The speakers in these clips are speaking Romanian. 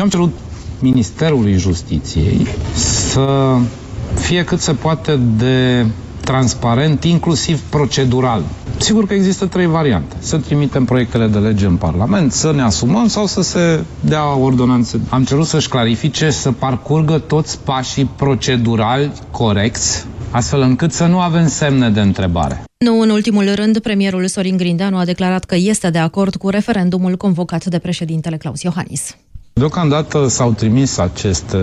Eu am cerut Ministerului Justiției să fie cât se poate de transparent, inclusiv procedural. Sigur că există trei variante. Să trimitem proiectele de lege în Parlament, să ne asumăm sau să se dea ordonanțe. Am cerut să-și clarifice, să parcurgă toți pașii procedurali corecți, astfel încât să nu avem semne de întrebare. Nu în ultimul rând, premierul Sorin Grindeanu a declarat că este de acord cu referendumul convocat de președintele Claus Iohannis. Deocamdată s-au trimis aceste,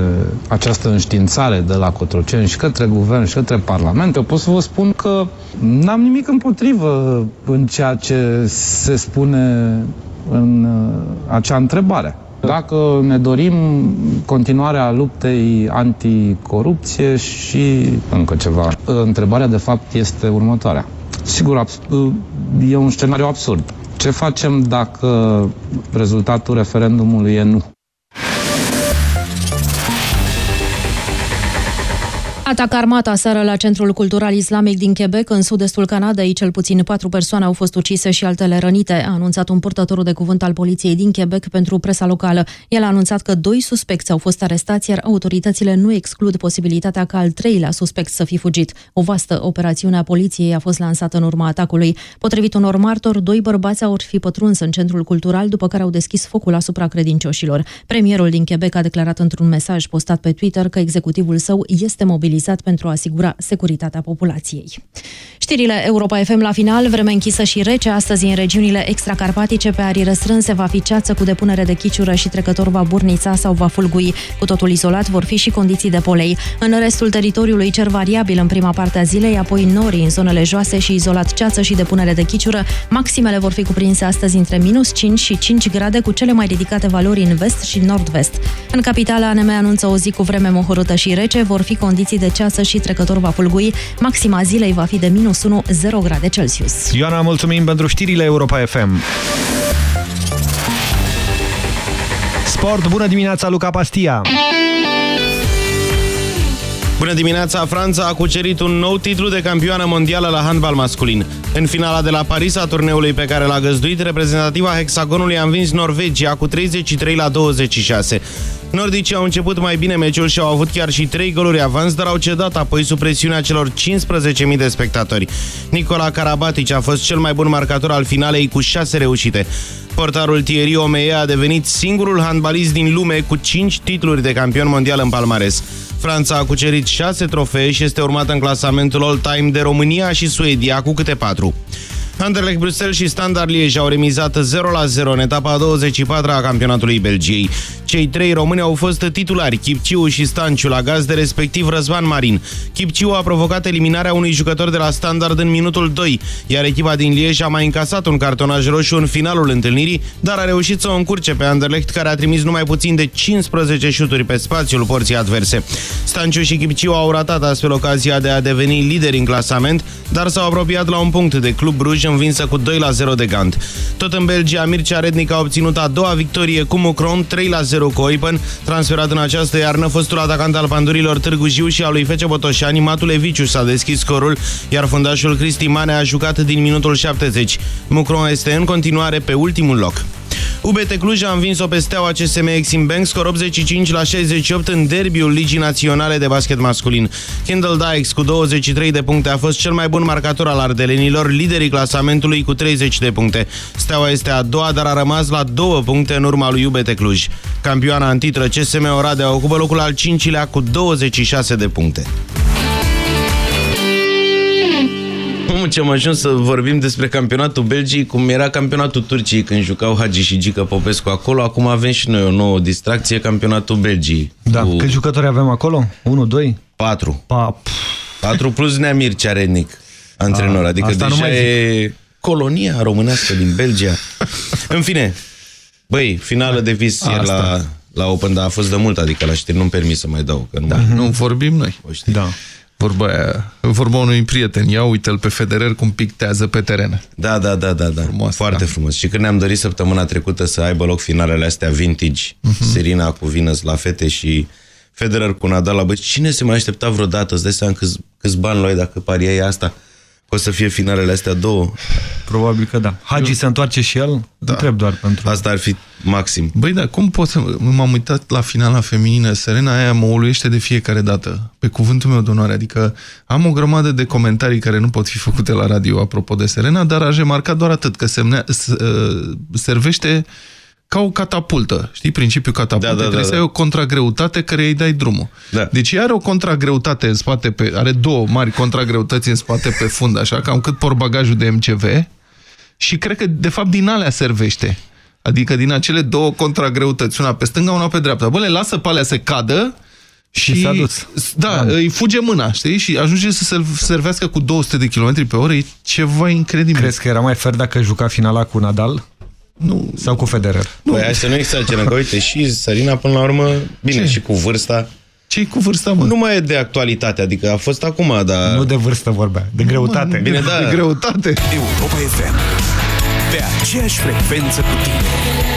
această înștiințare de la Cotroceni și către guvern și către Parlament. Eu pot să vă spun că n-am nimic împotrivă în ceea ce se spune în uh, acea întrebare. Dacă ne dorim continuarea luptei anticorupție și încă ceva, întrebarea de fapt este următoarea. Sigur, e un scenariu absurd. Ce facem dacă rezultatul referendumului e nu? Atac armata seară la Centrul Cultural Islamic din Quebec, în sud-estul Canadei. Cel puțin patru persoane au fost ucise și altele rănite, a anunțat un purtător de cuvânt al poliției din Quebec pentru presa locală. El a anunțat că doi suspecți au fost arestați, iar autoritățile nu exclud posibilitatea ca al treilea suspect să fi fugit. O vastă operațiune a poliției a fost lansată în urma atacului. Potrivit unor martori, doi bărbați au fi pătruns în Centrul Cultural, după care au deschis focul asupra credincioșilor. Premierul din Quebec a declarat într-un mesaj postat pe Twitter că executivul său este mobilizat mobilizat pentru a asigura securitatea populației. Știrile Europa FM la final, vreme închisă și rece astăzi în regiunile extracarpatice, pe arii răstrânse va fi ceață cu depunere de chiciură și trecător va burnița sau va fulgui. Cu totul izolat vor fi și condiții de polei. În restul teritoriului cer variabil în prima parte a zilei, apoi nori în zonele joase și izolat ceață și depunere de chiciură. Maximele vor fi cuprinse astăzi între minus 5 și 5 grade cu cele mai ridicate valori în vest și nord-vest. În capitala ANM anunță o zi cu vreme mohorâtă și rece, vor fi condiții de de ceasă și trecător va fulgui. Maxima zilei va fi de minus 1, 0 grade Celsius. Ioana, mulțumim pentru știrile Europa FM. Sport, bună dimineața, Luca Pastia! Bună dimineața! Franța a cucerit un nou titlu de campioană mondială la handbal masculin. În finala de la Paris a turneului pe care l-a găzduit, reprezentativa hexagonului a învins Norvegia cu 33 la 26. Nordicii au început mai bine meciul și au avut chiar și 3 goluri avans, dar au cedat apoi sub presiunea celor 15.000 de spectatori. Nicola Karabatic a fost cel mai bun marcator al finalei cu 6 reușite. Portarul Thierry Omeie a devenit singurul handbalist din lume cu 5 titluri de campion mondial în palmares. Franța a cucerit 6 trofee și este urmată în clasamentul all-time de România și Suedia cu câte 4. Anderlecht Bruxelles și Standard Liege au remizat 0-0 în etapa a 24 a campionatului Belgiei. Cei trei români au fost titulari, Chipciu și Stanciu, la gaz de respectiv Răzvan Marin. Chipciu a provocat eliminarea unui jucător de la Standard în minutul 2, iar echipa din Liege a mai încasat un cartonaj roșu în finalul întâlnirii, dar a reușit să o încurce pe Anderlecht, care a trimis numai puțin de 15 șuturi pe spațiul porții adverse. Stanciu și Chipciu au ratat astfel ocazia de a deveni lideri în clasament, dar s-au apropiat la un punct de Club Bruj învinsă cu 2 la 0 de Gant. Tot în Belgia, Mircea Rednic a obținut a doua victorie cu Mucron 3 la 0 cu Oipen, transferat în această iarnă fostul atacant al pandurilor Târgu Jiu și al lui Fece Botoșani, Matul Eviciu s-a deschis scorul, iar fundașul Cristi Mane a jucat din minutul 70. Mucron este în continuare pe ultimul loc. UBT Cluj a învins-o pe steaua CSM Exim Bank, scor 85 la 68 în derbiul Ligii Naționale de Basket Masculin. Kendall Dykes cu 23 de puncte a fost cel mai bun marcator al ardelenilor, liderii clasamentului cu 30 de puncte. Steaua este a doua, dar a rămas la două puncte în urma lui UBT Cluj. Campioana în titră CSM Oradea ocupă locul al cincilea cu 26 de puncte. Cum ce am ajuns să vorbim despre campionatul Belgii, cum era campionatul Turciei când jucau Hagi și Gica Popescu acolo, acum avem și noi o nouă distracție, campionatul Belgii. Da, cu... câți jucători avem acolo? 1, 2? 4. Pa... 4 plus Neamir Cearednic, antrenor, a, adică deja nu e colonia românească din Belgia. În fine, băi, finală de vis ieri la, la Open, dar a fost de mult, adică la știri nu-mi permis să mai dau. Că nu, da, mai... nu vorbim noi. Da. Vorba, aia, vorba unui prieten, ia uite-l pe Federer cum pictează pe teren. Da, da, da, da, da. Frumos, foarte da. frumos. Și când ne-am dorit săptămâna trecută să aibă loc finalele astea vintage, uh mhm. -huh. Serena cu Venus la fete și Federer cu Nadal la băi, cine se mai aștepta vreodată? Îți dai seama câți, câți bani luai dacă pariai asta? O să fie finalele astea două? Probabil că da. Hagi se întoarce și el? Da. Întreb doar pentru... Asta ar fi maxim. Băi, da, cum pot să... M-am uitat la finala feminină, Serena aia mă uluiește de fiecare dată, pe cuvântul meu de onoare. Adică am o grămadă de comentarii care nu pot fi făcute la radio apropo de Serena, dar aș remarca doar atât, că semne, uh, servește ca o catapultă. Știi principiul catapultă? Da, da, Trebuie da, da. să ai o contragreutate care îi dai drumul. Da. Deci are o contragreutate în spate, pe, are două mari contragreutăți în spate pe fund, așa, cam cât portbagajul de MCV și cred că, de fapt, din alea servește. Adică din acele două contragreutăți, una pe stânga, una pe dreapta. Bă, le lasă pe alea să cadă și, și s-a dus. Da, da, îi fuge mâna, știi? Și ajunge să se servească cu 200 de km pe oră. E ceva incredibil. Crezi că era mai fer dacă juca finala cu Nadal? Nu. Sau cu Federer? Nu. Păi hai să nu exagerăm, că uite, și Sarina până la urmă, bine, Ce? și cu vârsta... ce cu vârsta, mă? Nu mai e de actualitate, adică a fost acum, dar... Nu de vârstă vorbea, de greutate. Mă, bine, da. De greutate. Europa FM. Pe aceeași frecvență cu tine.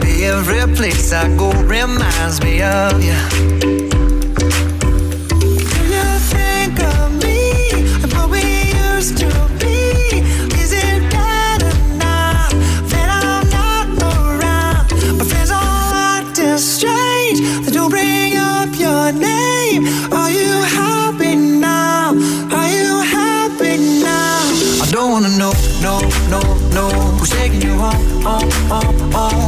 Baby, every place I go reminds me of you. Do you think of me and what we used to be? Is it that I'm not around? My friends all strange. They do bring up your name. Are you happy now? Are you happy now? I don't wanna know, no, no, no. Who's taking you home, home, home, home?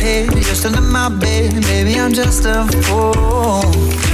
Head, you're my bed. Maybe I'm just a fool.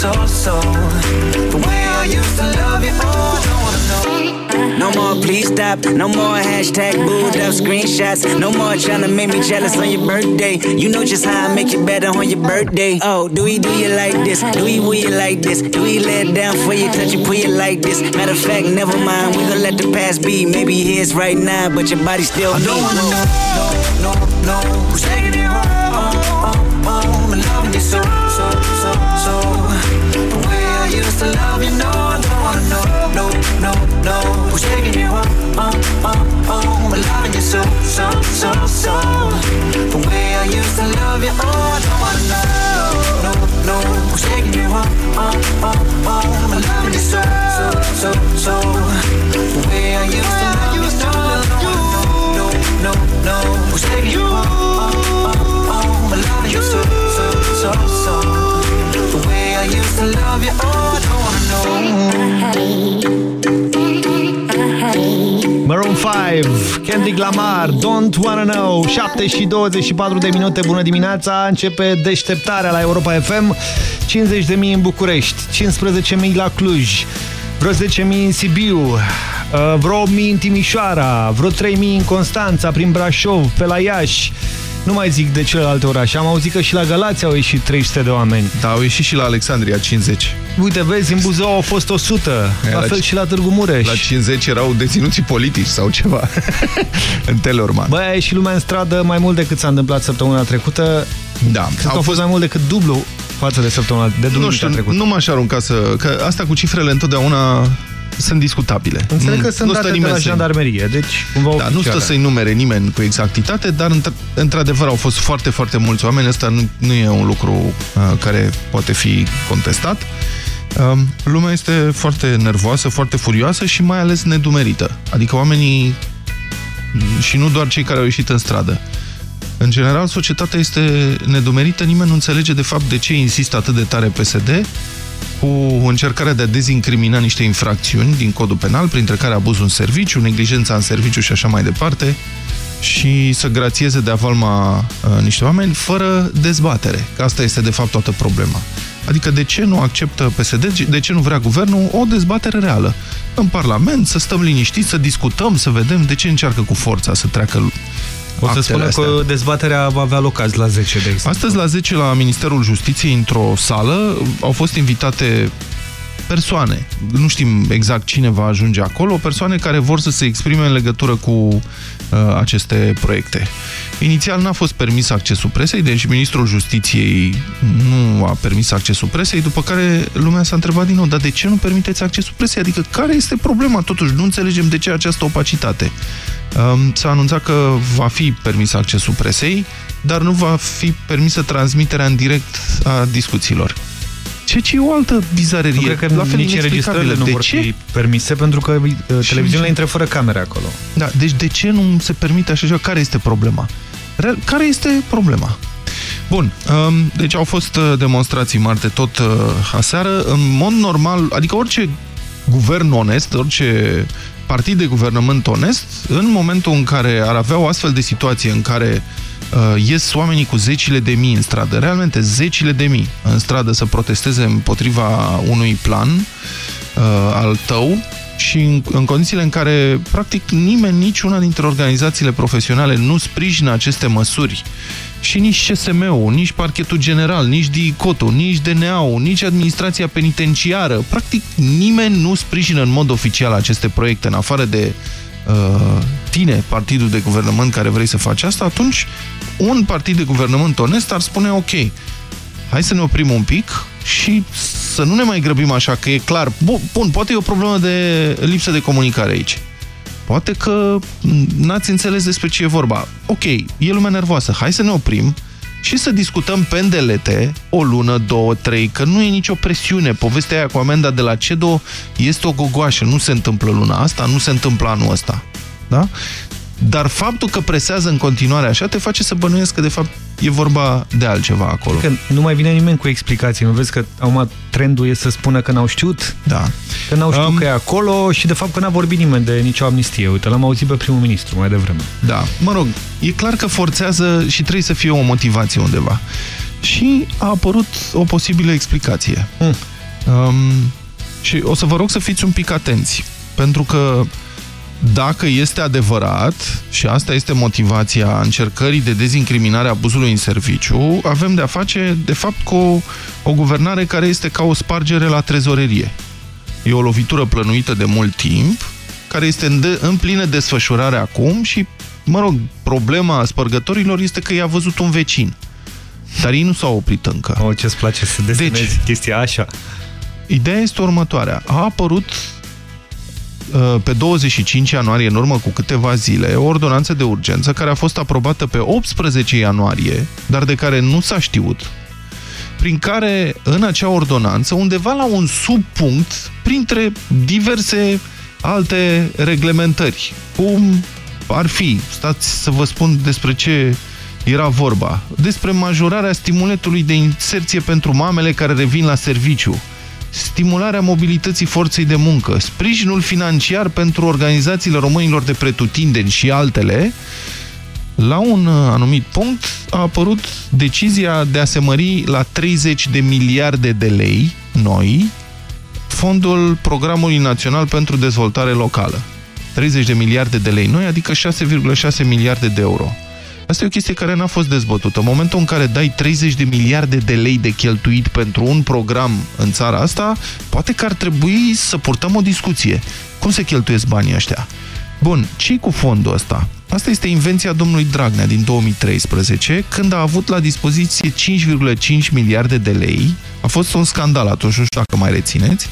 So, so. The way I used to love you, oh, I don't wanna know. No more, please stop. No more hashtag booed up screenshots. No more trying to make me jealous on your birthday. You know just how I make it better on your birthday. Oh, do we do you like this? Do we will you like this? Do we let down for you, touch you, put you like this? Matter of fact, never mind. We gon' let the past be. Maybe here's right now, but your body still. I don't wanna know, no, no, no. To love you, no, I don't wanna know, no, no, no. Who's taking you home, home, home, home? I'm loving you so, so, so, so. The way I used to love you, oh, I don't wanna know, no, no. Who's taking you home, home, home, home? I'm loving you so, so, so, so. The way I used to love you, no, no, no, no. Who's taking you Kendrick Lamar, Don't Wanna Know 7 și 24 de minute, bună dimineața Începe deșteptarea la Europa FM 50.000 în București 15.000 la Cluj vreo 10.000 în Sibiu, uh, vreo 8.000 în Timișoara, vreo 3.000 în Constanța, prin Brașov, pe la Iași. Nu mai zic de celelalte orașe. Am auzit că și la Galați au ieșit 300 de oameni. Da, au ieșit și la Alexandria 50. Uite, vezi, în Buzău au fost 100, E, la la fel ci- și la Târgu Mureș. La 50 erau deținuții politici sau ceva în Telorman. Bă, e și lumea în stradă mai mult decât s-a întâmplat săptămâna trecută. da, Cred că au fost mai mult decât dublu față de săptămâna de nu duminica știu, trecută. nu m-aș arunca să... Că asta cu cifrele întotdeauna sunt discutabile. Înțeleg că Nu- sunt nu stă date de nimeni la să- jandarmerie, deci cumva Da, nu stă oficiale. să-i numere nimeni cu exactitate, dar într- într-adevăr au fost foarte, foarte mulți oameni. Asta nu, nu e un lucru uh, care poate fi contestat. Uh, lumea este foarte nervoasă, foarte furioasă și mai ales nedumerită. Adică oamenii, și nu doar cei care au ieșit în stradă, în general, societatea este nedumerită, nimeni nu înțelege de fapt de ce insistă atât de tare PSD cu încercarea de a dezincrimina niște infracțiuni din codul penal, printre care abuzul în serviciu, neglijența în serviciu și așa mai departe, și să grațieze de avalma uh, niște oameni fără dezbatere. Că asta este de fapt toată problema. Adică de ce nu acceptă PSD, de ce nu vrea guvernul o dezbatere reală? În Parlament, să stăm liniștiți, să discutăm, să vedem de ce încearcă cu forța să treacă O să actele spună astea. că dezbaterea va avea loc azi la 10, de exemplu. Astăzi la 10 la Ministerul Justiției, într-o sală, au fost invitate persoane, nu știm exact cine va ajunge acolo, persoane care vor să se exprime în legătură cu uh, aceste proiecte. Inițial n-a fost permis accesul presei, deci Ministrul Justiției nu a permis accesul presei, după care lumea s-a întrebat din nou, dar de ce nu permiteți accesul presei? Adică care este problema? Totuși nu înțelegem de ce această opacitate. Um, S-a anunțat că va fi permis accesul presei, dar nu va fi permisă transmiterea în direct a discuțiilor. Ce ce e o altă bizarerie. Nu cred că la fel nici înregistrările nu de vor ce? fi permise, pentru că uh, televiziunile intră fără camere acolo. Da, deci de ce nu se permite așa ceva? Care este problema? Real, care este problema? Bun, um, deci au fost uh, demonstrații mari de tot uh, aseară. În mod normal, adică orice guvern onest, orice partid de guvernământ onest, în momentul în care ar avea o astfel de situație în care uh, ies oamenii cu zecile de mii în stradă, realmente zecile de mii în stradă să protesteze împotriva unui plan uh, al tău și în, în condițiile în care practic nimeni, niciuna dintre organizațiile profesionale nu sprijină aceste măsuri și nici CSM-ul, nici parchetul general, nici DICOT-ul, nici DNA-ul, nici administrația penitenciară, practic nimeni nu sprijină în mod oficial aceste proiecte, în afară de uh, tine, partidul de guvernământ care vrei să faci asta, atunci un partid de guvernământ onest ar spune ok, hai să ne oprim un pic și să nu ne mai grăbim așa, că e clar. Bun, bun poate e o problemă de lipsă de comunicare aici. Poate că n-ați înțeles despre ce e vorba. Ok, e lumea nervoasă, hai să ne oprim și să discutăm pendelete o lună, două, trei, că nu e nicio presiune. Povestea aia cu amenda de la CEDO este o gogoașă, nu se întâmplă luna asta, nu se întâmplă anul ăsta. Da? Dar faptul că presează în continuare așa te face să bănuiesc că de fapt e vorba de altceva acolo. Că nu mai vine nimeni cu explicații. Nu vezi că acum trendul e să spună că n-au știut? Da. Că n-au știut Um, că e acolo și de fapt că n-a vorbit nimeni de nicio amnistie. Uite, l-am auzit pe primul ministru mai devreme. Da, mă rog, e clar că forțează și trebuie să fie o motivație undeva. Și a apărut o posibilă explicație. Mm. Um, și o să vă rog să fiți un pic atenți, pentru că dacă este adevărat, și asta este motivația încercării de dezincriminare a abuzului în serviciu, avem de-a face, de fapt, cu o, o guvernare care este ca o spargere la trezorerie. E o lovitură plănuită de mult timp, care este în, de, în plină desfășurare acum și, mă rog, problema spărgătorilor este că i-a văzut un vecin. Dar ei nu s-au oprit încă. Oh, ce-ți place să desenezi Deci- chestia așa. Ideea este următoarea. A apărut uh, pe 25 ianuarie, în urmă cu câteva zile, o ordonanță de urgență care a fost aprobată pe 18 ianuarie, dar de care nu s-a știut, prin care în acea ordonanță, undeva la un subpunct, printre diverse alte reglementări, cum ar fi, stați să vă spun despre ce era vorba, despre majorarea stimuletului de inserție pentru mamele care revin la serviciu, stimularea mobilității forței de muncă, sprijinul financiar pentru organizațiile românilor de pretutindeni și altele, la un uh, anumit punct a apărut decizia de a se mări la 30 de miliarde de lei noi fondul Programului Național pentru Dezvoltare Locală. 30 de miliarde de lei noi, adică 6,6 miliarde de euro. Asta e o chestie care n-a fost dezbătută. În momentul în care dai 30 de miliarde de lei de cheltuit pentru un program în țara asta, poate că ar trebui să purtăm o discuție. Cum se cheltuiesc banii ăștia? Bun, ce cu fondul ăsta? Asta este invenția domnului Dragnea din 2013, când a avut la dispoziție 5,5 miliarde de lei. A fost un scandal atunci, nu știu dacă mai rețineți.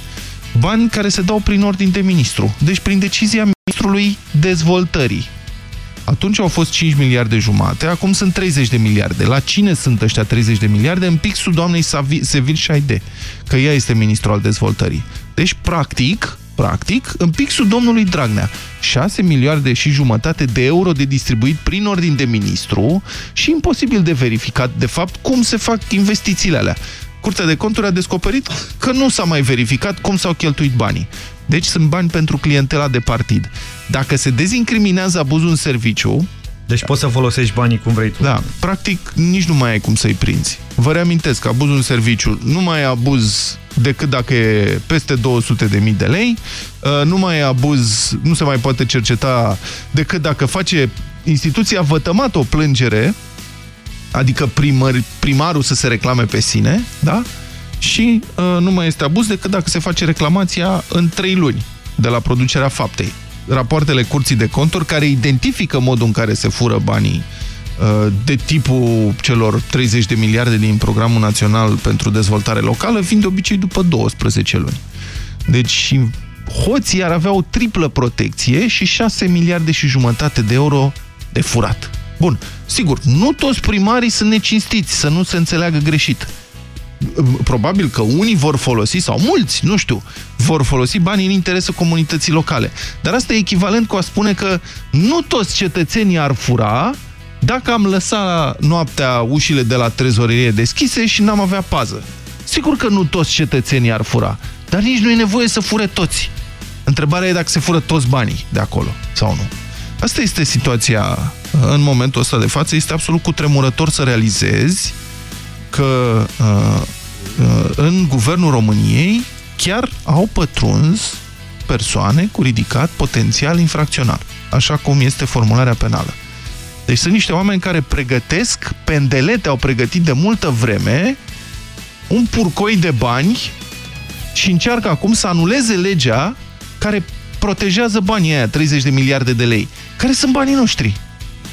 Bani care se dau prin ordin de ministru. Deci prin decizia ministrului dezvoltării. Atunci au fost 5 miliarde jumate, acum sunt 30 de miliarde. La cine sunt ăștia 30 de miliarde? În pixul doamnei Sevil Șaide, că ea este ministru al dezvoltării. Deci, practic, practic, în pixul domnului Dragnea. 6 miliarde și jumătate de euro de distribuit prin ordin de ministru și imposibil de verificat, de fapt, cum se fac investițiile alea. Curtea de conturi a descoperit că nu s-a mai verificat cum s-au cheltuit banii. Deci sunt bani pentru clientela de partid. Dacă se dezincriminează abuzul în serviciu, deci poți să folosești banii cum vrei tu. Da, practic nici nu mai ai cum să-i prinzi. Vă reamintesc că abuzul în serviciu nu mai e abuz decât dacă e peste 200.000 de lei, uh, nu mai e abuz, nu se mai poate cerceta decât dacă face instituția vătămat o plângere, adică primăr, primarul să se reclame pe sine, da? Și uh, nu mai este abuz decât dacă se face reclamația în 3 luni de la producerea faptei rapoartele Curții de Conturi care identifică modul în care se fură banii uh, de tipul celor 30 de miliarde din Programul Național pentru Dezvoltare Locală vin de obicei după 12 luni. Deci hoții ar avea o triplă protecție și 6 miliarde și jumătate de euro de furat. Bun, sigur, nu toți primarii sunt necinstiți, să nu se înțeleagă greșit probabil că unii vor folosi, sau mulți, nu știu, vor folosi banii în interesul comunității locale. Dar asta e echivalent cu a spune că nu toți cetățenii ar fura dacă am lăsat noaptea ușile de la trezorerie deschise și n-am avea pază. Sigur că nu toți cetățenii ar fura, dar nici nu e nevoie să fure toți. Întrebarea e dacă se fură toți banii de acolo sau nu. Asta este situația în momentul ăsta de față. Este absolut cutremurător să realizezi că uh, uh, în guvernul României chiar au pătruns persoane cu ridicat potențial infracțional, așa cum este formularea penală. Deci sunt niște oameni care pregătesc, pendelete au pregătit de multă vreme, un purcoi de bani și încearcă acum să anuleze legea care protejează banii aia, 30 de miliarde de lei, care sunt banii noștri,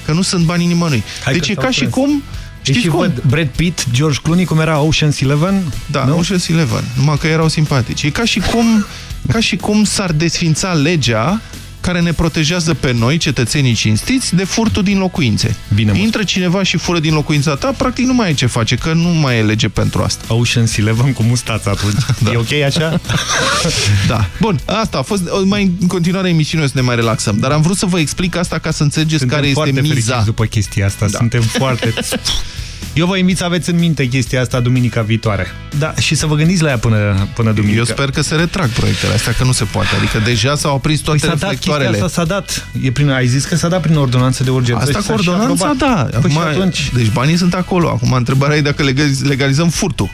că nu sunt banii nimănui. Hai deci e ca și cum Știți și cum? văd Brad Pitt, George Clooney, cum era Ocean's Eleven? Da, nu? Ocean's Eleven, numai că erau simpatici. E ca și cum, ca și cum s-ar desfința legea care ne protejează pe noi, cetățenii cinstiți, de furtul din locuințe. Bine, Intră cineva și fură din locuința ta, practic nu mai ai ce face, că nu mai e lege pentru asta. Ocean's Eleven cu mustața atunci. da. E ok așa? da. Bun, asta a fost, mai în continuare emisiunea să ne mai relaxăm, dar am vrut să vă explic asta ca să înțelegeți Suntem care este miza. după chestia asta, da. suntem foarte... Eu vă invit să aveți în minte chestia asta duminica viitoare. Da, și să vă gândiți la ea până, până duminică. Eu sper că se retrag proiectele astea, că nu se poate. Adică deja s-au aprins toate păi reflectoarele. asta s-a dat. E prin, ai zis că s-a dat prin ordonanță de urgență. Asta cu ordonanța, da. Păi Acum, atunci... Deci banii sunt acolo. Acum întrebarea e dacă legalizăm furtul.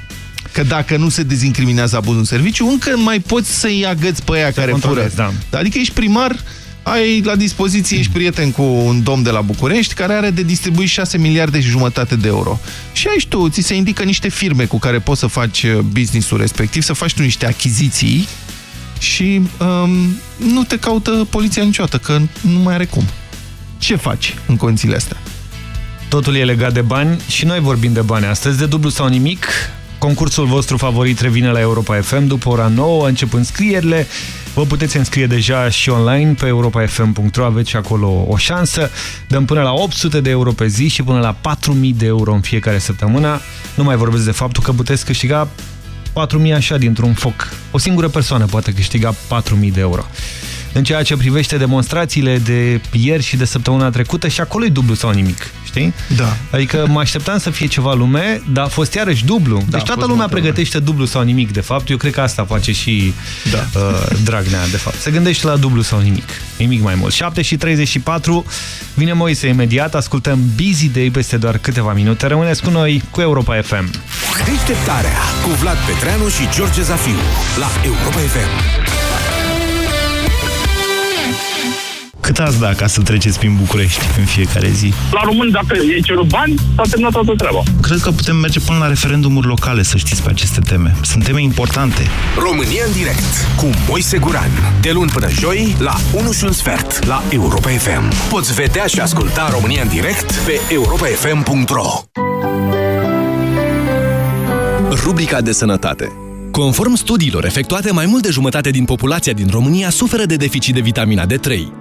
Că dacă nu se dezincriminează abuzul în serviciu, încă mai poți să-i agăți pe aia care fură. Da. Adică ești primar ai la dispoziție, ești prieten cu un domn de la București care are de distribuit 6 miliarde și jumătate de euro. Și aici tu, ți se indică niște firme cu care poți să faci uh, businessul respectiv, să faci tu niște achiziții și um, nu te caută poliția niciodată, că nu mai are cum. Ce faci în condițiile astea? Totul e legat de bani și noi vorbim de bani astăzi, de dublu sau nimic. Concursul vostru favorit revine la Europa FM după ora 9, încep înscrierile. Vă puteți înscrie deja și online pe europafm.ro, aveți acolo o șansă. Dăm până la 800 de euro pe zi și până la 4000 de euro în fiecare săptămână. Nu mai vorbesc de faptul că puteți câștiga 4.000 așa dintr-un foc. O singură persoană poate câștiga 4.000 de euro. În ceea ce privește demonstrațiile de ieri și de săptămâna trecută și acolo e dublu sau nimic știi? Da. Adică mă așteptam să fie ceva lume, dar a fost iarăși dublu. Da, deci toată lumea pregătește lume. dublu sau nimic, de fapt. Eu cred că asta face și da. uh, Dragnea, de fapt. Se gândește la dublu sau nimic. Nimic mai mult. 7 și 34, vine Moise imediat, ascultăm Busy Day peste doar câteva minute. Rămâneți cu noi, cu Europa FM. Deșteptarea cu Vlad Petreanu și George Zafiu la Europa FM. Cât ați da ca să treceți prin București în fiecare zi? La român, dacă ei cerut bani, s-a terminat toată treaba. Cred că putem merge până la referendumuri locale, să știți, pe aceste teme. Sunt teme importante. România în direct cu Moise Guran. De luni până joi la 1 și un sfert la Europa FM. Poți vedea și asculta România în direct pe europafm.ro Rubrica de sănătate Conform studiilor efectuate, mai mult de jumătate din populația din România suferă de deficit de vitamina D3.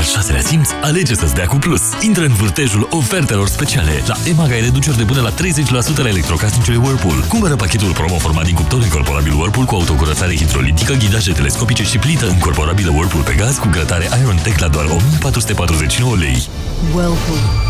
Urmează-ți al șaselea simț, alege să-ți dea cu plus. Intră în vârtejul ofertelor speciale. La EMAG ai reduceri de până la 30% la electrocasnicele Whirlpool. Cumpără pachetul promo format din cuptor incorporabil Whirlpool cu autocurățare hidrolitică, ghidaje telescopice și plită incorporabilă Whirlpool pe gaz cu grătare Iron Tech la doar 1449 lei. Whirlpool.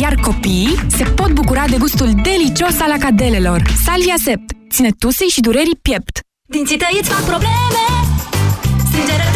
iar copiii se pot bucura de gustul delicios al acadelelor. Salvia Sept ține tusei și durerii piept. Dinții tăi îți fac probleme Strângere,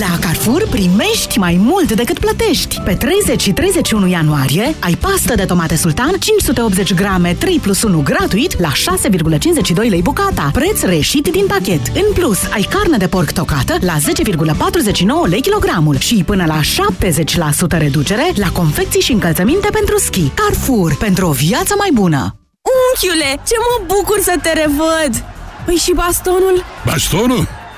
La Carrefour primești mai mult decât plătești. Pe 30 și 31 ianuarie ai pastă de tomate sultan 580 grame 3 plus 1 gratuit la 6,52 lei bucata, preț reșit din pachet. În plus, ai carne de porc tocată la 10,49 lei kilogramul și până la 70% reducere la confecții și încălțăminte pentru schi. Carrefour, pentru o viață mai bună! Unchiule, ce mă bucur să te revăd! Păi și bastonul? Bastonul?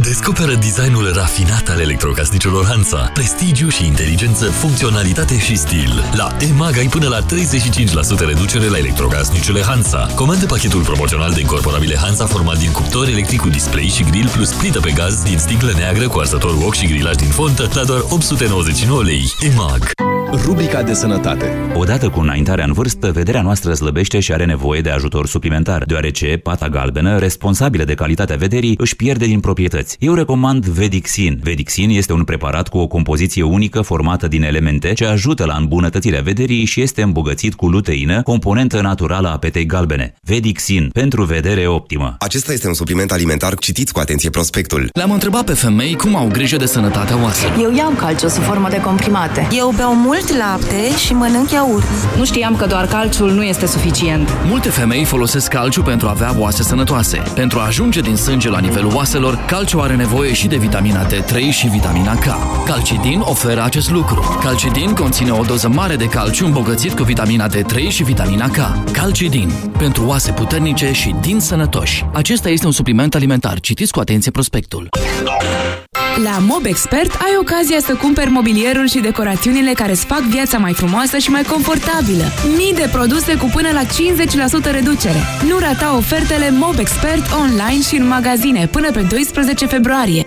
Descoperă designul rafinat al electrocasnicelor Hansa. Prestigiu și inteligență, funcționalitate și stil. La EMAG ai până la 35% reducere la electrocasnicele Hansa. Comandă pachetul promoțional de incorporabile Hansa format din cuptor electric cu display și grill plus plită pe gaz din sticlă neagră cu arsător wok și grilaj din fontă la doar 899 lei. EMAG. Rubrica de sănătate. Odată cu înaintarea în vârstă, vederea noastră slăbește și are nevoie de ajutor suplimentar, deoarece pata galbenă, responsabilă de calitatea vederii, își pierde din proprietăți. Eu recomand Vedixin. Vedixin este un preparat cu o compoziție unică formată din elemente ce ajută la îmbunătățirea vederii și este îmbogățit cu luteină, componentă naturală a petei galbene. Vedixin, pentru vedere optimă. Acesta este un supliment alimentar. Citiți cu atenție prospectul. Le-am întrebat pe femei cum au grijă de sănătatea oaselor. Eu iau calciu sub formă de comprimate. Eu beau mult mult lapte și mănânc iaurt. Nu știam că doar calciul nu este suficient. Multe femei folosesc calciu pentru a avea oase sănătoase. Pentru a ajunge din sânge la nivelul oaselor, calciu are nevoie și de vitamina D3 și vitamina K. Calcidin oferă acest lucru. Calcidin conține o doză mare de calciu îmbogățit cu vitamina D3 și vitamina K. Calcidin. Pentru oase puternice și din sănătoși. Acesta este un supliment alimentar. Citiți cu atenție prospectul. La MobExpert ai ocazia să cumperi mobilierul și decorațiunile care îți fac viața mai frumoasă și mai confortabilă. Mii de produse cu până la 50% reducere. Nu rata ofertele MobExpert online și în magazine până pe 12 februarie.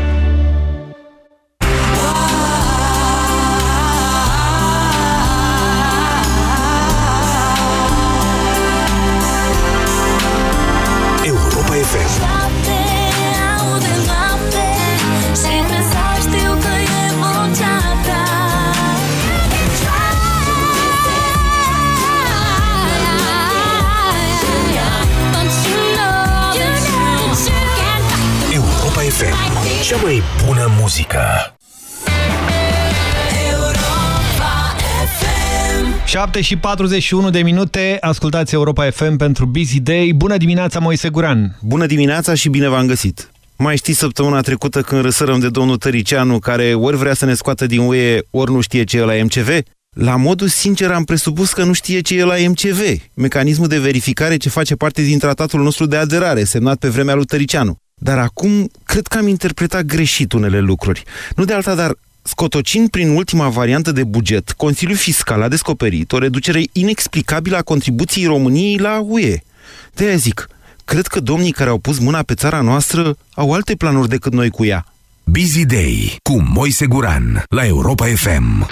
Muzică. 7 și 41 de minute, ascultați Europa FM pentru Busy Day. Bună dimineața, Moise Guran! Bună dimineața și bine v-am găsit! Mai știți săptămâna trecută când răsărăm de domnul Tăricianu, care ori vrea să ne scoată din UE, ori nu știe ce e la MCV? La modul sincer am presupus că nu știe ce e la MCV, mecanismul de verificare ce face parte din tratatul nostru de aderare, semnat pe vremea lui Tăricianu. Dar acum cred că am interpretat greșit unele lucruri. Nu de alta, dar Scotocind prin ultima variantă de buget, Consiliul Fiscal a descoperit o reducere inexplicabilă a contribuției României la UE. de aia zic, cred că domnii care au pus mâna pe țara noastră au alte planuri decât noi cu ea. Busy Day cu Moise Guran la Europa FM.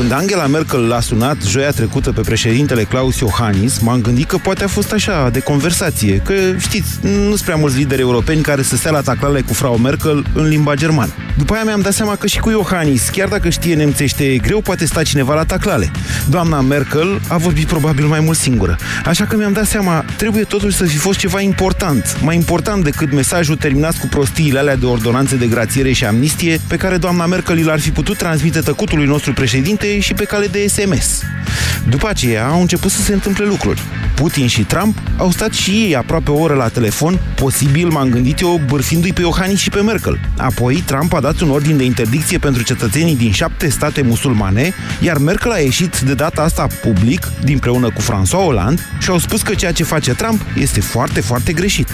Când Angela Merkel l-a sunat joia trecută pe președintele Klaus Iohannis, m-am gândit că poate a fost așa, de conversație, că știți, nu sunt prea mulți lideri europeni care să stea la taclale cu Frau Merkel în limba germană. După aia mi-am dat seama că și cu Iohannis, chiar dacă știe nemțește greu, poate sta cineva la taclale. Doamna Merkel a vorbit probabil mai mult singură. Așa că mi-am dat seama, trebuie totuși să fi fost ceva important, mai important decât mesajul terminat cu prostiile alea de ordonanțe de grațiere și amnistie, pe care doamna Merkel l-ar fi putut transmite tăcutului nostru președinte și pe cale de SMS. După aceea au început să se întâmple lucruri. Putin și Trump au stat și ei aproape o oră la telefon, posibil, m-am gândit eu, bârfindu-i pe Iohannis și pe Merkel. Apoi, Trump a dat un ordin de interdicție pentru cetățenii din șapte state musulmane, iar Merkel a ieșit de data asta public, dinpreună cu François Hollande, și au spus că ceea ce face Trump este foarte, foarte greșit.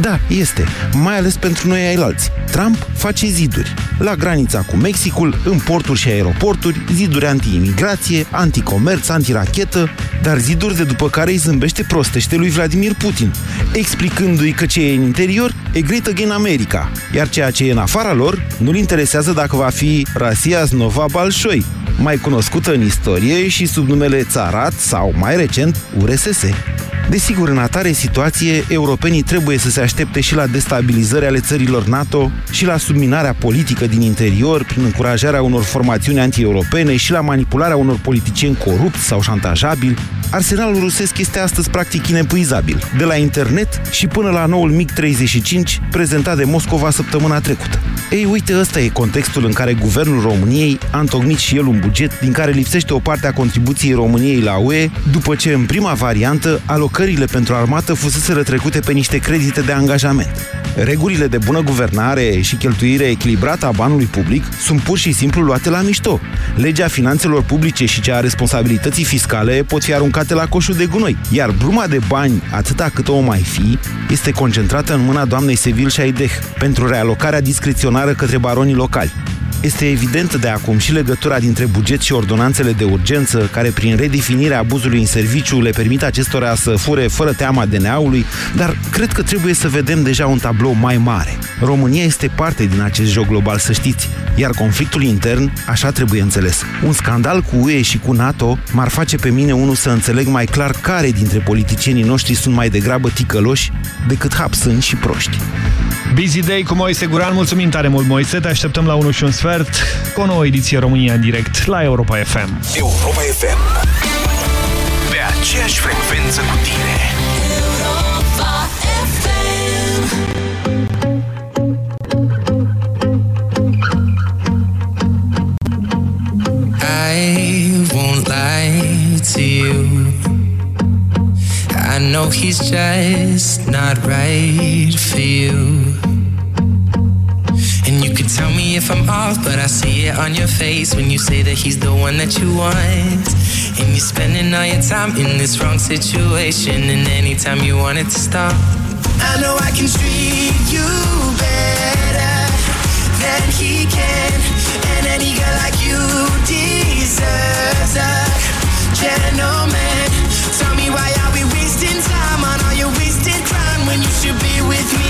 Da, este, mai ales pentru noi ailalți. Trump face ziduri. La granița cu Mexicul, în porturi și aeroporturi, ziduri anti-imigrație, anticomerț, antirachetă, dar ziduri de după care îi zâmbește prostește lui Vladimir Putin, explicându-i că ce e în interior e Great Again America, iar ceea ce e în afara lor nu-l interesează dacă va fi Rasia Snova Balșoi, mai cunoscută în istorie și sub numele Țarat sau, mai recent, URSS. Desigur, în atare situație, europenii trebuie să se aștepte și la destabilizări ale țărilor NATO și la subminarea politică din interior prin încurajarea unor formațiuni anti-europene și la manipularea unor politicieni corupți sau șantajabili. Arsenalul rusesc este astăzi practic inepuizabil, de la internet și până la noul MiG-35 prezentat de Moscova săptămâna trecută. Ei, uite, ăsta e contextul în care guvernul României a întocmit și el un buget din care lipsește o parte a contribuției României la UE, după ce în prima variantă alocările pentru armată fusese trecute pe niște credite de angajament. Regulile de bună guvernare și cheltuire echilibrată a banului public sunt pur și simplu luate la mișto. Legea finanțelor publice și cea a responsabilității fiscale pot fi aruncate la coșul de gunoi, iar bruma de bani, atâta cât o mai fi, este concentrată în mâna doamnei Sevil și Șaideh pentru realocarea discreționară către baronii locali. Este evidentă de acum și legătura dintre buget și ordonanțele de urgență, care prin redefinirea abuzului în serviciu le permit acestora să fure fără teama DNA-ului, dar cred că trebuie să vedem deja un tablou mai mare. România este parte din acest joc global, să știți, iar conflictul intern așa trebuie înțeles. Un scandal cu UE și cu NATO m-ar face pe mine unul să înțeleg mai clar care dintre politicienii noștri sunt mai degrabă ticăloși decât hapsâni și proști. Busy Day cu Moise Guran. Mulțumim tare mult, Moise. Te așteptăm la 1 și un sfert cu o nouă ediție România în direct la Europa FM. Europa FM. Pe aceeași frecvență cu tine. I won't lie to you. I know he's just not right for you. And you could tell me if I'm off, but I see it on your face when you say that he's the one that you want. And you're spending all your time in this wrong situation, and anytime you want it to stop. I know I can treat you better than he can, and any girl like you deserves a gentleman. Tell me why are we wasting time on all your wasted crime when you should be with me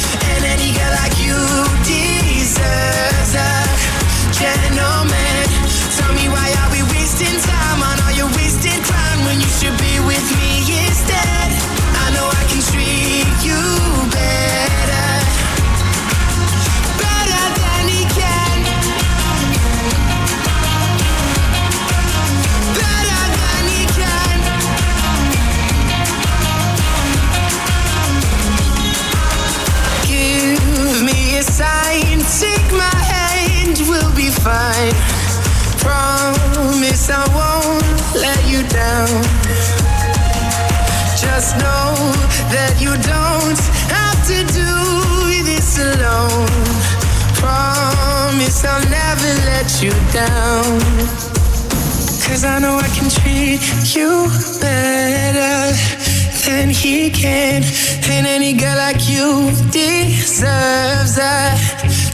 gentleman. Tell me why are we wasting time on all your wasted crime when you should be with me instead? I know I can treat you better, better than he can, better than he can. Give me a sign, take my hand, we'll be fine. Promise I won't let you down. Just know that you don't have to do this alone. Promise I'll never let you down. Cause I know I can treat you better than he can. And any girl like you deserves a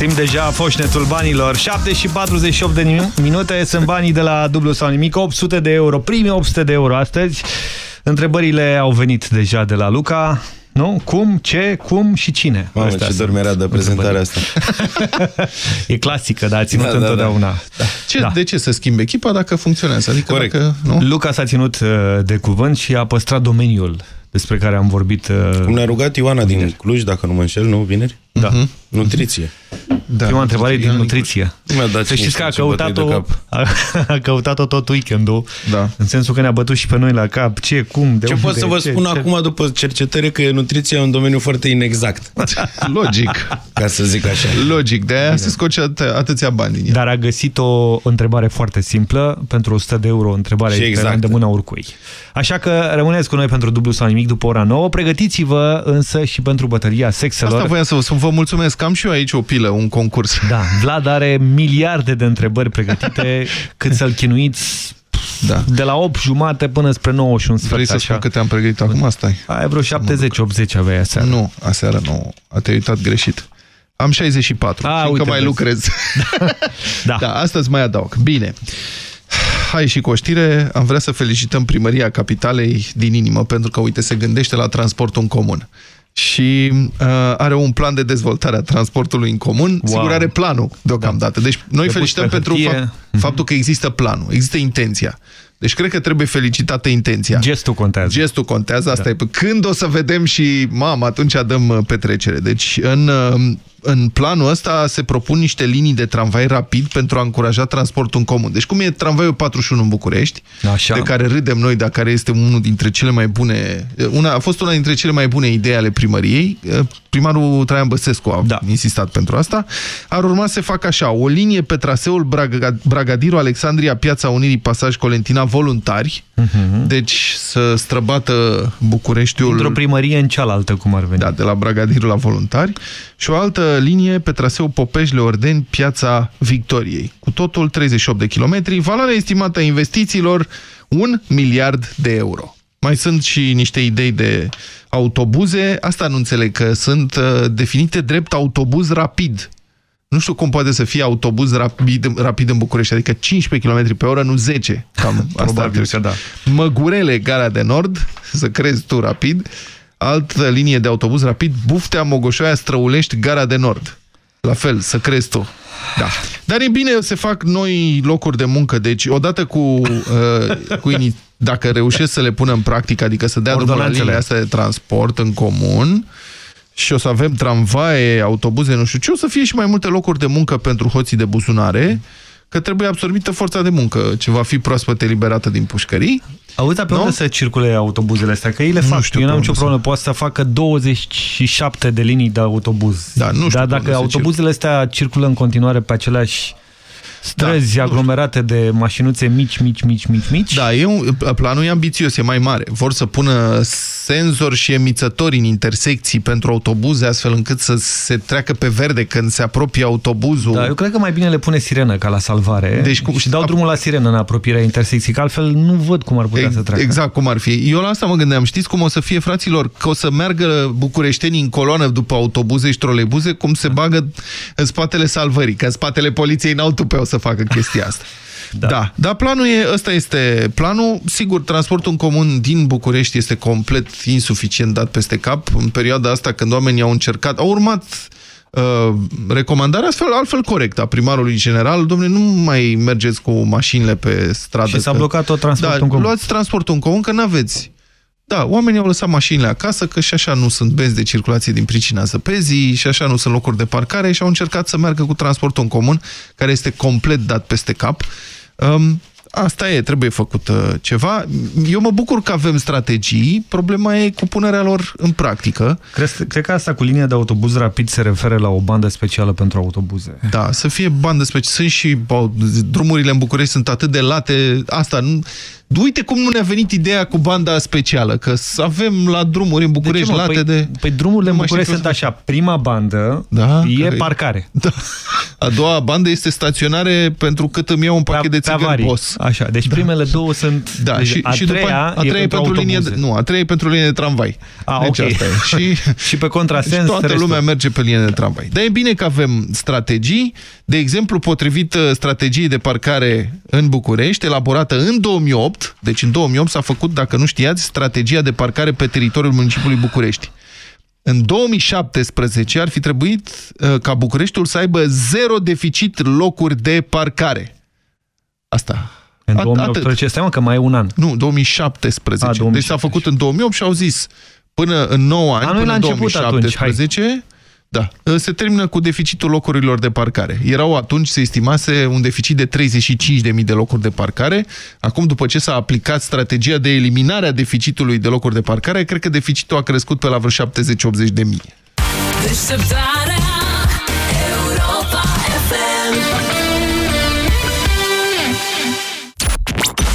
Simt deja foșnetul banilor. 7 și 48 de minute sunt banii de la dublu sau nimic. 800 de euro. Primii 800 de euro astăzi. Întrebările au venit deja de la Luca. Nu? Cum, ce, cum și cine. Mamă, Astea ce sunt dor mi-era de prezentarea asta. e clasică, dar a ținut Da, da, da. întotdeauna. Ce, De ce să schimbi echipa dacă funcționează? Adică Corect. Dacă, nu? Luca s-a ținut uh, de cuvânt și a păstrat domeniul despre care am vorbit. uh, Cum ne-a rugat Ioana din Cluj, dacă nu mă înșel, nu, vineri? Da. Nutriție. Da, Prima întrebare din nutriție. Mi-a dat Să știți că a niște bătăi de căutat-o cap. a, a căutat-o tot weekendul. Da. În sensul că ne-a bătut și pe noi la cap. Ce, cum, de Ce unde, pot să vă ce, spun ce? acum după cercetări că nutriția e un domeniu foarte inexact. Logic. Ca să zic așa. Logic, de aia se scoce at atâția bani din ea. Dar a găsit o întrebare foarte simplă pentru 100 de euro, o întrebare Și care exactă. de mâna oricui. Așa că rămâneți cu noi pentru dublu sau nimic după ora 9. Pregătiți-vă însă și pentru bătălia sexelor. Asta voiam să vă spun, vă mulțumesc. Am și eu aici o pilă, un concurs. Da, Vlad are miliarde de întrebări pregătite cât să-l chinuiți Da. De la 8 jumate până spre 9 și un sfert. Vrei să așa. spun câte am pregătit acum? Stai. Ai vreo 70-80 aveai aseară. Nu, aseară nu. A te uitat greșit. Am 64, A, fiindcă uite, mai vezi. lucrez. Da. da, astăzi mai adaug. Bine. Hai și cu o știre, am vrea să felicităm primăria capitalei din inimă pentru că, uite, se gândește la transportul în comun. Și uh, are un plan de dezvoltare a transportului în comun. Wow. Sigur, are planul deocamdată. Deci noi Depus felicităm pe pentru hârtie. fapt, faptul că există planul, există intenția. Deci cred că trebuie felicitată intenția. Gestul contează. Gestul contează, asta Da. e. Când o să vedem și, mamă, atunci dăm uh, petrecere. Deci în, uh, în planul ăsta se propun niște linii de tramvai rapid pentru a încuraja transportul în comun. Deci cum e tramvaiul 41 în București, Așa. de care râdem noi, dar care este unul dintre cele mai bune, una, a fost una dintre cele mai bune idei ale primăriei. Primarul Traian Băsescu a da. insistat pentru asta. Ar urma să se facă așa, o linie pe traseul Braga, Bragadiru Alexandria, Piața Unirii, Pasaj Colentina, voluntari, Mhm. deci să străbată Bucureștiul... Într-o primărie în cealaltă, cum ar veni. Da, de la Bragadiru la voluntari. Și o altă linie pe traseul Popeș-Leordeni, Piața Victoriei. Cu totul 38 de kilometri. Valoarea estimată a investițiilor, un miliard de euro. Mai sunt și niște idei de autobuze. Asta nu înțeleg, că sunt uh, definite drept autobuz rapid. Nu știu cum poate să fie autobuz rapid, rapid în București, adică 15 km pe oră, nu 10. Cam asta ar Probabil trebui. că da. Măgurele, Gara de Nord, să crezi tu rapid. Altă linie de autobuz rapid, Buftea, Mogoșoaia, Străulești, Gara de Nord. La fel, să crezi tu. Da. Dar e bine, se fac noi locuri de muncă, deci odată cu, uh, cu ini dacă reușesc să le pună în practică, adică să dea drumul la Ordonanțele. liniile astea de transport în comun, și o să avem tramvaie, autobuze, nu știu ce, o să fie și mai multe locuri de muncă pentru hoții de buzunare, că trebuie absorbită forța de muncă, ce va fi proaspăt eliberată din pușcării. Auzi, dar pe Nu? unde să circule autobuzele astea? Că ei le Nu fac. știu Eu pe n-am unde nicio să- problemă. Poate să facă 27 de linii de autobuz. Da, nu știu Dar pe unde dacă se autobuzele astea circulă în continuare pe aceleași străzi Da, aglomerate de mașinuțe mici, mici, mici, mici, mici. Da, e un, planul e ambițios, e mai mare. Vor să pună senzori și emițători în intersecții pentru autobuze, astfel încât să se treacă pe verde când se apropie autobuzul. Da, eu cred că mai bine le pune sirenă ca la salvare Deci cum- și dau drumul la sirenă în apropierea intersecției, că altfel nu văd cum ar putea să treacă. Exact cum ar fi. Eu la asta mă gândeam. Știți cum o să fie, fraților? Că o să meargă bucureștenii în coloană după autobuze și troleibuze, cum se bagă în spatele salvării. Că în spatele poliției n-au tupeu să facă chestia asta. Da. da. Dar planul e, ăsta este planul. Sigur, transportul în comun din București este complet insuficient dat peste cap. În perioada asta, când oamenii au încercat, au urmat uh, recomandarea astfel, altfel corect a primarului general. Domnule, nu mai mergeți cu mașinile pe stradă. Și s-a că- blocat tot transportul da, în comun. luați transportul în comun, că n-aveți. Da, oamenii au lăsat mașinile acasă, că și așa nu sunt benzi de circulație din pricina zăpezii, și așa nu sunt locuri de parcare și au încercat să meargă cu transportul în comun, care este complet dat peste cap. Um, asta e, trebuie făcut uh, ceva. Eu mă bucur că avem strategii, problema e cu punerea lor în practică. Cred, cred că asta cu linia de autobuz rapid se referă la o bandă specială pentru autobuze. Da, să fie bandă specială. Sunt și bă, drumurile în București sunt atât de late. Asta nu... Uite cum nu ne-a venit ideea cu banda specială, că să avem la drumuri în București De ce, mă? late păi, de... Păi drumurile în de mașini București sunt așa. Prima bandă Da, e care- parcare. Da. A doua bandă este staționare pentru cât îmi iau un pachet de pe țigări avarii. boss. Așa, deci primele două sunt... Da, deci și, a și treia, după, a treia e e pentru linie de, autobuze. nu, a treia e pentru linie de tramvai. A, deci ok. asta e. Și, și pe contrasens și toată restul. lumea merge pe linie de tramvai. Dar e bine că avem strategii. De exemplu, potrivit uh, strategiei de parcare în București, elaborată în 2008, deci în 2008 s-a făcut, dacă nu știați, strategia de parcare pe teritoriul municipiului București. În 2017 ar fi trebuit uh, ca Bucureștiul să aibă zero deficit locuri de parcare. Asta. În At- 2018, stai mă, că mai e un an. Nu, 2017. A, Deci 2017. s-a făcut în 2008 și au zis până în 9 ani, Anul până la în început atunci, 2017, da, se termină cu deficitul locurilor de parcare. Erau atunci, se estimase, un deficit de 35.000 de locuri de parcare. Acum, după ce s-a aplicat strategia de eliminare a deficitului de locuri de parcare, cred că deficitul a crescut pe la vreo 70-80 de mii. Deșteptarea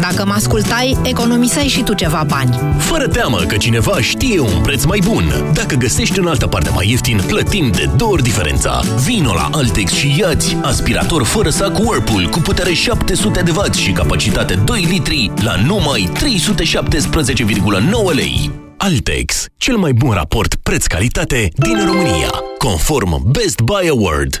Dacă mă ascultai, economiseai și tu ceva bani. Fără teamă că cineva știe un preț mai bun. Dacă găsești în altă parte mai ieftin, plătim de două ori diferența. Vino la Altex și iați aspirator fără sac Whirlpool cu putere 700 de W și capacitate 2 litri la numai 317,9 lei. Altex, cel mai bun raport preț-calitate din România, conform Best Buy Award.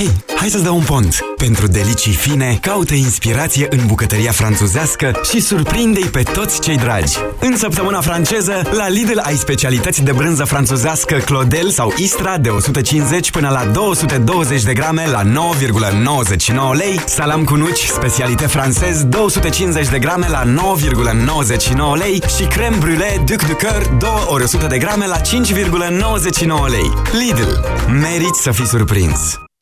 Hei, hai să-ți dau un pont! Pentru delicii fine, caută inspirație în bucătăria franțuzească și surprinde-i pe toți cei dragi. În săptămâna franceză, la Lidl ai specialități de brânză franțuzească Clodel sau Istra de 150 până la 220 de grame la 9,99 lei, salam cu nuci, specialitate francez 250 de grame la 9,99 lei și creme brûlée Duc de Coeur 2 ori 100 de grame la 5,99 lei. Lidl. Meriți să fii surprins!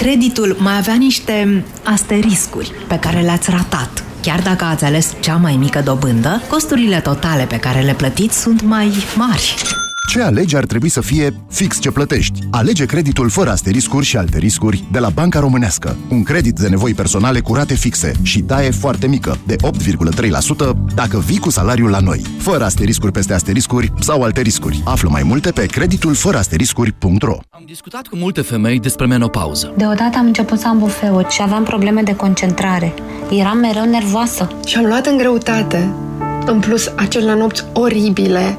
creditul mai avea niște asteriscuri pe care le-ați ratat. Chiar dacă ați ales cea mai mică dobândă, costurile totale pe care le plătiți sunt mai mari. Ce alegi ar trebui să fie fix ce plătești. Alege creditul fără asteriscuri și alte riscuri de la Banca Românească. Un credit de nevoi personale cu rate fixe și taie foarte mică, de 8,3% dacă vii cu salariul la noi. Fără asteriscuri peste asteriscuri sau alte riscuri. Află mai multe pe creditul fără asteriscuri.ro Am discutat cu multe femei despre menopauză. Deodată am început să am bufeuri și aveam probleme de concentrare. Eram mereu nervoasă. Și am luat în greutate. În plus, acele nopți oribile,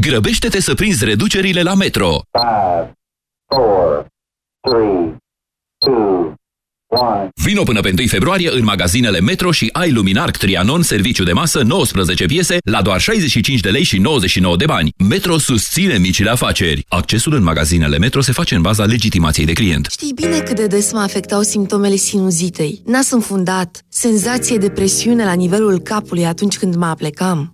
Grăbește-te să prinzi reducerile la Metro! 5, 4, 3, 2, Vino până pe 1 februarie în magazinele Metro și ai Luminarc Trianon serviciu de masă 19 piese la doar 65 de lei și 99 de bani. Metro susține micile afaceri. Accesul în magazinele Metro se face în baza legitimației de client. Știi bine cât de des mă afectau simptomele sinuzitei. Nas înfundat, senzație de presiune la nivelul capului atunci când mă aplecam.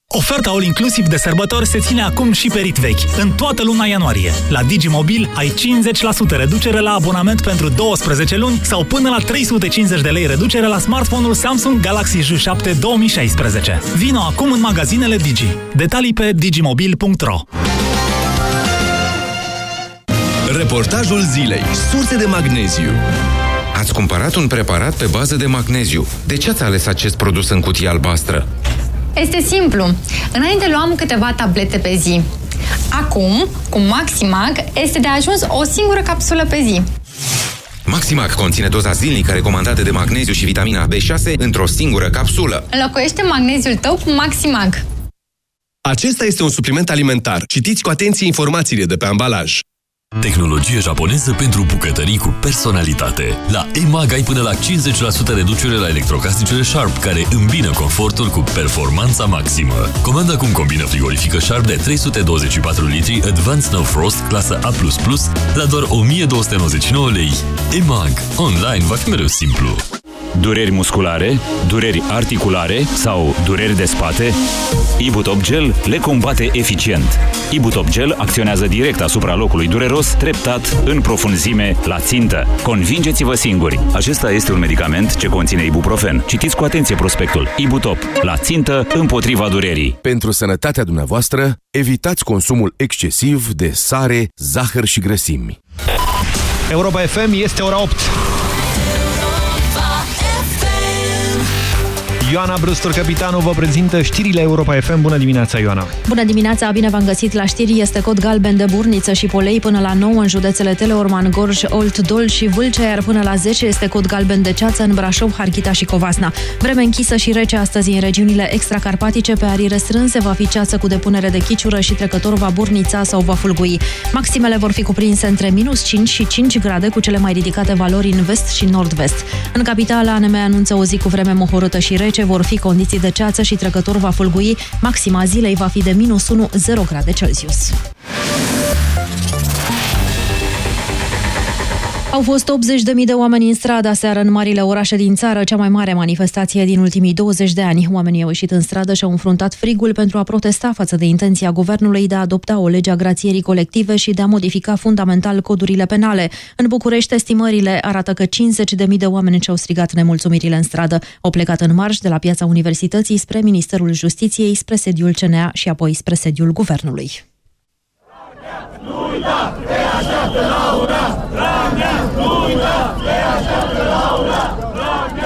Oferta All Inclusiv de sărbători se ține acum și pe rit vechi, în toată luna ianuarie. La Digimobil ai 50% reducere la abonament pentru 12 luni sau până la 350 de lei reducere la smartphone-ul Samsung Galaxy J7 2016. Vino acum în magazinele Digi. Detalii pe digimobil.ro Reportajul zilei. Surse de magneziu. Ați cumpărat un preparat pe bază de magneziu. De ce ați ales acest produs în cutie albastră? Este simplu. Înainte luam câteva tablete pe zi. Acum, cu Maximag, este de ajuns o singură capsulă pe zi. Maximac conține doza zilnică recomandată de magneziu și vitamina B6 într-o singură capsulă. Înlocuiește magneziul tău cu Maximag. Acesta este un supliment alimentar. Citiți cu atenție informațiile de pe ambalaj. Tehnologie japoneză pentru bucătării cu personalitate. La EMAG ai până la 50% reducere la electrocasnicele Sharp, care îmbină confortul cu performanța maximă. Comanda acum combina frigorifică Sharp de 324 litri Advanced No Frost, clasă A++, la doar 1299 lei. EMAG. Online va fi mereu simplu. Dureri musculare, dureri articulare sau dureri de spate? Ibutop Gel le combate eficient. Ibutop Gel acționează direct asupra locului dureros, treptat, în profunzime, la țintă. Convingeți-vă singuri! Acesta este un medicament ce conține ibuprofen. Citiți cu atenție prospectul. Ibutop. La țintă, împotriva durerii. Pentru sănătatea dumneavoastră, evitați consumul excesiv de sare, zahăr și grăsimi. Europa FM este ora 8. Ioana Brustur, capitanul, vă prezintă știrile Europa FM. Bună dimineața, Ioana! Bună dimineața, bine v-am găsit la știri. Este cod galben de Burniță și Polei până la 9 în județele Teleorman, Gorj, Olt, Dol și Vâlcea, iar până la 10 este cod galben de ceață în Brașov, Harghita și Covasna. Vreme închisă și rece astăzi în regiunile extracarpatice, pe arii restrânse va fi ceață cu depunere de chiciură și trecător va burnița sau va fulgui. Maximele vor fi cuprinse între minus 5 și 5 grade, cu cele mai ridicate valori în vest și nord-vest. În capitală, ANM anunță o zi cu vreme mohorâtă și rece, vor fi condiții de ceață și trecător va fulgui. Maxima zilei va fi de minus 1-0 grade Celsius. Au fost 80.000 de oameni în stradă aseară în marile orașe din țară, cea mai mare manifestație din ultimii 20 de ani. Oamenii au ieșit în stradă și au înfruntat frigul pentru a protesta față de intenția guvernului de a adopta o lege a grațierii colective și de a modifica fundamental codurile penale. În București, estimările arată că 50.000 de oameni și-au strigat nemulțumirile în stradă. Au plecat în marș de la piața Universității spre Ministerul Justiției, spre sediul CNA și apoi spre sediul guvernului. Nu uita, te așteaptă Laura! Dragnea, nu uita, te așteaptă Laura!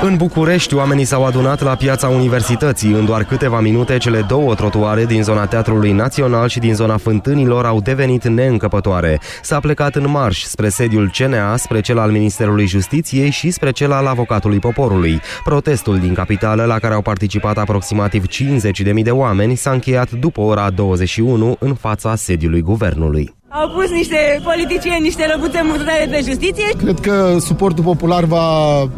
În București, oamenii s-au adunat la piața Universității. În doar câteva minute, cele două trotuare din zona Teatrului Național și din zona Fântânilor au devenit neîncăpătoare. S-a plecat în marș spre sediul CNA, spre cel al Ministerului Justiției și spre cel al Avocatului Poporului. Protestul din capitală, la care au participat aproximativ 50.000 de oameni, s-a încheiat după ora 21 în fața sediului guvernului. Au pus niște politicieni, niște lăbuțe murdare de justiție. Cred că suportul popular va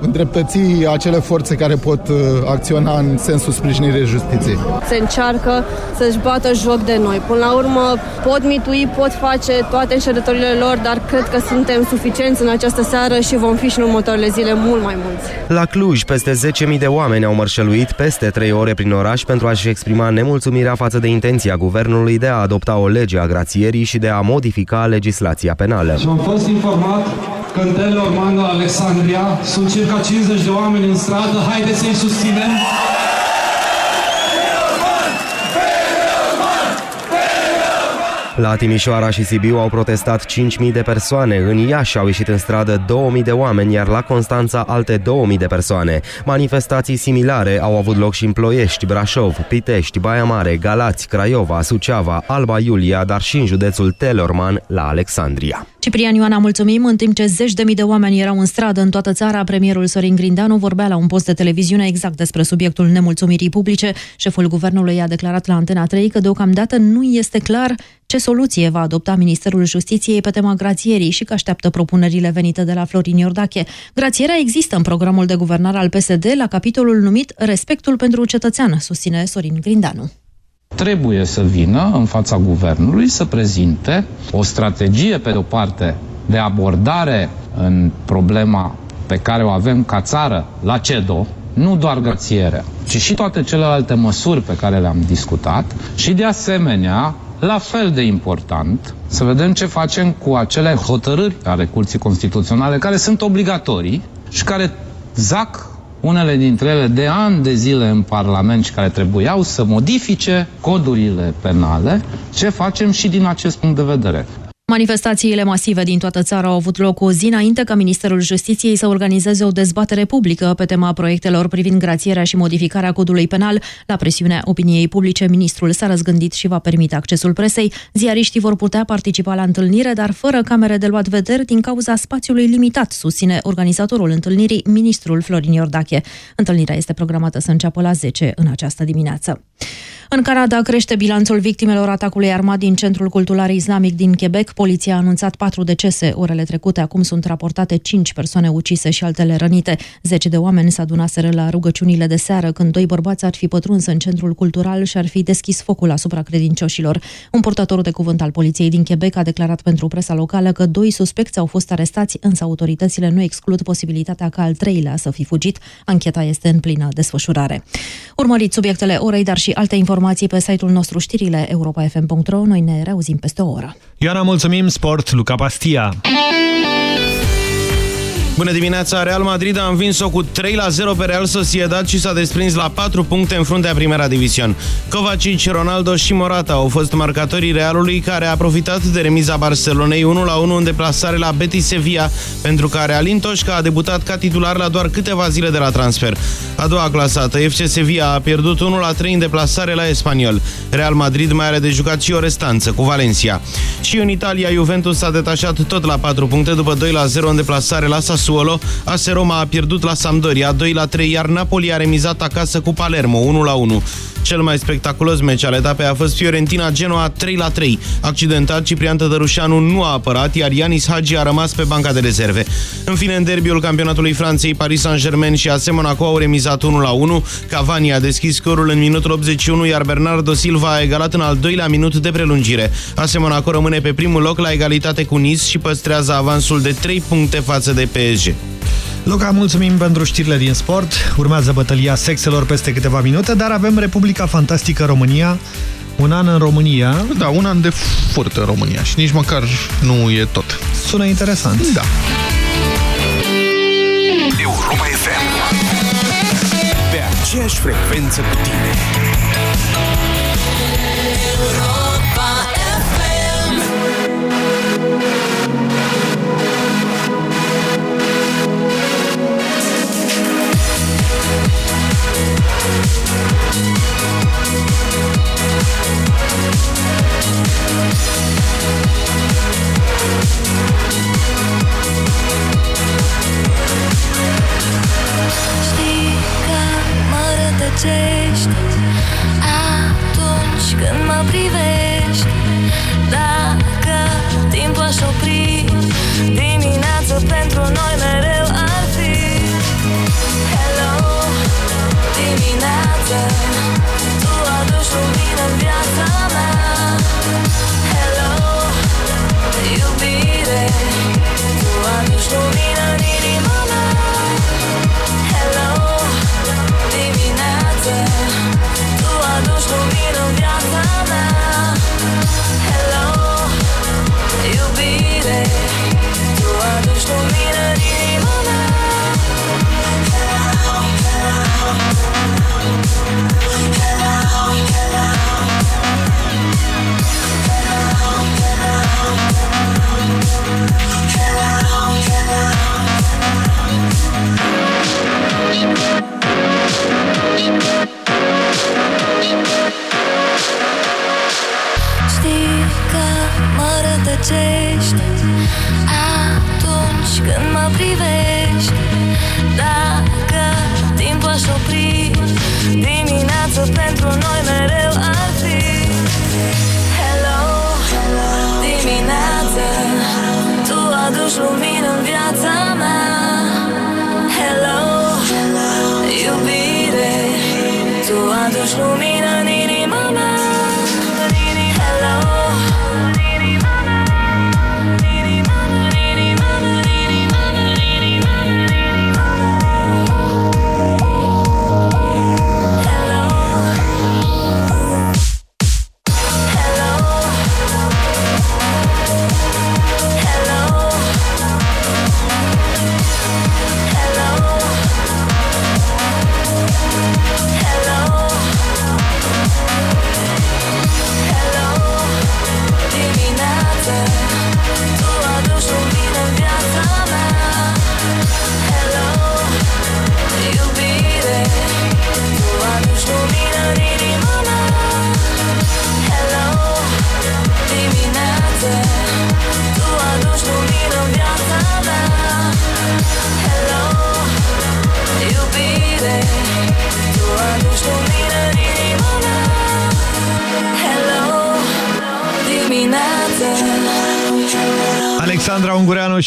îndreptăți acele forțe care pot uh, acționa în sensul sprijinirii justiției. Se încearcă să-și bată joc de noi. Până la urmă pot mitui, pot face toate înșelătorile lor, dar cred că suntem suficienți în această seară și vom fi și în următoarele zile mult mai mulți. La Cluj, peste 10.000 de oameni au mărșăluit peste 3 ore prin oraș pentru a-și exprima nemulțumirea față de intenția guvernului de a adopta o lege a grațierii și de a modifica legislația penală. Și am fost informat că în Teleorman la Alexandria sunt circa 50 de oameni în stradă. Haideți să-i susținem! La Timișoara și Sibiu au protestat 5.000 de persoane, în Iași au ieșit în stradă 2.000 de oameni, iar la Constanța alte 2.000 de persoane. Manifestații similare au avut loc și în Ploiești, Brașov, Pitești, Baia Mare, Galați, Craiova, Suceava, Alba Iulia, dar și în județul Telorman, la Alexandria. Ciprian Ioana, mulțumim. În timp ce zeci de mii de oameni erau în stradă în toată țara, premierul Sorin Grindeanu vorbea la un post de televiziune exact despre subiectul nemulțumirii publice. Șeful guvernului a declarat la Antena 3 că deocamdată nu este clar ce soluție va adopta Ministerul Justiției pe tema grațierii și că așteaptă propunerile venite de la Florin Iordache. Grațierea există în programul de guvernare al PSD la capitolul numit Respectul pentru cetățean, susține Sorin Grindeanu trebuie să vină în fața guvernului să prezinte o strategie, pe de-o parte, de abordare în problema pe care o avem ca țară la CEDO, nu doar grațierea, ci și toate celelalte măsuri pe care le-am discutat și, de asemenea, la fel de important, să vedem ce facem cu acele hotărâri ale Curții Constituționale care sunt obligatorii și care zac unele dintre ele de ani de zile în Parlament și care trebuiau să modifice codurile penale, ce facem și din acest punct de vedere. Manifestațiile masive din toată țara au avut loc o zi înainte ca Ministerul Justiției să organizeze o dezbatere publică pe tema proiectelor privind grațierea și modificarea codului penal. La presiunea opiniei publice, ministrul s-a răzgândit și va permite accesul presei. Ziariștii vor putea participa la întâlnire, dar fără camere de luat vederi din cauza spațiului limitat, susține organizatorul întâlnirii, ministrul Florin Iordache. Întâlnirea este programată să înceapă la 10 în această dimineață. În Canada crește bilanțul victimelor atacului armat din Centrul Cultural Islamic din Quebec. Poliția a anunțat patru decese orele trecute. Acum sunt raportate cinci persoane ucise și altele rănite. Zece de oameni s-a adunat la rugăciunile de seară când doi bărbați ar fi pătruns în Centrul Cultural și ar fi deschis focul asupra credincioșilor. Un portator de cuvânt al poliției din Quebec a declarat pentru presa locală că doi suspecți au fost arestați, însă autoritățile nu exclud posibilitatea ca al treilea să fi fugit. Ancheta este în plină desfășurare. Urmăriți subiectele orei, dar și alte informații informații pe site-ul nostru știrile europa.fm.ro. Noi ne reauzim peste o oră. Ioana, mulțumim! Sport, Luca Pastia! Bună dimineața! Real Madrid a învins-o cu 3 la 0 pe Real Sociedad și s-a desprins la 4 puncte în fruntea Primera Division. Kovacic, Ronaldo și Morata au fost marcatorii Realului care a profitat de remiza Barcelonei 1 la 1 în deplasare la Betis Sevilla, pentru care Alin Toșca a debutat ca titular la doar câteva zile de la transfer. A doua clasată, FC Sevilla, a pierdut 1 la 3 în deplasare la Espanyol. Real Madrid mai are de jucat și o restanță cu Valencia. Și în Italia, Juventus s-a detașat tot la 4 puncte după 2 la 0 în deplasare la Sassuolo Sassuolo, AS Roma a pierdut la Sampdoria 2 la 3, iar Napoli a remizat acasă cu Palermo 1 la 1. Cel mai spectaculos meci al etapei a fost Fiorentina-Genoa 3 la 3. Accidentat, Ciprian Tădărușanu nu a apărat, iar Ianis Hagi a rămas pe banca de rezerve. În fine, în derbiul campionatului Franței, Paris Saint-Germain și AS Monaco au remizat 1 la 1. Cavani a deschis scorul în minutul 81, iar Bernardo Silva a egalat în al doilea minut de prelungire. AS Monaco rămâne pe primul loc la egalitate cu Nice și păstrează avansul de 3 puncte față de PSG. Luca, mulțumim pentru știrile din sport. Urmează bătălia sexelor peste câteva minute, dar avem Republica Fantastică România. Un an în România. Da, un an de furt în România și nici măcar nu e tot. Sună interesant. Da. Europa FM. Pe aceeași frecvență cu tine.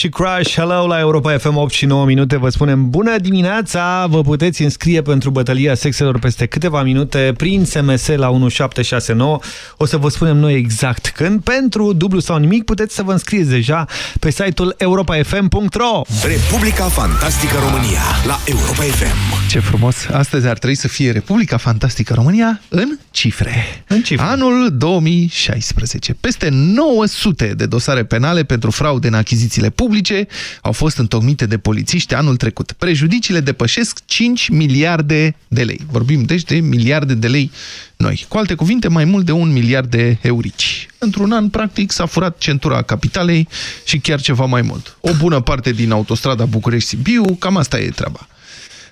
Și Crush, hello la Europa FM 8 și 9 minute. Vă spunem bună dimineața! Vă puteți înscrie pentru bătălia sexelor peste câteva minute prin SMS la 1769. O să vă spunem noi exact când. Pentru dublu sau nimic puteți să vă înscrieți deja pe site-ul europafm.ro Republica Fantastică România la Europa FM. Ce frumos! Astăzi ar trebui să fie Republica Fantastică România în cifre. În cifre. Anul 2016. Peste 900 de dosare penale pentru fraude în achizițiile publice au fost întocmite de polițiști anul trecut. Prejudiciile depășesc 5 miliarde de lei. Vorbim deci de miliarde de lei noi. Cu alte cuvinte, mai mult de un miliard de eurici. Într-un an, practic, s-a furat centura capitalei și chiar ceva mai mult. O bună parte din autostrada București-Sibiu, cam asta e treaba.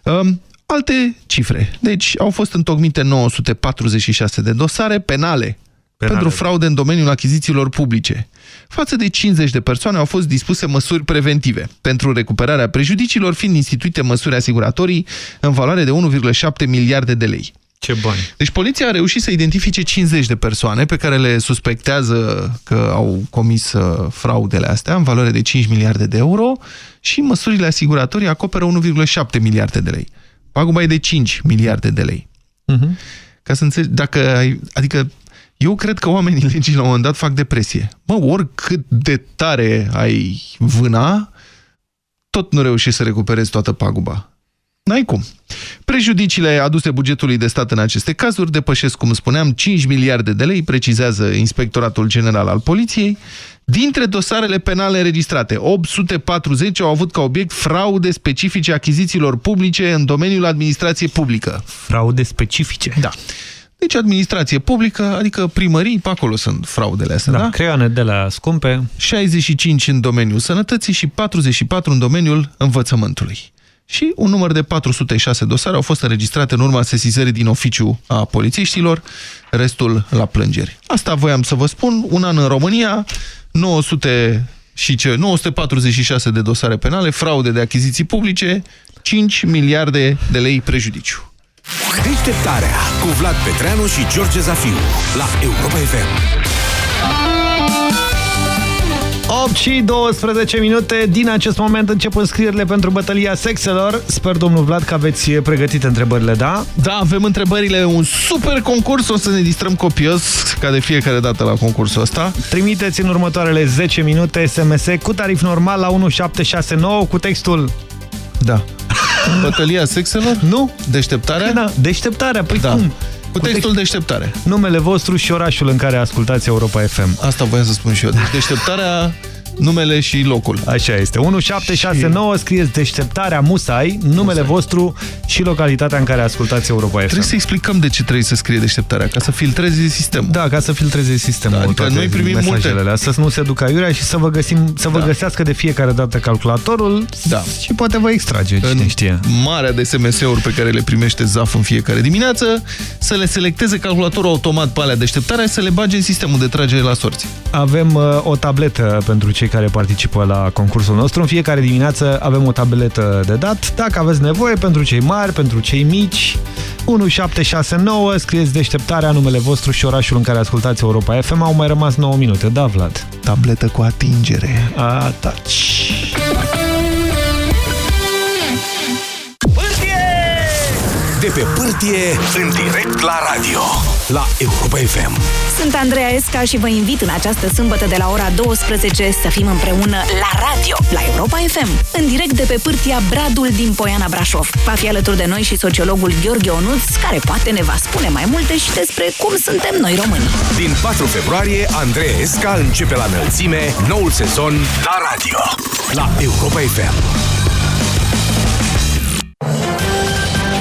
Um, alte cifre. Deci au fost întocmite 946 de dosare penale, penale pentru fraude în domeniul achizițiilor publice. Față de 50 de persoane au fost dispuse măsuri preventive, pentru recuperarea prejudiciilor fiind instituite măsuri asiguratorii în valoare de 1,7 miliarde de lei. Ce bani! Deci poliția a reușit să identifice 50 de persoane pe care le suspectează că au comis uh, fraudele astea în valoare de 5 miliarde de euro și măsurile asiguratorii acoperă 1,7 miliarde de lei. Paguba e de 5 miliarde de lei. Uh Mhm. -huh. Ca să înțelegi, dacă ai, adică eu cred că oamenii legii la un moment dat fac depresie. Mă, oricât de tare ai vâna, tot nu reușești să recuperezi toată paguba. N-ai cum. Prejudiciile aduse bugetului de stat în aceste cazuri depășesc, cum spuneam, 5 miliarde de lei, precizează Inspectoratul General al Poliției. Dintre dosarele penale înregistrate, 840 au avut ca obiect fraude specifice achizițiilor publice în domeniul administrației publică. Fraude specifice? Da. Deci administrație publică, adică primării, pe acolo sunt fraudele astea, da? Da, creioane de la scumpe. 65 în domeniul sănătății și 44 în domeniul învățământului. Și un număr de 406 dosare au fost înregistrate în urma sesizării din oficiu a polițiștilor, restul la plângeri. Asta voiam să vă spun, un an în România, 900 și ce, 946 de dosare penale, fraude de achiziții publice, 5 miliarde de lei prejudiciu. Deșteptarea cu Vlad Petreanu și George Zafiu la Europa FM. 8 și 12 minute. Din acest moment încep înscrierile pentru bătălia sexelor. Sper, domnul Vlad, că aveți pregătite întrebările, da? Da, avem întrebările, un super concurs, o să ne distrăm copios, ca de fiecare dată la concursul ăsta. Trimiteți în următoarele 10 minute SMS cu tarif normal la 1769 cu textul... Da. Bătălia sexelor? Nu. Deșteptarea? Da, deșteptarea, păi Da. cum? Cu textul deșteptare. Numele vostru și orașul în care ascultați Europa FM. Asta voiam să spun și eu. Deci deșteptarea, numele și locul. Așa este. 1769, scrieți deșteptarea Musai, numele Musai. vostru și localitatea în care ascultați Europa FM. Trebuie să explicăm de ce trebuie să scrie deșteptarea, ca să filtreze sistemul. Da, ca să filtreze sistemul. Da, adică toate noi primim mesajele multe. alea, să nu se ducă aiurea și să vă, găsim, să vă Da. găsească de fiecare dată calculatorul Da. și poate vă extrage, cine în știe. marea de SMS-uri pe care le primește ZAF în fiecare dimineață, să le selecteze calculatorul automat pe alea deșteptarea și să le bage în sistemul de tragere la sorți. Avem uh, o tabletă pentru cei care participă la concursul nostru. În fiecare dimineață avem o tabletă de dat. Dacă aveți nevoie, pentru cei mari, pentru cei mici, 1769, scrieți deșteptarea, numele vostru și orașul în care ascultați Europa FM. Au mai rămas 9 minute. Da, Vlad? Tabletă cu atingere. A, pe pârtie, în direct la radio, la Europa FM. Sunt Andreea Esca și vă invit în această sâmbătă de la ora 12 să fim împreună la radio, la Europa FM, în direct de pe pârtia Bradul din Poiana Brașov. Va fi alături de noi și sociologul Gheorghe Onuț, care poate ne va spune mai multe și despre cum suntem noi români. Din 4 februarie, Andrei Esca începe la înălțime noul sezon la radio, la Europa FM.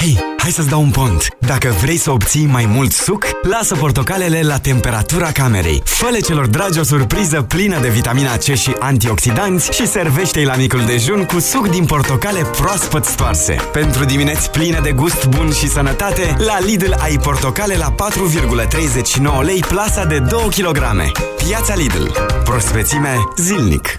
Hei, hai să-ți dau un pont. Dacă vrei să obții mai mult suc, lasă portocalele la temperatura camerei. Fă-le celor dragi o surpriză plină de vitamina C și antioxidanți și servește-i la micul dejun cu suc din portocale proaspăt stoarse. Pentru dimineți pline de gust bun și sănătate, la Lidl ai portocale la 4,39 lei plasa de 2 kg. Piața Lidl. Prospețime zilnic.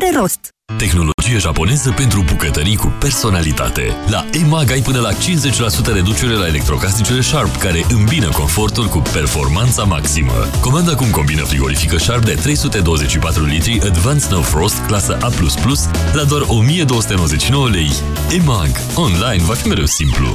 are rost. Tehnologie japoneză pentru bucătării cu personalitate. La EMAG ai până la 50% reducere la electrocasnicele Sharp, care îmbină confortul cu performanța maximă. Comanda acum combină frigorifică Sharp de 324 litri Advanced No Frost, clasă A++, la doar 1299 lei. EMAG. Online va fi mereu simplu.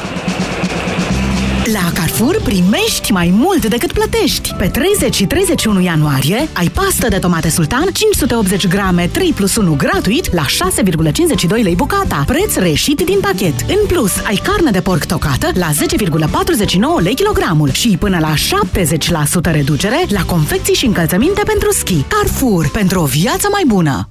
La Carrefour primești mai mult decât plătești. Pe 30 și 31 ianuarie ai pastă de tomate sultan 580 grame 3 plus 1 gratuit la 6,52 lei bucata, preț reșit din pachet. În plus, ai carne de porc tocată la 10,49 lei kilogramul și până la 70% reducere la confecții și încălțăminte pentru schi. Carrefour, pentru o viață mai bună!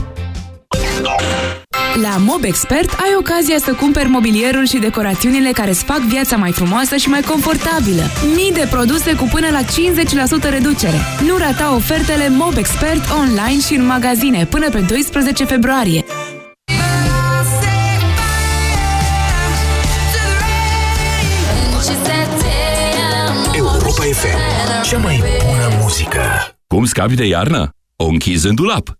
La MobExpert ai ocazia să cumperi mobilierul și decorațiunile care îți fac viața mai frumoasă și mai confortabilă. Mii de produse cu până la 50% reducere. Nu rata ofertele MobExpert online și în magazine până pe 12 februarie. Europa FM. Cea mai bună muzică. Cum scapi de iarnă? O închizi în dulap.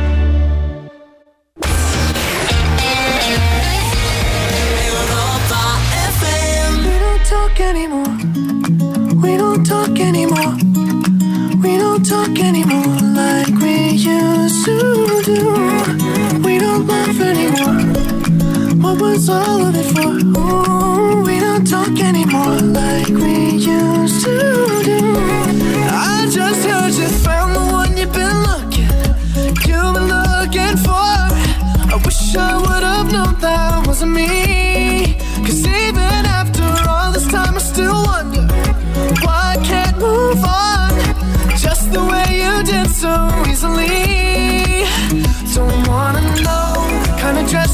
We anymore. What was all of it for? Ooh, we don't talk anymore like we used to do. I just heard you found the one you've been looking, you've been looking for. I wish I would have known that wasn't me. Cause even after all this time, I still wonder why I can't move on just the way you did so easily. Don't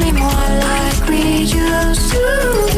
Anymore. Like we used to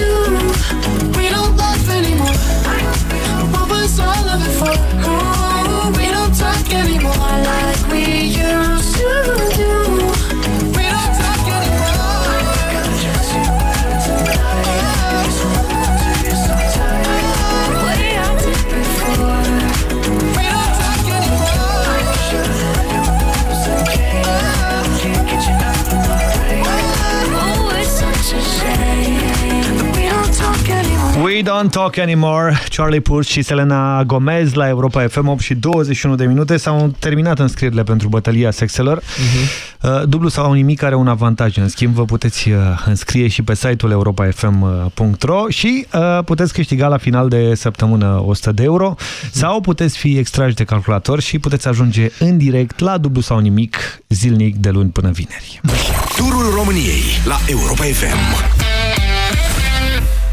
We Don't Talk Anymore, Charlie Puth și Selena Gomez la Europa FM 8 și 21 de minute. S-au terminat înscrierile pentru bătălia sexelor. Uh, dublu sau nimic are un avantaj. În schimb, vă puteți uh, înscrie și pe site-ul europafm.ro și uh, puteți câștiga la final de săptămână 100 de euro sau puteți fi extrași de calculator și puteți ajunge în direct la dublu sau nimic zilnic de luni până vineri. Turul României la Europa FM.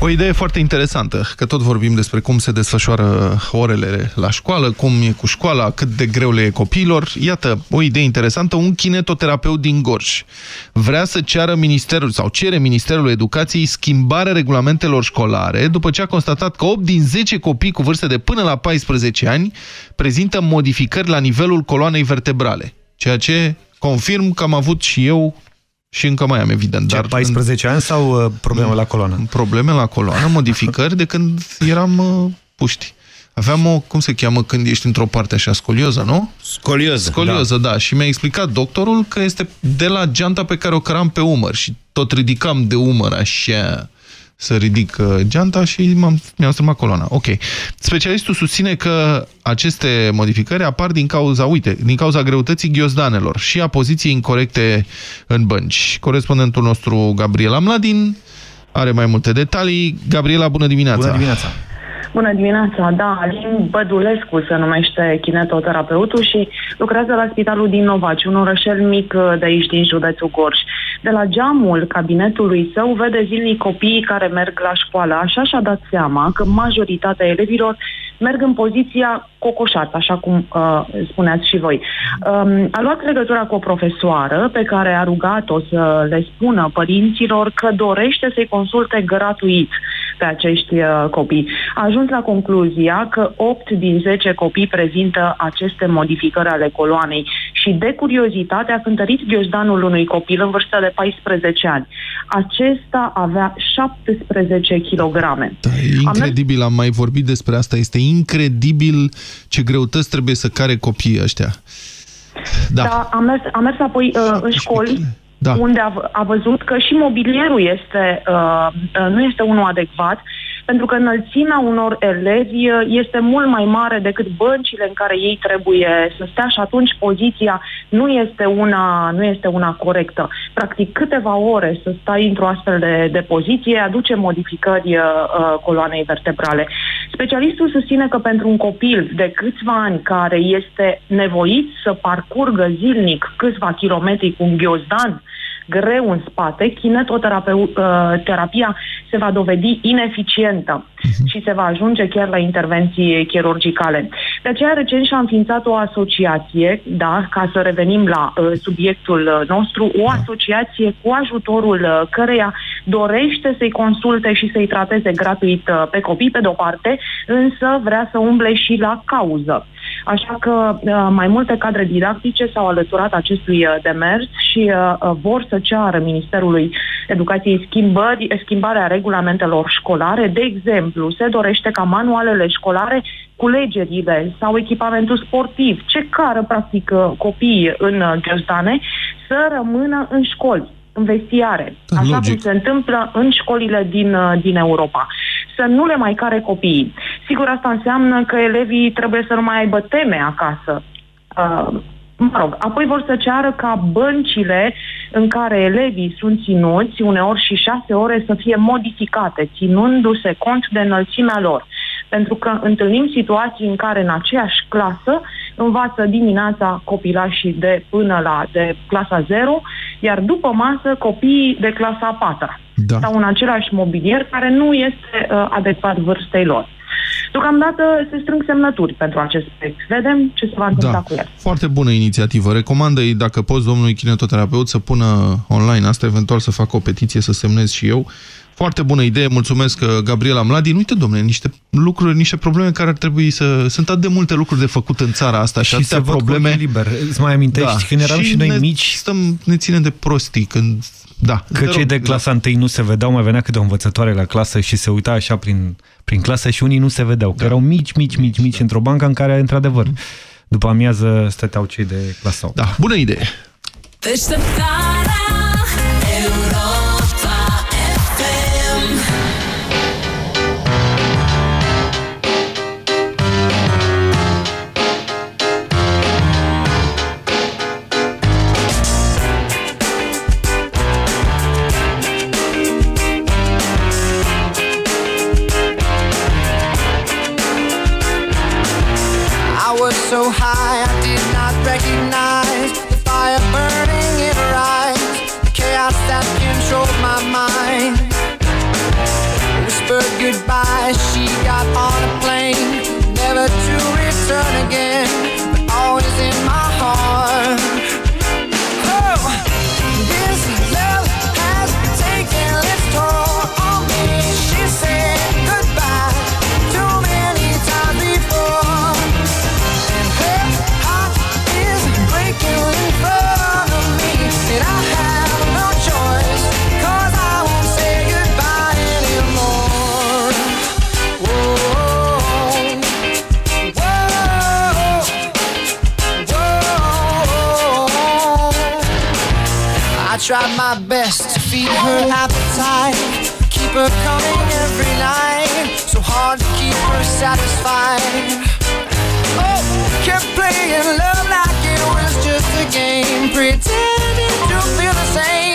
O idee foarte interesantă, că tot vorbim despre cum se desfășoară orele la școală, cum e cu școala, cât de greu le e copiilor. Iată, o idee interesantă, un kinetoterapeut din Gorj vrea să ceară ministerul sau cere Ministerul Educației schimbarea regulamentelor școlare după ce a constatat că 8 din 10 copii cu vârste de până la 14 ani prezintă modificări la nivelul coloanei vertebrale, ceea ce confirm că am avut și eu și încă mai am, evident. Ce, dar 14 ani sau uh, probleme la coloană? Probleme la coloană, modificări de când eram uh, puști. Aveam o, cum se cheamă când ești într-o parte așa, scolioză, nu? Scolioză. Scolioză, da. da. Și mi-a explicat doctorul că este de la geanta pe care o căram pe umăr și tot ridicam de umăr așa să ridic uh, geanta și mi-am strâmbat coloana. Ok. Specialistul susține că aceste modificări apar din cauza, uite, din cauza greutății ghiozdanelor și a poziției incorrecte în bănci. Corespondentul nostru, Gabriela Mladin, are mai multe detalii. Gabriela, bună dimineața! Bună dimineața! Bună dimineața, da, Alin Bădulescu se numește kinetoterapeutul și lucrează la spitalul din Novaci, un orășel mic uh, de aici din județul Gorj. De la geamul cabinetului său vede zilnic copiii care merg la școală. Așa și-a dat seama că majoritatea elevilor merg în poziția cocoșată, așa cum uh, spuneați și voi. Um, a luat legătura cu o profesoară pe care a rugat-o să le spună părinților că dorește să-i consulte gratuit pe acești uh, copii. A ajuns la concluzia că 8 din 10 copii prezintă aceste modificări ale coloanei și de curiozitate a cântărit ghiozdanul unui copil în vârstă de 14 ani. Acesta avea 17 kg. Da, e incredibil, am mai vorbit despre asta, este incredibil ce greutăți trebuie să care copiii ăștia. Da. da am, mers, am mers apoi uh, în școli da. unde a, a văzut că și mobilierul este, uh, uh, nu este unul adecvat pentru că înălțimea unor elevi uh, este mult mai mare decât băncile în care ei trebuie să stea și atunci poziția nu este una, nu este una corectă. Practic câteva ore să stai într-o astfel de, de poziție aduce modificări uh, uh, coloanei vertebrale. Specialistul susține că pentru un copil de câțiva ani care este nevoit să parcurgă zilnic câțiva kilometri cu un ghiozdan greu în spate, kinetoterapia se va dovedi ineficientă și se va ajunge chiar la intervenții chirurgicale. De aceea recent și-a înființat o asociație, da, ca să revenim la uh, subiectul uh, nostru, o asociație cu ajutorul uh, căreia dorește să-i consulte și să-i trateze gratuit uh, pe copii, pe de-o parte, însă vrea să umble și la cauză. Așa că uh, mai multe cadre didactice s-au alăturat acestui uh, demers și uh, uh, vor să ceară Ministerului Educației schimbări, schimbarea regulamentelor școlare. De exemplu, se dorește ca manualele școlare, culegerile sau echipamentul sportiv, ce cară practic uh, copiii în uh, ghiostane, să rămână în școli în vestiare, Da, așa logic. cum se întâmplă în școlile din, uh, din Europa. Să nu le mai care copiii. Sigur, asta înseamnă că elevii trebuie să nu mai aibă teme acasă. Uh, mă rog, apoi vor să ceară ca băncile în care elevii sunt ținuți, uneori și șase ore, să fie modificate, ținându-se cont de înălțimea lor. Pentru că întâlnim situații în care în aceeași clasă învață dimineața copilașii de până la de clasa 0, iar după masă copiii de clasa 4 da. sau în același mobilier care nu este uh, adecvat vârstei lor. Deocamdată se strâng semnături pentru acest proiect. Vedem ce se va întâmpla Da, cu el. foarte bună inițiativă. Recomandă-i, dacă poți, domnului kinetoterapeut, să pună online asta, eventual să facă o petiție, să semnez și eu. Foarte bună idee, mulțumesc, uh, Gabriela Mladin. Uite, domnule, niște lucruri, niște probleme care ar trebui să... Sunt atât de multe lucruri de făcut în țara asta și, Și atâtea se văd cu probleme. ochii liber. Îți mai amintești când eram și noi ne mici? Stăm, ne ținem de prostii când... Da. Că Te cei rog, de clasa întâi nu se vedeau, mai venea câte o învățătoare la clasă și se uita așa prin, prin clasă și unii nu se vedeau, că erau mici, mici, mici, mici într-o bancă în care, într-adevăr, după amiază stăteau cei de clasa 8. Da, bună idee! Again, tried my best to feed her appetite, keep her coming every night. So hard to keep her satisfied. Oh, kept playing love like it was just a game, pretending to feel the same.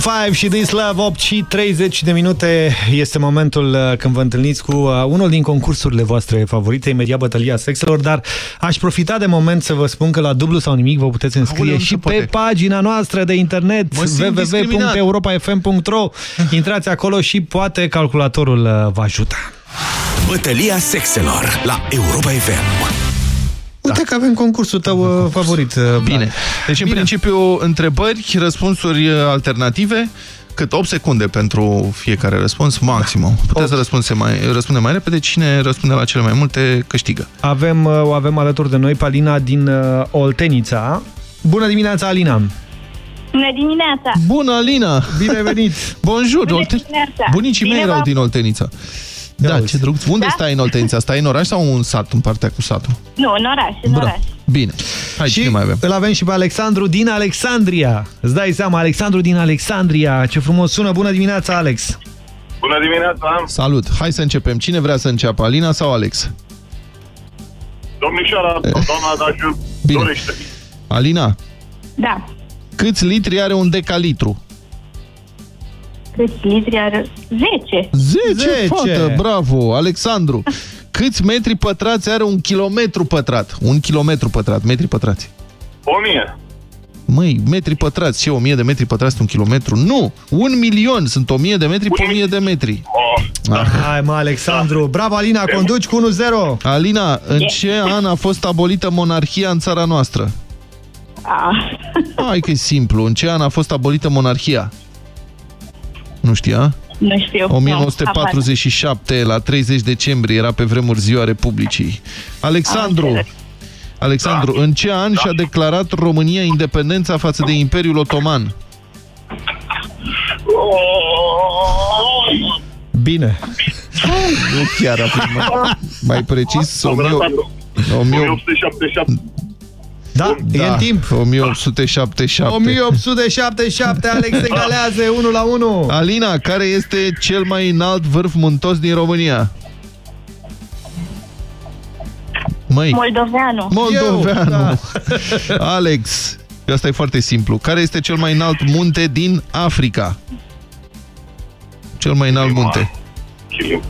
5 și This Love 8 și 30 de minute este momentul uh, când vă întâlniți cu uh, unul din concursurile voastre favorite, imediat bătălia sexelor, dar aș profita de moment să vă spun că la dublu sau nimic vă puteți înscrie Aoleu, nu și se pe poate. pagina noastră de internet Mă simt www.europafm.ro Intrați acolo și poate calculatorul uh, vă ajută. Bătălia sexelor la Europa FM. Uite că avem concursul tău uh, favorit. uh, Vlad. Bine. Deci, în Bine. principiu, întrebări, răspunsuri uh, alternative, cât 8 secunde pentru fiecare răspuns, maximum. Puteți să răspunde mai, răspunde mai repede. Cine răspunde la cele mai multe, câștigă. Avem, uh, o avem alături de noi pe Alina din uh, Oltenița. Bună dimineața, Alina! Bună dimineața! Bună, Alina! Bine venit! Bonjour! Bună Olte... dimineața! Bunicii Bine mei erau v-am- din Oltenița. Da, ce drăguț. Unde Da? stai în Oltenița? Stai în oraș sau în sat, în partea cu satul? Nu, în oraș, în Bra. oraș. Bine. Hai, și cine mai avem? îl avem și pe Alexandru din Alexandria. Îți dai seama, Alexandru din Alexandria. Ce frumos sună. Bună dimineața, Alex! Bună dimineața! Salut! Hai să începem. Cine vrea să înceapă, Alina sau Alex? Domnișoara, doamna Daciu, Bine. dorește. Alina, Da. câți litri are un decalitru? Câți litri are? 10. 10, Zece. fată, bravo! Alexandru, câți metri pătrați are un kilometru pătrat? Un kilometru pătrat, metri pătrați. O mie. Măi, metri pătrați, ce, 1000 de metri pătrați sunt un kilometru? Nu! Un milion sunt 1000 de metri pe 1000 de metri. Oh, Ah. Hai, mă, Alexandru! Bravo, Alina! Conduci cu 1-0! Alina, în ce an a fost abolită monarhia în țara noastră? Ah. Hai că e simplu. În ce an a fost abolită monarhia? Nu știa? Nu știu. Nu, 1947, la 30 decembrie, era pe vremuri ziua Republicii. Alexandru, Alexandru, în ce an și-a declarat România independența față de Imperiul Otoman? Bine. Nu chiar afirma. Mai precis, 1877. 1877. Da, e în timp. 1877. 1877, Alex egalează 1 la 1. Alina, care este cel mai înalt vârf muntos din România? Măi, Moldoveanu. Moldoveanu. Eu, da. Alex, asta e foarte simplu. Care este cel mai înalt munte din Africa? Cel mai înalt munte. Kilim.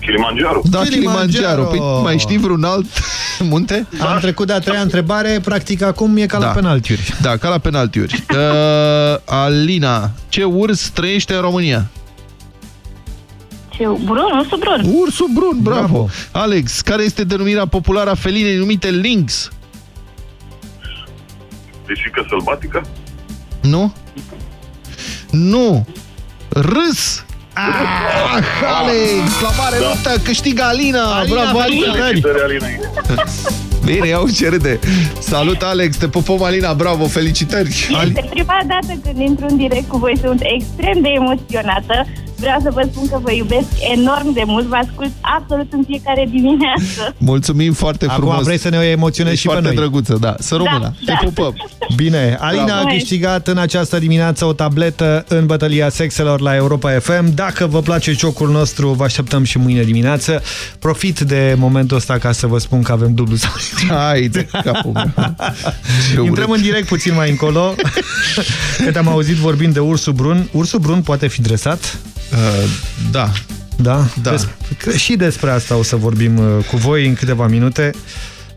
Kilimanjaro. Da, Kilimanjaro. Kilimanjaro. Păi, mai știi vreun alt munte? Am trecut de a treia întrebare, practic acum e ca la Da. penaltiuri. Da, ca la penaltiuri. Uh, Alina, ce urs trăiește în România? Ce, Brun, ursul brun. Ursul brun, bravo. Bravo. Alex, care este denumirea populară a felinei numite lynx? Pisică sălbatică. Nu? Nu. Râs. Ah, Alex, la mare Da. luptă, câștigă Alina. Alina, Bravo, Alina. felicitări. Felicitări, Alinei. Bine, iau ce râde. Salut, Alex, te pupăm, Alina, bravo, felicitări. Este prima dată când intru în direct cu voi, sunt extrem de emoționată. Vreau să vă spun că vă iubesc enorm de mult, vă ascult absolut în fiecare dimineață. Mulțumim foarte Acum frumos. vrei să ne emoționezi Ești și pe foarte noi. drăguță, da. Să rămână. Da, Te da. pupăm. Bine, Alina Bravo. a câștigat în această dimineață o tabletă în bătălia sexelor la Europa FM. Dacă vă place jocul nostru, vă așteptăm și mâine dimineață. Profit de momentul ăsta ca să vă spun că avem dublu sau Hai de capul meu. Ce Intrăm în direct puțin mai încolo, că te-am auzit vorbind de ursul brun. Ursul brun poate fi dresat? Uh, da. Da? Da. Des și despre asta o să vorbim uh, cu voi în câteva minute,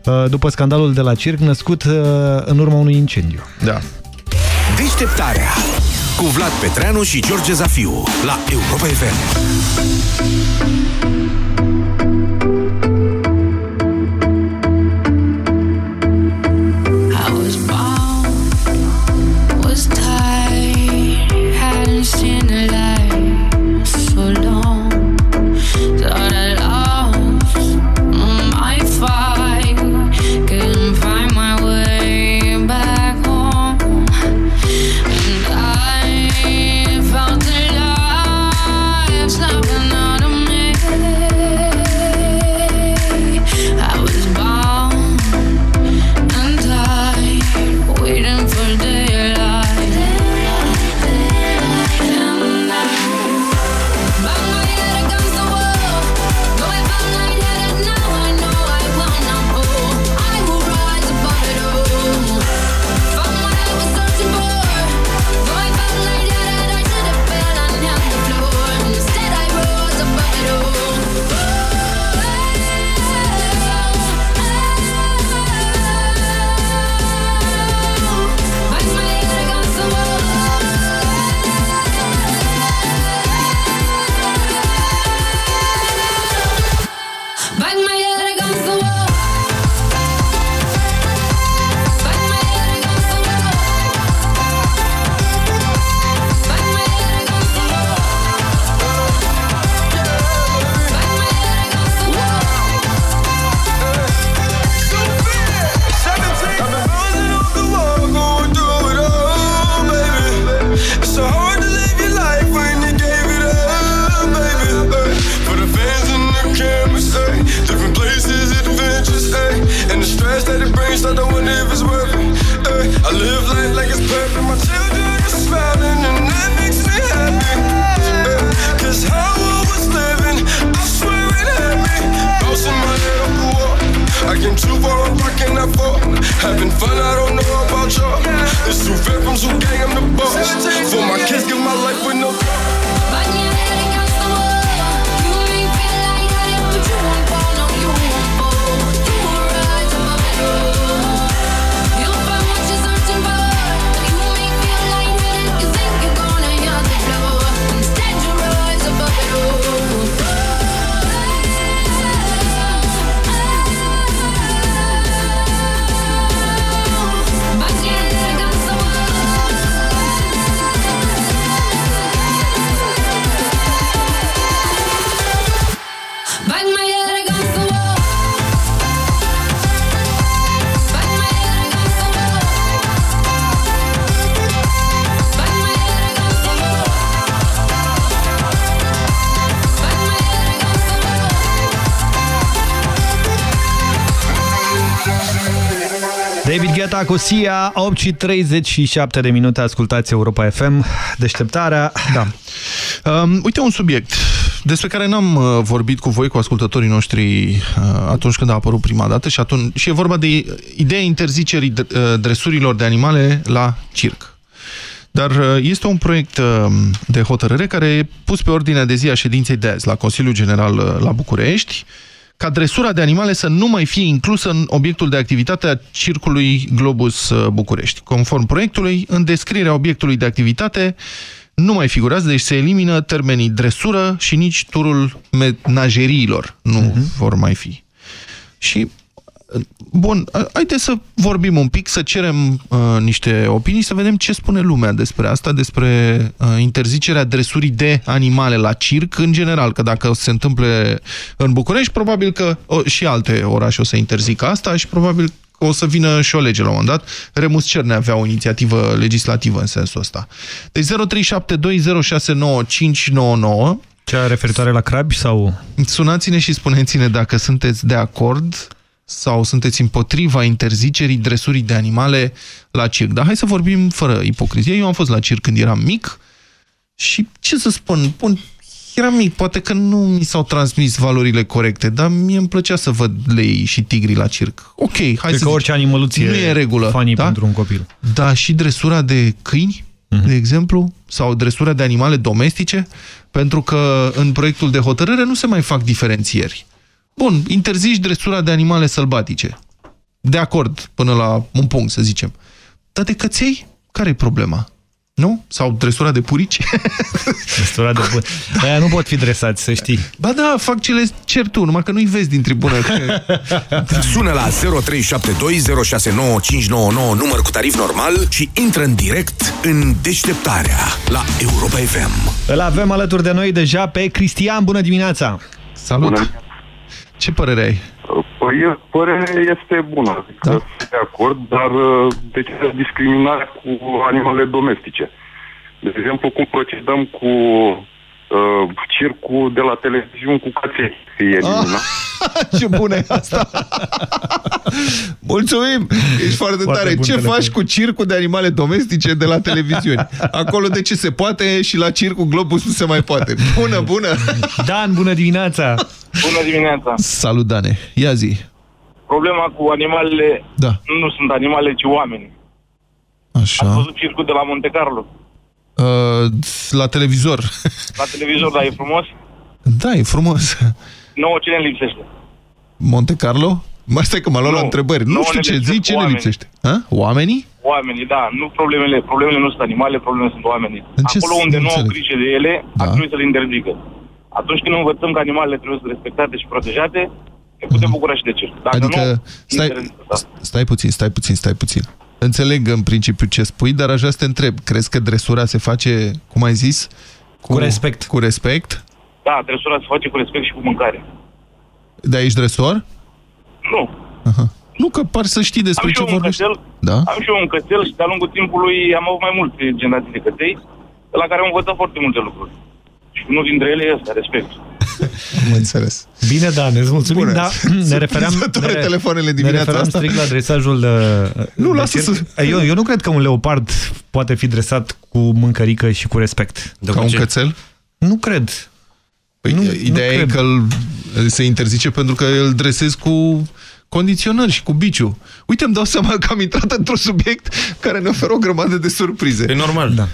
uh, după scandalul de la circ născut uh, în urma unui incendiu. Da. Deșteptarea cu Vlad Petreanu și George Zafiu la Europa FM. But I don't know about y'all. It's far from who gang Greta cu Sia, 8 și 37 de minute, ascultați Europa FM, deșteptarea. Da. Um, uite un subiect despre care n-am uh, vorbit cu voi, cu ascultătorii noștri, uh, atunci când a apărut prima dată și, atunci, și e vorba de ideea interzicerii uh, dresurilor de animale la circ. Dar uh, este un proiect uh, de hotărâre care e pus pe ordinea de zi a ședinței de azi la Consiliul General uh, la București, ca dresura de animale să nu mai fie inclusă în obiectul de activitate a Circului Globus uh, București. Conform proiectului, în descrierea obiectului de activitate nu mai figurează, deci se elimină termenii dresură și nici turul menajeriilor nu uh -huh. vor mai fi. Și Bun, haideți să vorbim un pic, să cerem uh, niște opinii, să vedem ce spune lumea despre asta, despre uh, interzicerea dresurii de animale la circ, în general, că dacă se întâmple în București, probabil că o, și alte orașe o să interzică asta și probabil că o să vină și o lege la un moment dat. Remus Cerne avea o inițiativă legislativă în sensul ăsta. Deci 0372069599 Cea referitoare la crabi sau... Sunați-ne și spuneți-ne dacă sunteți de acord sau sunteți împotriva interzicerii dresurii de animale la circ. Dar hai să vorbim fără ipocrizie. Eu am fost la circ când eram mic și ce să spun, bun, eram mic, poate că nu mi s-au transmis valorile corecte, dar mie îmi plăcea să văd lei și tigri la circ. Ok, hai Cred să că orice animăluție nu e regulă, funny da? pentru un copil. Da, și dresura de câini, uh -huh. de exemplu, sau dresura de animale domestice, pentru că în proiectul de hotărâre nu se mai fac diferențieri. Bun, interzici dresura de animale sălbatice. De acord, până la un punct, să zicem. Dar de căței, care e problema? Nu? Sau dresura de purici? Dresura de purici. Aia nu pot fi dresați, să știi. Ba da, fac ce le cer tu, numai că nu-i vezi din tribună. Sună la 0372069599 număr cu tarif normal și intră în direct în deșteptarea la Europa FM. Îl avem alături de noi deja pe Cristian. Bună dimineața! Salut! Bună. Ce părere ai? Păi, părerea este bună, da? sunt de acord, dar uh, de ce discriminarea cu animale domestice? De exemplu, cum procedăm cu uh, circul de la televiziuni cu căței? E eliminat? Ah, ce bună e asta! Mulțumim! Ești foarte, foarte tare. Ce faci cu circul de animale domestice de la televiziuni? Acolo de ce se poate și la circul Globus nu se mai poate. Bună, bună! Dan, bună dimineața! Bună dimineața! Salut, Dane! Ia zi! Problema cu animalele da. nu sunt animale, ci oameni. Așa. Ați văzut circul de la Monte Carlo? Uh, la televizor. La televizor, da, e frumos? Da, e frumos. Nouă ce ne lipsește? Monte Carlo? Mai stai că m-a luat la întrebări. Nu știu ce zi, ce ne lipsește? Ha? Oamenii? Oamenii, da. Nu problemele. Problemele nu sunt animale, problemele sunt oamenii. Acolo unde nu au grijă de ele, da. ar trebui să le interzică. Atunci când învățăm că animalele trebuie să respectate și protejate, ne putem bucura și de ce. Dacă adică, nu, stai, da. stai puțin, stai puțin, stai puțin. Înțeleg în principiu ce spui, dar aș vrea să te întreb. Crezi că dresura se face, cum ai zis? Cu, cu respect. Cu respect? Da, dresura se face cu respect și cu mâncare. De aici dresor? Nu. Aha. Nu, că par să știi despre am ce vorbești. Cățel, da? Am și eu un cățel și de-a lungul timpului am avut mai multe generații de căței, la care am învățat foarte multe lucruri. Și unul dintre ele e ăsta, respect. Am înțeles. Bine, da, ne mulțumim, Bună. da, ne refeream, ne, telefoanele dimineața ne referam asta. strict la dresajul de, Nu, de lasă circ. să... Eu, eu nu cred că un leopard poate fi dresat cu mâncărică și cu respect. De Ca un cățel? Nu cred. Păi, nu, ideea nu e cred. că îl, se interzice pentru că îl dresezi cu condiționări și cu biciu. Uite, îmi dau seama că am intrat într-un subiect care ne oferă o grămadă de surprize. E normal. Da.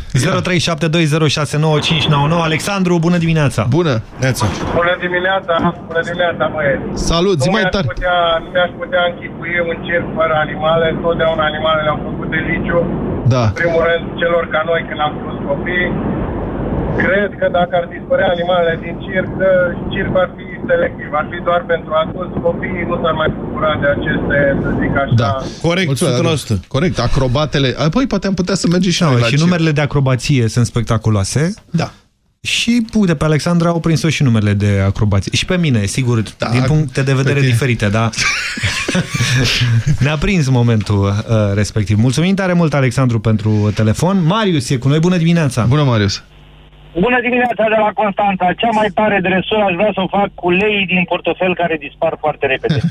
0372069599 Alexandru, bună dimineața! Bună! Neața. Bună dimineața, bună dimineața, băieți. Salut, zi nu mai mi-aș tare. Putea, nu mi-aș putea închipui un circ fără animale, întotdeauna animalele au făcut deliciu. Da. În primul rând, celor ca noi când am fost copii. Cred că dacă ar dispărea animalele din circ, circul ar fi selectiv, ar fi doar pentru adulți, copiii nu s-ar mai bucura de aceste, să zic așa... Da, corect, 100%. Corect, acrobatele. Apoi poate am putea să mergem și noi la Da, și circ. numerele de acrobație sunt spectaculoase. Da. Și uite, pe Alexandra au prins-o și numerele de acrobație. Și pe mine, sigur, da, din puncte de vedere tine. diferite, da. Ne-a prins momentul uh, respectiv. Mulțumim tare mult, Alexandru, pentru telefon. Marius e cu noi. Bună dimineața! Bună, Marius! Bună dimineața de la Constanța. Cea mai tare dresură aș vrea să o fac cu lei din portofel care dispar foarte repede.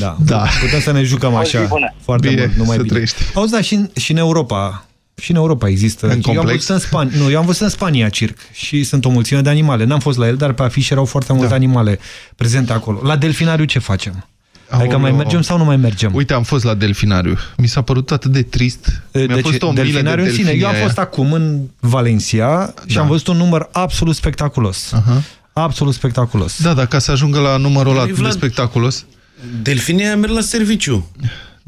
Da. da. Putem să ne jucăm așa foarte Bine, mult, nu mai să bine. trăiești. Auzi, da, și în, și în Europa și în Europa există. În eu am complex? văzut în Spania, nu, eu am văzut în Spania circ și sunt o mulțime de animale. N-am fost la el, dar pe afiș erau foarte multe Da. animale prezente acolo. La delfinariu ce facem? Adică mai Aoleo. mergem sau nu mai mergem? Uite, am fost la delfinariu. Mi s-a părut atât de trist. Mi-a Deci, fost o milă de delfinariu în sine. delfinii Eu am aia. fost acum în Valencia și Da. am văzut un număr absolut spectaculos. Aha. Absolut spectaculos. Da, dar ca să ajungă la numărul ăla Păi, atât de Vlad, spectaculos. Delfinii aia merg la serviciu.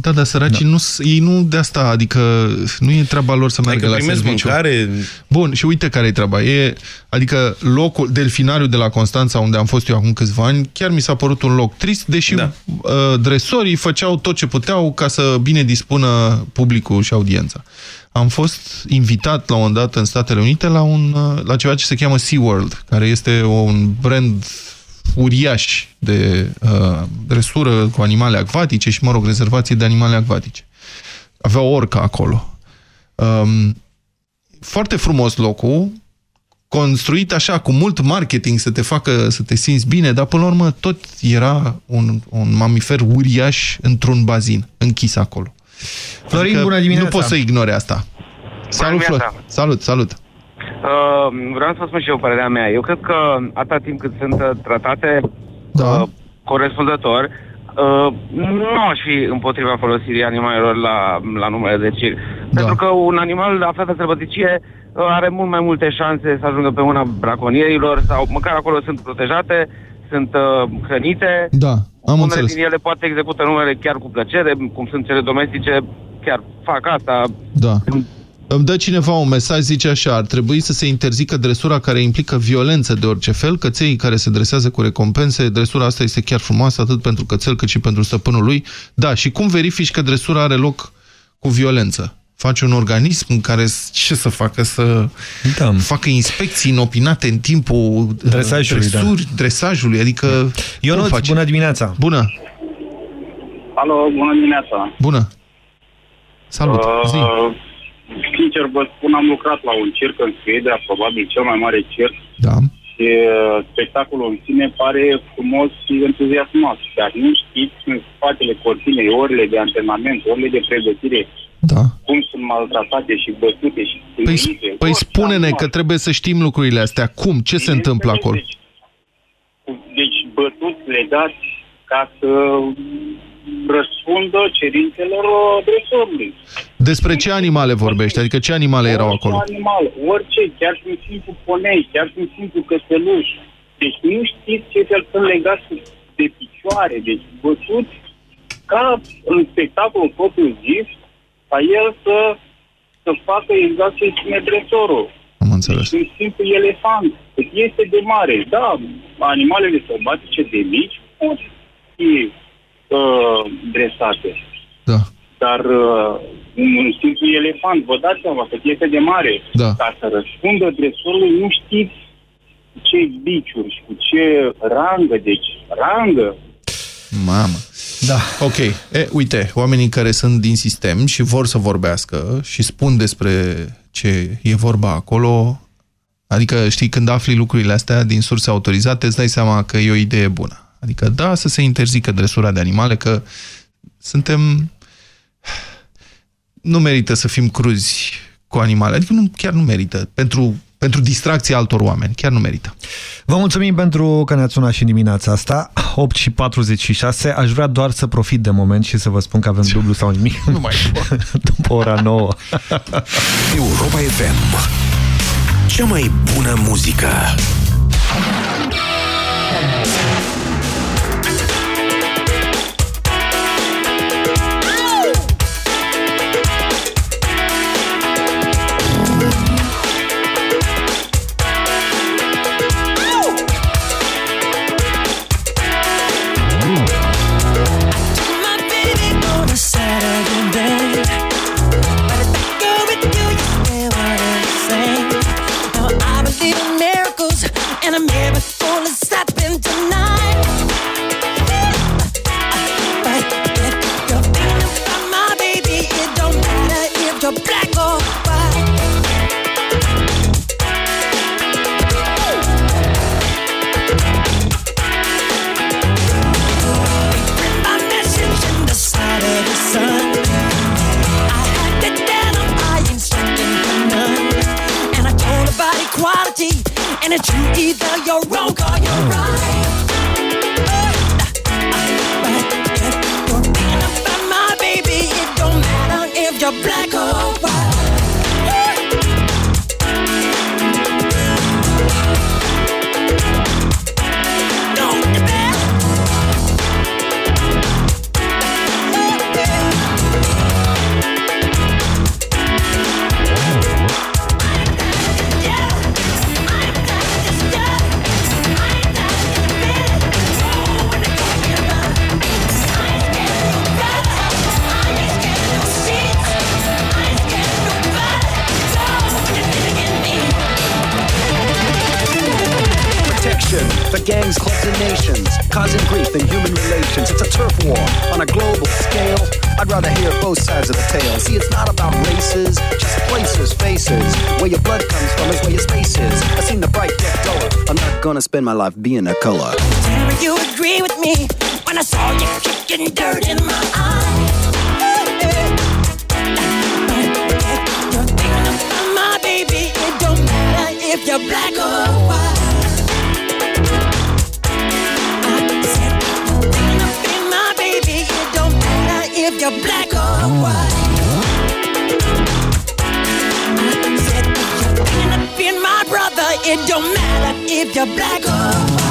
Da, dar săracii da. nu, ei nu de asta, adică nu e treaba lor să meargă Adică la primesc serviciu. mâncare. Bun, și uite care e treaba. E, adică locul, delfinariu de la Constanța, unde am fost eu acum câțiva ani, chiar mi s-a părut un loc trist, deși da. uh, dresorii făceau tot ce puteau ca să bine dispună publicul și audiența. Am fost invitat la un dat în Statele Unite la, un, uh, la ceva ce se cheamă SeaWorld, care este un brand uriaș de uh, dresură cu animale acvatice și, mă rog, rezervație de animale acvatice. Avea o orcă acolo. Um, foarte frumos locul, construit așa, cu mult marketing să te facă să te simți bine, dar până la urmă tot era un, un mamifer uriaș într-un bazin, închis acolo. Florin, Adică bună dimineața! Nu poți să ignore asta. Salut, Flor. dimineața! Salut, salut! Uh, vreau să vă spun și eu părerea mea. Eu cred că atâta timp cât sunt uh, tratate da. uh, corespunzător, uh, nu aș fi împotriva folosirii animalelor la, la numele de circ. Da. Pentru că un animal aflat în sălbăticie uh, are mult mai multe șanse să ajungă pe mâna braconierilor sau măcar acolo sunt protejate, sunt uh, hrănite. Da, am Unele înțeles. din ele poate execută numele chiar cu plăcere, cum sunt cele domestice, chiar fac asta. Da. Îmi dă cineva un mesaj, zice așa, ar trebui să se interzică dresura care implică violență de orice fel, căței care se dresează cu recompense, dresura asta este chiar frumoasă, atât pentru cățel cât și pentru stăpânul lui. Da, și cum verifici că dresura are loc cu violență? Faci un organism în care s- ce să facă? Să da. facă inspecții inopinate în timpul uh, Dresajului, dresuri, da. dresajului, adică... Ionuț, cum faci? bună dimineața! Bună! Alo, bună dimineața! Bună! Salut! Zi! Uh, sincer vă spun, am lucrat la un circ în Suedia, probabil cel mai mare circ. Da. Și uh, spectacolul în sine pare frumos și entuziasmat. Dar nu știți în spatele cortinei, orele de antrenament, orele de pregătire, da. cum sunt maltratate și bătute și Păi, stâlnite. păi Orice spune-ne animal. că trebuie să știm lucrurile astea. Cum? Ce se întâmplă acolo? Deci bătuți, legați ca să răspundă cerințelor uh, dresorului. Despre ce animale vorbești? Adică ce animale erau orice acolo? animal, orice, chiar și un simplu ponei, chiar și un simplu cățeluș. Deci nu știți ce fel sunt legați de picioare, deci bătuți ca în spectacolul propriu zis, ca el să, să facă exact ce ține dresorul. Am înțeles. Deci un simplu elefant, cât este de mare. Da, animalele sălbatice de mici pot fi uh, dresate. Da. Dar uh, un, un simplu elefant, vă dați seama, cât este de mare. Da. Ca să răspundă dresorului, nu știți cu ce biciuri și cu ce rangă, deci rangă. Mamă. Da. Ok. E, uite, oamenii care sunt din sistem și vor să vorbească și spun despre ce e vorba acolo, adică, știi, când afli lucrurile astea din surse autorizate, îți dai seama că e o idee bună. Adică, da, să se interzică dresura de animale, că suntem... Nu merită să fim cruzi cu animale. Adică nu, chiar nu merită. Pentru, pentru distracția altor oameni. Chiar nu merită. Vă mulțumim pentru că ne-ați sunat și în dimineața asta, 8 și 46. Aș vrea doar să profit de moment și să vă spun că avem dublu sau nimic. Nu mai După ora 9. Europa FM. Cea mai bună muzică. black or Either you're wrong or you're right. You're thinking about my baby. It don't matter if you're black or white. For gangs, clubs, and nations, causing grief in human relations. It's a turf war on a global scale. I'd rather hear both sides of the tale. See, it's not about races, just places, faces. Where your blood comes from is where your space is. I've seen the bright get duller. I'm not gonna spend my life being a color. Tell you agree with me when I saw you kicking dirt in my eye. You're thinking my baby. It don't matter if you're black or white. You're black or white. Said you're thinking about my brother. It don't matter if you're black or white.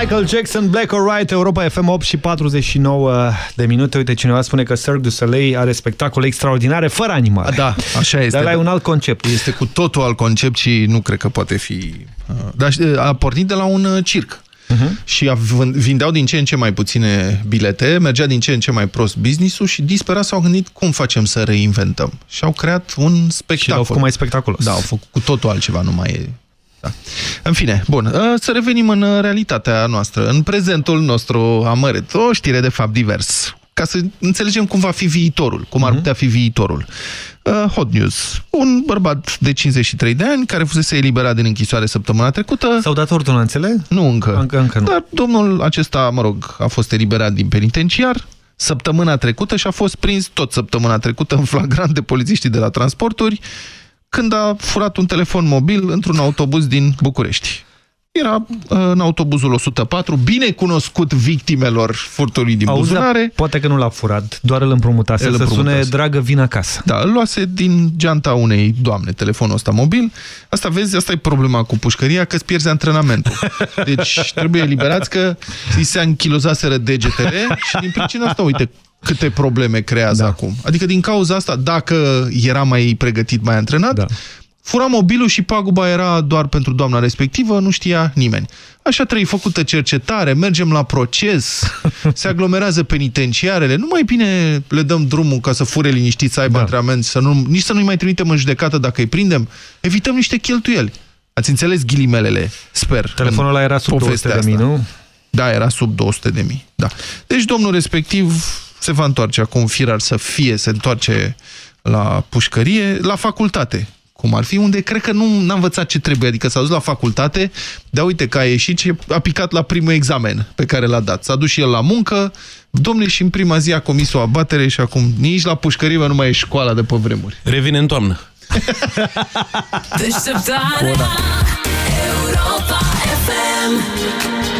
Michael Jackson, Black or White, Europa FM 8 și 49 de minute. Uite, cineva spune că Cirque du Soleil are spectacole extraordinare fără animale. Da, așa este. Dar e un alt concept. Este cu totul alt concept și nu cred că poate fi... uh, Dar uh, a pornit de la un uh, circ. Mhm. Și a- vând- vindeau din ce în ce mai puține bilete, mergea din ce în ce mai prost business-ul și disperat s-au gândit cum facem să reinventăm. Și au creat un spectacol. Și l-au făcut mai spectaculos. Da, au făcut cu totul altceva, nu mai e... Da. În fine, bun, uh, să revenim în uh, realitatea noastră, în prezentul nostru amărât, o știre de fapt divers, ca să înțelegem cum va fi viitorul, cum ar putea fi viitorul. Uh, hot news. Un bărbat de 53 de ani care fusese eliberat din închisoare săptămâna trecută. S-au dat ordonanțele? Nu încă. Încă, încă nu. Dar domnul acesta, mă rog, a fost eliberat din penitenciar săptămâna trecută și a fost prins tot săptămâna trecută în flagrant de polițiștii de la transporturi când a furat un telefon mobil într-un autobuz din București. Era uh, în autobuzul 104, bine cunoscut victimelor furtului din Auzi, dar buzunare. poate că nu l-a furat, doar îl împrumutase Îl să sune, împrumutase. dragă, vin acasă. Da, îl luase din geanta unei doamne, telefonul ăsta mobil. Asta vezi, asta e problema cu pușcăria, că îți pierzi antrenamentul. Deci trebuie eliberați că îi se închilozaseră degetele și din pricina asta, uite, câte probleme creează da. acum. Adică din cauza asta, dacă era mai pregătit, mai antrenat, da. fura mobilul și paguba era doar pentru doamna respectivă, nu știa nimeni. Așa trebuie făcută cercetare, mergem la proces, se aglomerează penitenciarele, nu mai bine le dăm drumul ca să fure liniștit, să aibă da. antrenament, să nu, nici să nu-i mai trimitem în judecată dacă îi prindem. Evităm niște cheltuieli. Ați înțeles ghilimelele, sper. Telefonul ăla era sub 200 de mii, nu? Da, era sub 200 de mii. Da. Deci domnul respectiv se va întoarce acum, firar să fie, se întoarce la pușcărie, la facultate, cum ar fi, unde cred că nu a învățat ce trebuie, adică s-a dus la facultate, dar uite că a ieșit și a picat la primul examen pe care l-a dat. S-a dus și el la muncă, domnule, și în prima zi a comis o abatere și acum nici la pușcărie bă, nu mai e școala de pe vremuri. Revine în toamnă. Deșteptarea Europa FM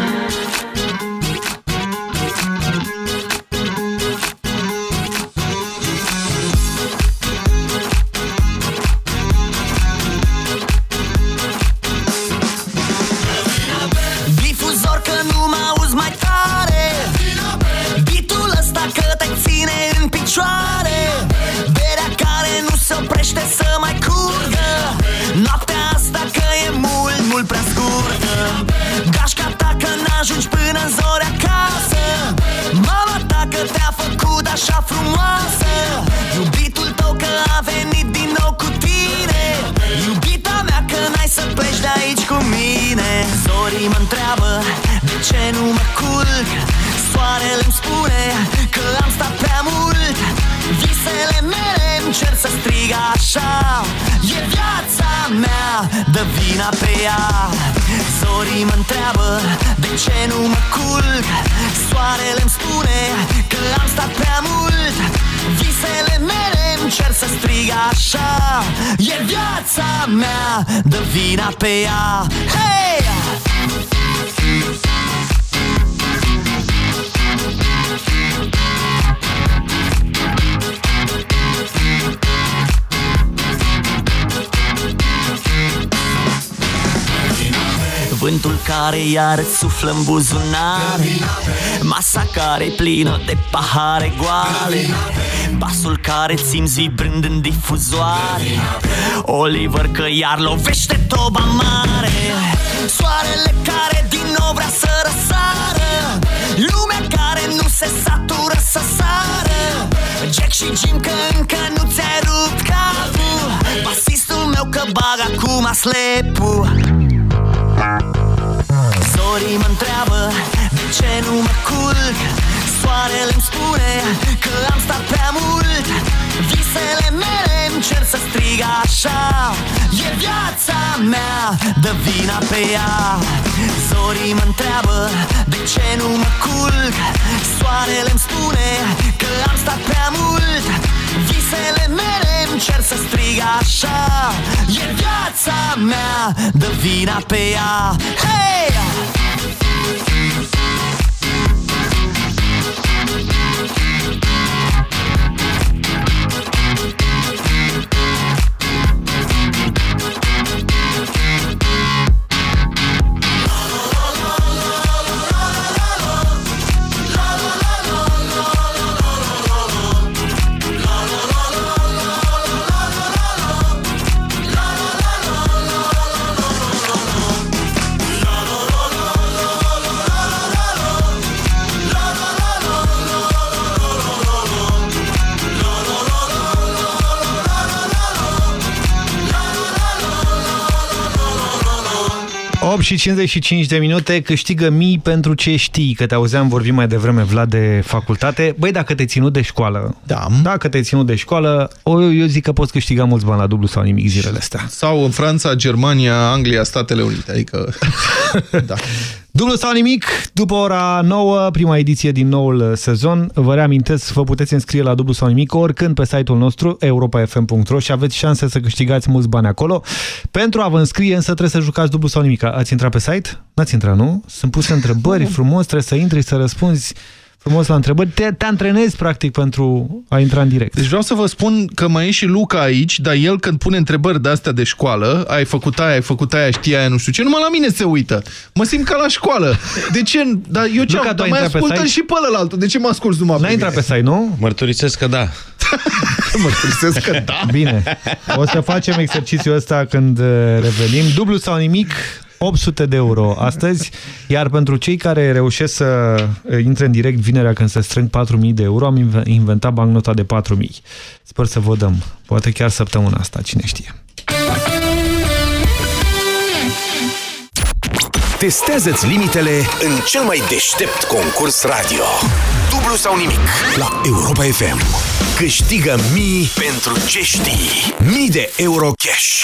scurtă Gașca ta că n-ajungi până în zori acasă. Mă așa frumoasă Iubitul tău că a venit din nou cu tine. Iubita mea că n-ai să pleci de aici cu mine. Zorii mă întreabă de ce nu mă culc? Soarele îmi spune că am stat prea mult. Visele mele îmi cer să strig așa. E viața mea, dă vina pe ea. Zorii mă întreabă de ce nu mă culc? Soarele îmi spune că am stat prea mult. Visele mele îmi cer să strig așa. E viața mea, dă vina pe ea. Hey! Vântul care iar îți suflă în buzunare Masa care e plină de pahare goale. Basul care simți vibrând în difuzoare. Oliver că iar lovește toba mare. Soarele care din nou vrea să răsară. Lumea care nu se satură să sară. Jack și Jim că încă nu ți-ai rupt capul. Basistul meu că bag acum slepul Zorii mă întreabă de ce nu mă culc? Soarele îmi spune că am stat prea mult. Visele mele îmi cer să strig așa. E viața mea, dă vina pe ea. Zorii mă întreabă de ce nu mă culc? Soarele îmi spune că am stat prea mult. Visele mele îmi cer să strig așa. E viața mea, dă vina pe ea Hey! și 55 de minute, câștigă mii pentru ce știi, că te auzeam vorbi mai devreme, Vlad, de facultate. Băi, dacă te ținut de școală, da. dacă te ținut de școală, o, eu zic că poți câștiga mulți bani la dublu sau nimic zilele astea. Sau în Franța, Germania, Anglia, Statele Unite, adică... da. Dublu sau nimic, după ora 9, prima ediție din noul sezon. Vă reamintesc, vă puteți înscrie la dublu sau nimic oricând pe site-ul nostru, europafm.ro și aveți șanse să câștigați mulți bani acolo. Pentru a vă înscrie, însă trebuie să jucați dublu sau nimic. Ați intrat pe site? N-ați intrat, nu? Sunt puse întrebări frumos, trebuie să intri, să răspunzi frumos la întrebări. Te, te antrenezi, practic, pentru a intra în direct. Deci vreau să vă spun că mai e și Luca aici, dar el când pune întrebări de-astea de școală, ai făcut aia, ai făcut aia, știi aia, nu știu ce, numai la mine se uită. Mă simt ca la școală. De ce? Dar eu ce Luca, am? tu ai Dar mai intrat pe ascultă site? și pe ălălalt. De ce mă asculti numai N-ai intrat pe site, nu? Mărturisesc că da. Mărturisesc că da. Bine. O să facem exercițiul ăsta când uh, revenim. Dublu sau nimic, 800 de euro astăzi, iar pentru cei care reușesc să uh, intre în direct vinerea când se strâng 4.000 de euro, am inv- inventat bancnota de 4.000. Sper să vă dăm. Poate chiar săptămâna asta, cine știe. Testează-ți limitele în cel mai deștept concurs radio. Dublu sau nimic la Europa FM. Câștigă mii pentru ce știi. Mii de euro cash.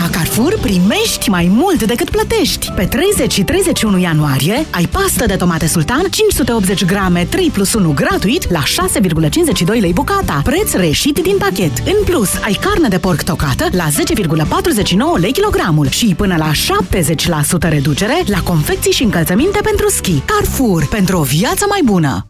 La Carrefour primești mai mult decât plătești. Pe 30 și 31 ianuarie ai pastă de tomate sultan 580 grame 3 plus 1 gratuit la 6,52 lei bucata, preț reșit din pachet. În plus, ai carne de porc tocată la 10,49 lei kilogramul și până la 70% reducere la confecții și încălțăminte pentru schi. Carrefour, pentru o viață mai bună!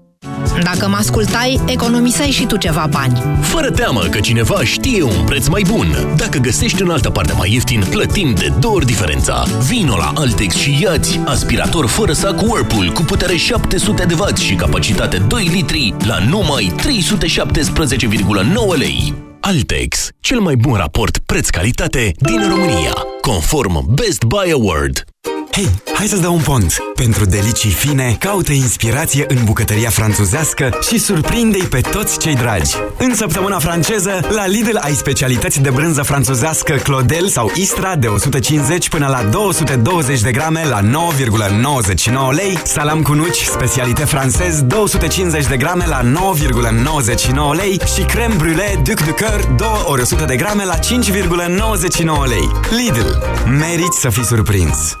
Dacă mă ascultai, economiseai și tu ceva bani. Fără teamă că cineva știe un preț mai bun. Dacă găsești în altă parte mai ieftin, plătim de două ori diferența. Vino la Altex și iați aspirator fără sac Whirlpool cu putere 700 de W și capacitate 2 litri la numai 317,9 lei. Altex, cel mai bun raport preț-calitate din România, conform Best Buy Award. Hei, hai să-ți dau un pont! Pentru delicii fine, caută inspirație în bucătăria franțuzească și surprinde-i pe toți cei dragi. În săptămâna franceză, la Lidl ai specialități de brânză franțuzească Clodel sau Istra de 150 până la 220 de grame la 9,99 lei, salam cu nuci, specialitate francez 250 de grame la 9,99 lei și creme brûlée Duc de Coeur 2 ori 100 de grame la 5,99 lei. Lidl. Meriți să fii surprins!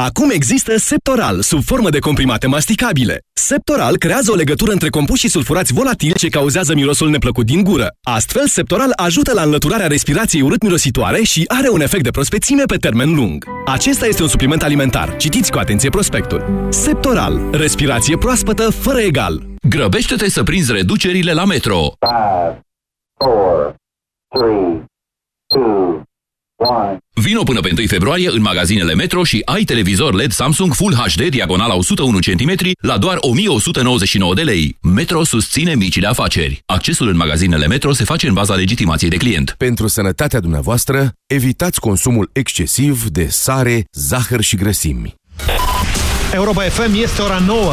Acum există Septoral, sub formă de comprimate masticabile. Septoral creează o legătură între compuși sulfurați volatili ce cauzează mirosul neplăcut din gură. Astfel, Septoral ajută la înlăturarea respirației urât-mirositoare și are un efect de prospețime pe termen lung. Acesta este un supliment alimentar. Citiți cu atenție prospectul. Septoral. Respirație proaspătă fără egal. Grăbește-te să prinzi reducerile la Metro. 5, 4, 3, 2, Vino până pe 1 februarie în magazinele Metro și ai televizor LED Samsung Full HD diagonala 101 cm la doar 1199 de lei. Metro susține micile afaceri. Accesul în magazinele Metro se face în baza legitimației de client. Pentru sănătatea dumneavoastră, evitați consumul excesiv de sare, zahăr și grăsimi. Europa FM este ora 9.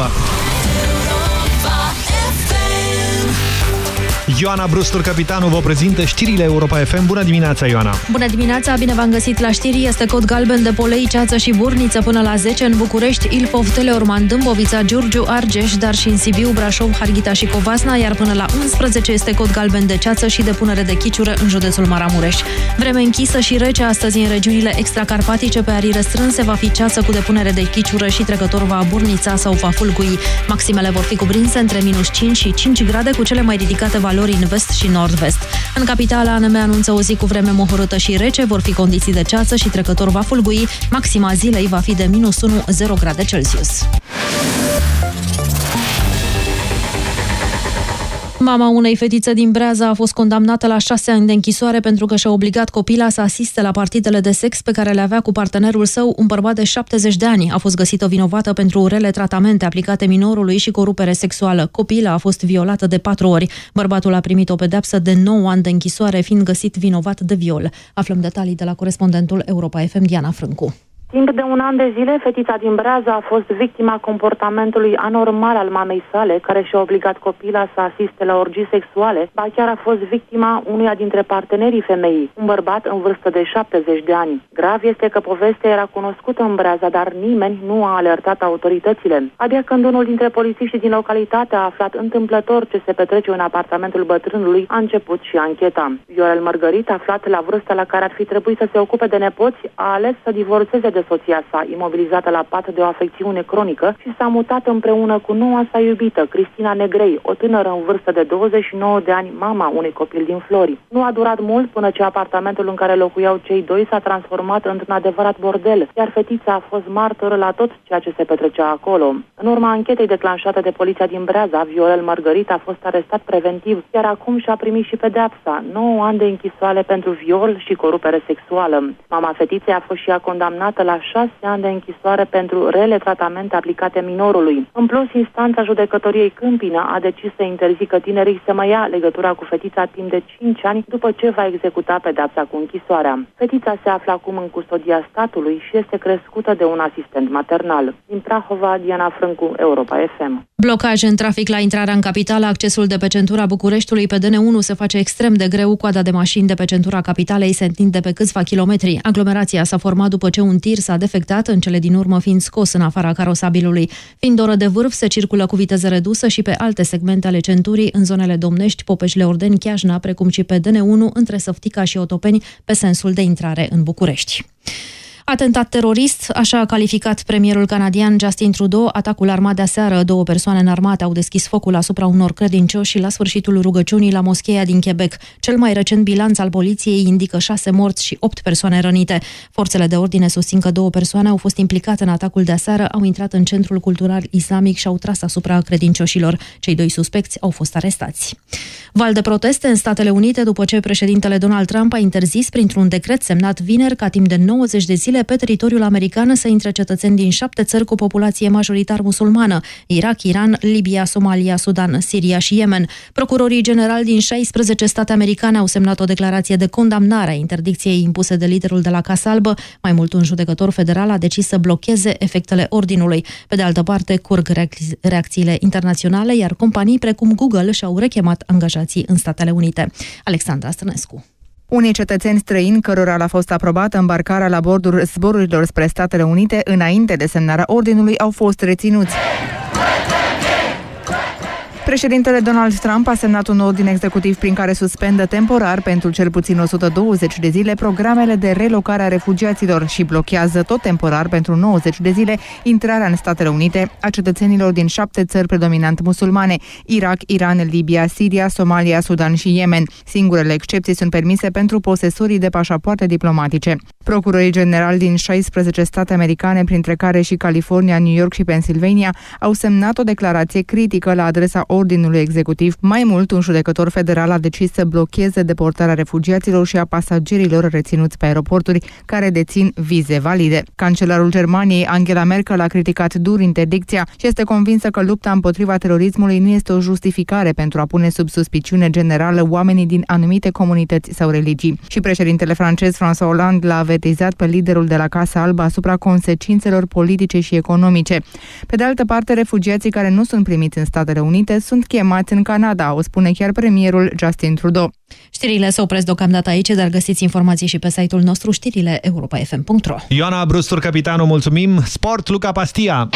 Ioana Brustur, capitanul, vă prezintă știrile Europa FM. Bună dimineața, Ioana! Bună dimineața, bine v-am găsit la știri. Este cod galben de polei, ceață și burniță până la 10 în București, Ilfov, Teleorman, Dâmbovița, Giurgiu, Argeș, dar și în Sibiu, Brașov, Harghita și Covasna, iar până la 11 este cod galben de ceață și depunere de chiciură în județul Maramureș. Vreme închisă și rece astăzi în regiunile extracarpatice pe arii restrânse va fi ceață cu depunere de chiciură și trecător va burnița sau va fulgui. Maximele vor fi cuprinse între minus 5 și 5 grade cu cele mai ridicate valori în vest și nord-vest. În capitală, ANM anunță o zi cu vreme mohorâtă și rece, vor fi condiții de ceață și trecător va fulgui. Maxima zilei va fi de minus 1-0 grade Celsius. Mama unei fetițe din Breaza a fost condamnată la șase ani de închisoare pentru că și-a obligat copila să asiste la partidele de sex pe care le avea cu partenerul său, un bărbat de 70 de ani. A fost găsită vinovată pentru rele tratamente aplicate minorului și corupere sexuală. Copila a fost violată de patru ori. Bărbatul a primit o pedepsă de 9 ani de închisoare, fiind găsit vinovat de viol. Aflăm detalii de la corespondentul Europa FM, Diana Frâncu. Timp de un an de zile, fetița din Breaza a fost victima comportamentului anormal al mamei sale, care și-a obligat copila să asiste la orgii sexuale, ba chiar a fost victima unuia dintre partenerii femeii, un bărbat în vârstă de 70 de ani. Grav este că povestea era cunoscută în Breaza, dar nimeni nu a alertat autoritățile. Abia când unul dintre polițiștii din localitate a aflat întâmplător ce se petrece în apartamentul bătrânului, a început și ancheta. Viorel Mărgărit, aflat la vârsta la care ar fi trebuit să se ocupe de nepoți, a ales să divorțeze de soția sa, imobilizată la pat de o afecțiune cronică și s-a mutat împreună cu noua sa iubită, Cristina Negrei, o tânără în vârstă de 29 de ani, mama unui copil din Flori. Nu a durat mult până ce apartamentul în care locuiau cei doi s-a transformat într-un adevărat bordel, iar fetița a fost martoră la tot ceea ce se petrecea acolo. În urma anchetei declanșate de poliția din Breaza, Viorel Margarit a fost arestat preventiv, iar acum și-a primit și pedeapsa, 9 ani de închisoare pentru viol și corupere sexuală. Mama fetiței a fost și ea condamnată la 6 ani de închisoare pentru rele tratamente aplicate minorului. În plus, instanța judecătoriei Câmpina a decis să interzică tinerii să mai ia legătura cu fetița timp de 5 ani după ce va executa pedapsa cu închisoarea. Fetița se află acum în custodia statului și este crescută de un asistent maternal. Din Prahova, Diana Frâncu, Europa FM. Blocaj în trafic la intrarea în capitală, accesul de pe centura Bucureștiului pe DN1 se face extrem de greu, coada de mașini de pe centura capitalei se întinde pe câțiva kilometri. Aglomerația s-a format după ce un tir s-a defectat, în cele din urmă fiind scos în afara carosabilului. Fiind oră de vârf, se circulă cu viteză redusă și pe alte segmente ale centurii, în zonele Domnești, Popeșle, Ordeni, Chiajna, precum și pe DN1, între Săftica și Otopeni, pe sensul de intrare în București. Atentat terorist, așa a calificat premierul canadian Justin Trudeau atacul armat de aseară. Două persoane înarmate au deschis focul asupra unor credincioși la sfârșitul rugăciunii la moscheea din Quebec. Cel mai recent bilanț al poliției indică șase morți și opt persoane rănite. Forțele de ordine susțin că două persoane au fost implicate în atacul de aseară, au intrat în centrul cultural islamic și au tras asupra credincioșilor. Cei doi suspecți au fost arestați. Val de proteste în Statele Unite după ce președintele Donald Trump a interzis printr-un decret semnat vineri ca timp de 90 de zile pe teritoriul american să intre cetățeni din șapte țări cu populație majoritar musulmană, Irak, Iran, Libia, Somalia, Sudan, Siria și Yemen. Procurorii generali din 16 state americane au semnat o declarație de condamnare a interdicției impuse de liderul de la Casa Albă. Mai mult, un judecător federal a decis să blocheze efectele ordinului. Pe de altă parte, curg reacțiile internaționale, iar companii precum Google și-au rechemat angajații în Statele Unite. Alexandra Stănescu. Unii cetățeni străini cărora le-a fost aprobată îmbarcarea la bordul zborurilor spre Statele Unite înainte de semnarea ordinului au fost reținuți. Președintele Donald Trump a semnat un ordin executiv prin care suspendă temporar pentru cel puțin 120 de zile programele de relocare a refugiaților și blochează tot temporar pentru 90 de zile intrarea în Statele Unite a cetățenilor din șapte țări predominant musulmane, Irak, Iran, Libia, Siria, Somalia, Sudan și Yemen. Singurele excepții sunt permise pentru posesorii de pașapoarte diplomatice. Procurorii generali din 16 state americane, printre care și California, New York și Pennsylvania, au semnat o declarație critică la adresa ordinului executiv. Mai mult, un judecător federal a decis să blocheze deportarea refugiaților și a pasagerilor reținuți pe aeroporturi care dețin vize valide. Cancelarul Germaniei, Angela Merkel, a criticat dur interdicția și este convinsă că lupta împotriva terorismului nu este o justificare pentru a pune sub suspiciune generală oamenii din anumite comunități sau religii. Și președintele francez François Hollande l-a avertizat pe liderul de la Casa Albă asupra consecințelor politice și economice. Pe de altă parte, refugiații care nu sunt primiți în Statele Unite sunt chemați în Canada, o spune chiar premierul Justin Trudeau. Știrile se opresc deocamdată aici, dar găsiți informații și pe site-ul nostru știrile europa.fm.ro Ioana Brustur, capitanul, mulțumim! Sport, Luca Pastia!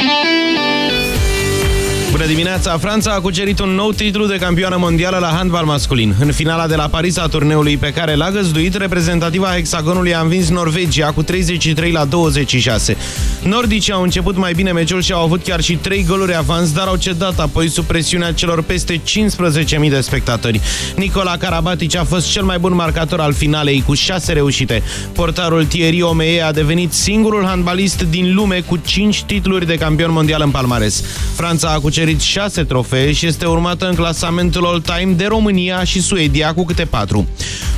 Bună dimineața! Franța a cucerit un nou titlu de campioană mondială la handbal masculin. În finala de la Paris a turneului pe care l-a găzduit, reprezentativa hexagonului a învins Norvegia cu 33 la 26. Nordicii au început mai bine meciul și au avut chiar și 3 goluri avans, dar au cedat apoi sub presiunea celor peste 15.000 de spectatori. Nicola Karabatic a fost cel mai bun marcator al finalei cu 6 reușite. Portarul Thierry Omeye a devenit singurul handbalist din lume cu 5 titluri de campion mondial în palmares. Franța a cucerit cucerit 6 trofee și este urmată în clasamentul all-time de România și Suedia cu câte 4.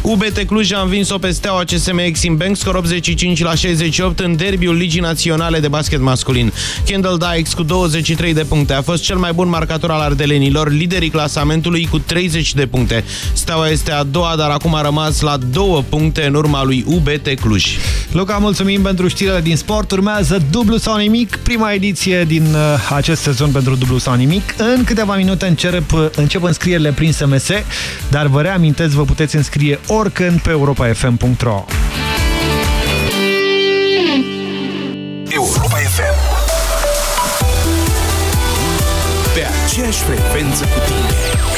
UBT Cluj a învins-o pe steaua CSM Exim Bank, scor 85 la 68 în derbiul Ligii Naționale de Basket Masculin. Kendall Dykes cu 23 de puncte a fost cel mai bun marcator al ardelenilor, liderii clasamentului cu 30 de puncte. Steaua este a doua, dar acum a rămas la două puncte în urma lui UBT Cluj. Luca, mulțumim pentru știrile din sport. Urmează dublu sau nimic, prima ediție din uh, acest sezon pentru dublu sau nimic. În câteva minute încep, încep înscrierile prin SMS, dar vă reamintesc, vă puteți înscrie oricând pe europafm.ro Europa FM Pe aceeași frecvență cu tine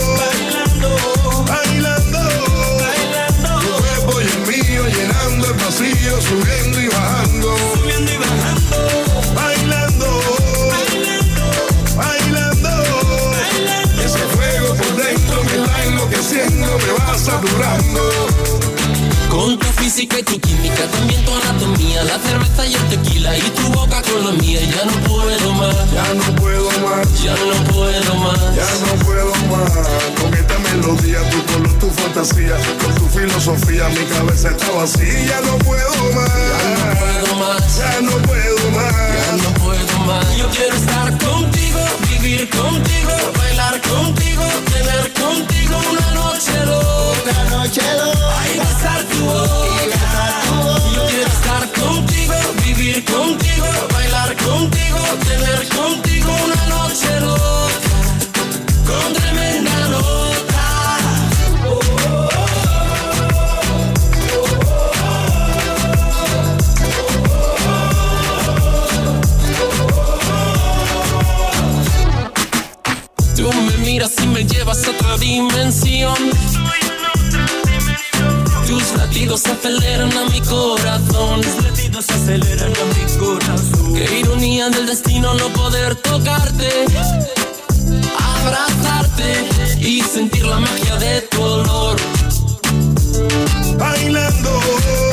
Con tu física y tu química, también tu anatomía, la cerveza y el tequila y tu boca con la mía. Ya no puedo más, Ya no puedo más. ya no puedo más. Ya no puedo más con esta melodía, tu color, tu fantasía, con tu filosofía, mi cabeza está vacía. Ya no puedo más. Ya no puedo más. Ya no puedo más. Ya no puedo más. Yo quiero estar contigo, vivir contigo, bailar contigo, tener contigo una noche loca. Una noche loca. Ay, besar tu boca. Yo quiero estar contigo, vivir contigo, bailar contigo, tener contigo una noche loca. Me llevas a otra dimensión. Tus latidos aceleran a mi corazón. Tus latidos aceleran a mi corazón. Qué ironía del destino no poder tocarte, abrazarte y sentir la magia de tu olor. Bailando, bailando,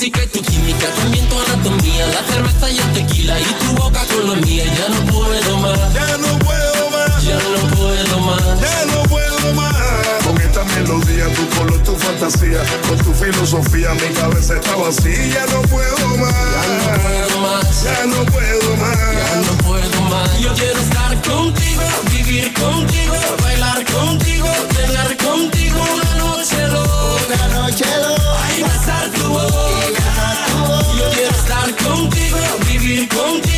Física y tu química, también tu anatomía, la cerveza y el tequila y tu boca con la mía. Ya no puedo más, Ya no puedo más. ya no puedo más. Ya no puedo más Con esta melodía, tu color, tu fantasía Con tu filosofía, mi cabeza está vacía Ya no puedo más Ya no puedo más. Ya no puedo más Ya no puedo más. Yo quiero estar contigo, vivir contigo, bailar contigo, tener contigo una noche loca. Una noche loca. Ay, besar tu boca. ir contigo.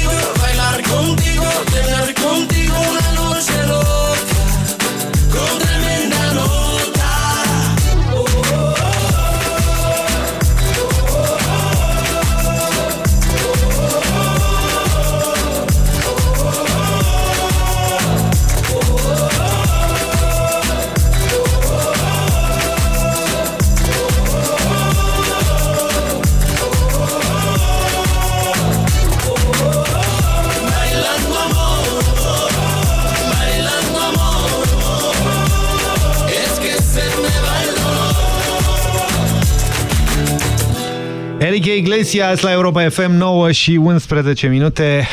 Enrique Iglesias la Europa FM 9 și 11 minute.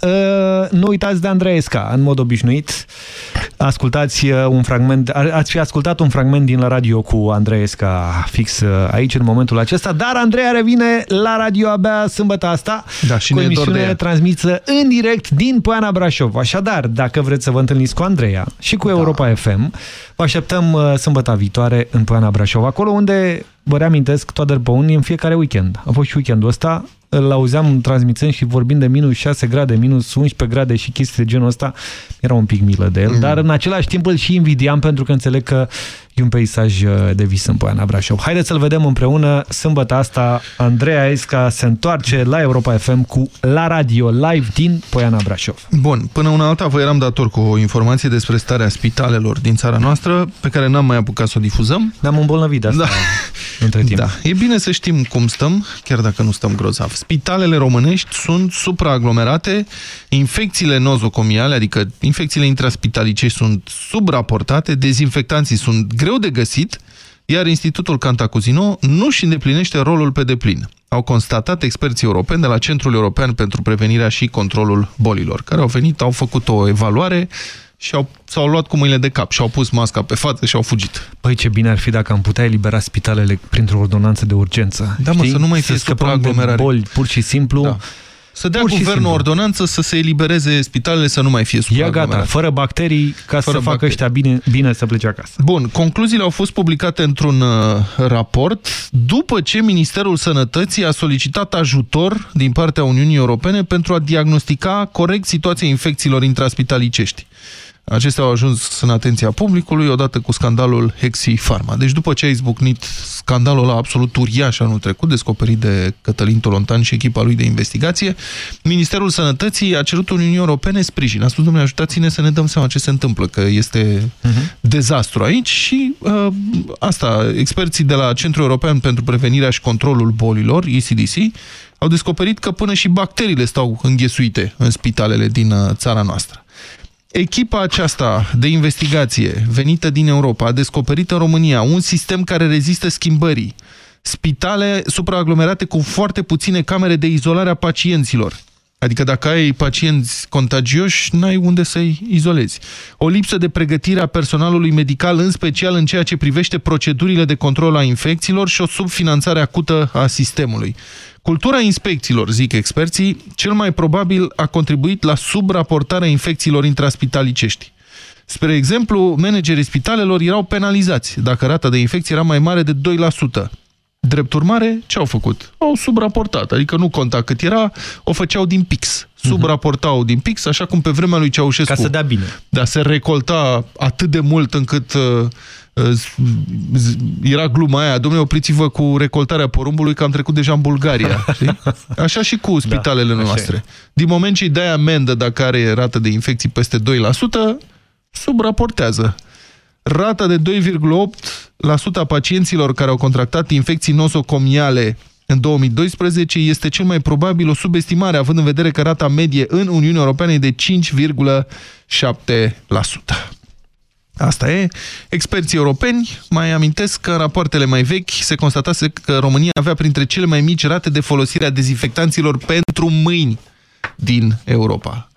Uh, nu uitați de Andreesca, în mod obișnuit. Ascultați uh, un fragment, ați fi ascultat un fragment din la radio cu Andreesca fix uh, aici în momentul acesta, dar Andreea revine la radio abia sâmbătă asta da, și cu ne emisiune transmisă în direct din Poiana Brașov. Așadar, dacă vreți să vă întâlniți cu Andreea și cu Europa da. FM, vă așteptăm uh, sâmbătă viitoare în Poiana Brașov, acolo unde vă reamintesc, toată în fiecare weekend. A fost și weekendul ăsta, îl auzeam transmițând și vorbind de minus 6 grade, minus 11 grade și chestii de genul ăsta, era un pic milă de el, mm. dar în același timp îl și invidiam pentru că înțeleg că e un peisaj uh, de vis în Poiana Brașov. Haideți să-l vedem împreună sâmbătă asta. Andreea Esca se întoarce la Europa FM cu La Radio live din Poiana Brașov. Bun, până una alta vă eram dator cu o informație despre starea spitalelor din țara noastră, pe care n-am mai apucat să o difuzăm. Ne-am îmbolnăvit de asta da. între timp. Da. E bine să știm cum stăm, chiar dacă nu stăm grozav. Spitalele românești sunt supraaglomerate, infecțiile nozocomiale, adică infecțiile intraspitalice sunt subraportate, dezinfectanții sunt greu de găsit, iar Institutul Cantacuzino nu și îndeplinește rolul pe deplin. Au constatat experții europeni de la Centrul European pentru Prevenirea și Controlul Bolilor, care au venit, au făcut o evaluare și s-au luat cu mâinile de cap și au pus masca pe față și au fugit. Păi ce bine ar fi dacă am putea elibera spitalele printr-o ordonanță de urgență. Da, mă, să nu mai fie supraaglomerare. boli, pur și simplu... Da. Să dea guvernul o ordonanță să se elibereze spitalele să nu mai fie supraaglomerate. Ia gata, fără bacterii, ca fără să facă ăștia bine, bine să plece acasă. Bun, concluziile au fost publicate într-un uh, raport după ce Ministerul Sănătății a solicitat ajutor din partea Uniunii Europene pentru a diagnostica corect situația infecțiilor intraspitalicești. Acestea au ajuns în atenția publicului odată cu scandalul Hexi Pharma. Deci după ce a izbucnit scandalul ăla absolut uriaș anul trecut, descoperit de Cătălin Tolontan și echipa lui de investigație, Ministerul Sănătății a cerut Uniunii Europene sprijin. A spus, domnule, ajutați-ne să ne dăm seama ce se întâmplă, că este uh mhm. -huh. dezastru aici și uh, asta, experții de la Centrul European pentru Prevenirea și Controlul Bolilor, ECDC, au descoperit că până și bacteriile stau înghesuite în spitalele din uh, țara noastră. Echipa aceasta de investigație venită din Europa a descoperit în România un sistem care rezistă schimbării. Spitale supraaglomerate cu foarte puține camere de izolare a pacienților. Adică dacă ai pacienți contagioși, n-ai unde să-i izolezi. O lipsă de pregătire a personalului medical, în special în ceea ce privește procedurile de control a infecțiilor și o subfinanțare acută a sistemului. Cultura inspecțiilor, zic experții, cel mai probabil a contribuit la subraportarea infecțiilor intraspitalicești. Spre exemplu, managerii spitalelor erau penalizați dacă rata de infecție era mai mare de 2%. Drept urmare, ce au făcut? Au subraportat, adică nu conta cât era, o făceau din pix. Mhm. Subraportau din pix, așa cum pe vremea lui Ceaușescu. Ca să dea bine. Da, se recolta atât de mult încât uh, era gluma aia, domnule, opriți-vă cu recoltarea porumbului că am trecut deja în Bulgaria. Știi? Așa și cu spitalele da, noastre. E. Din moment ce îi dai amendă dacă are rată de infecții peste 2%, subraportează. Rata de 2,8% a pacienților care au contractat infecții nosocomiale în 2012 este cel mai probabil o subestimare, având în vedere că rata medie în Uniunea Europeană e de 5,7%. Asta e. Experții europeni mai amintesc că în rapoartele mai vechi se constatase că România avea printre cele mai mici rate de folosire a dezinfectanților pentru mâini din Europa.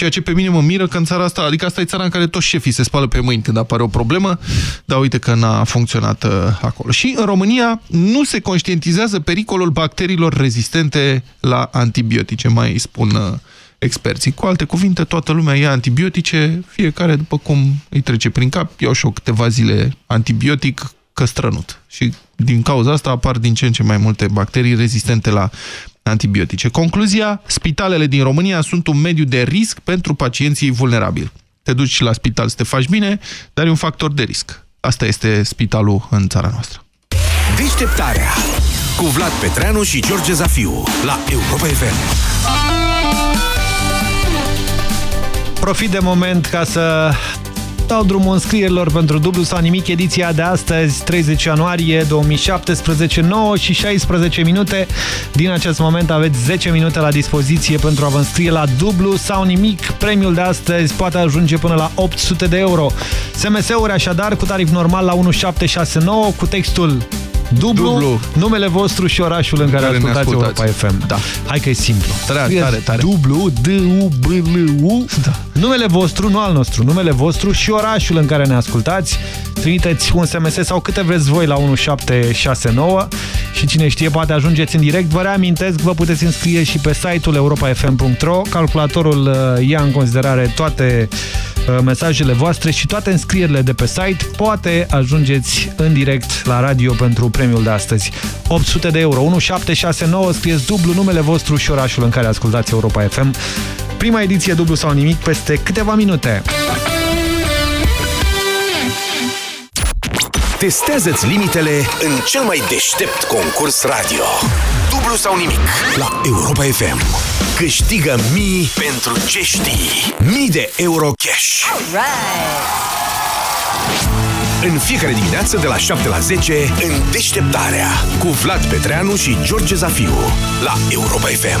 Ceea ce pe mine mă miră că în țara asta, adică asta e țara în care toți șefii se spală pe mâini când apare o problemă, dar uite că n-a funcționat uh, acolo. Și în România nu se conștientizează pericolul bacteriilor rezistente la antibiotice, mai spun uh, experții. Cu alte cuvinte, toată lumea ia antibiotice, fiecare după cum îi trece prin cap, iau și eu câteva zile antibiotic căstrănut. Și din cauza asta apar din ce în ce mai multe bacterii rezistente la antibiotice. Concluzia, spitalele din România sunt un mediu de risc pentru pacienții vulnerabili. Te duci la spital să te faci bine, dar e un factor de risc. Asta este spitalul în țara noastră. Deșteptarea cu Vlad Petreanu și George Zafiu la Europa FM. Profit de moment ca să dau drumul înscrierilor pentru dublu sau nimic ediția de astăzi, 30 ianuarie 2017, 9 și 16 minute. Din acest moment aveți 10 minute la dispoziție pentru a vă înscrie la dublu sau nimic. Premiul de astăzi poate ajunge până la 800 de euro. SMS-uri așadar cu tarif normal la 1769 cu textul Dublu, Dublu, numele vostru și orașul în care, care ascultați, ascultați Europa FM. Da. Hai că e simplu. Tare, tare, tare. Dublu, D-U-B-L-U, da. numele vostru, nu al nostru, numele vostru și orașul în care ne ascultați. Trimiteți un SMS sau câte vreți voi la 1769 și cine știe poate ajungeți în direct. Vă reamintesc, vă puteți înscrie și pe site-ul europafm.ro. Calculatorul uh, ia în considerare toate uh, mesajele voastre și toate înscrierile de pe site. Poate ajungeți în direct la radio pentru premiul de astăzi. 800 de euro, 1769, scrieți dublu numele vostru și orașul în care ascultați Europa FM. Prima ediție dublu sau nimic peste câteva minute. Testează-ți limitele în cel mai deștept concurs radio. Dublu sau nimic la Europa FM. Câștigă mii pentru ce știi. Mii de euro cash. În fiecare dimineață de la 7 la 10 în Deșteptarea cu Vlad Petreanu și George Zafiu la Europa FM.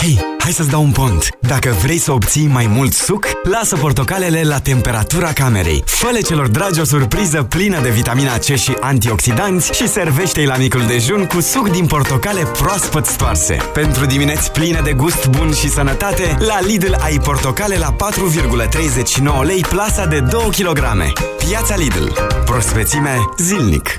Hei, hai să-ți dau un pont. Dacă vrei să obții mai mult suc, lasă portocalele la temperatura camerei. Fă-le celor dragi o surpriză plină de vitamina C și antioxidanți și servește-i la micul dejun cu suc din portocale proaspăt stoarse. Pentru dimineți pline de gust bun și sănătate, la Lidl ai portocale la 4,39 lei plasa de 2 kg. Piața Lidl. Prospețime zilnic.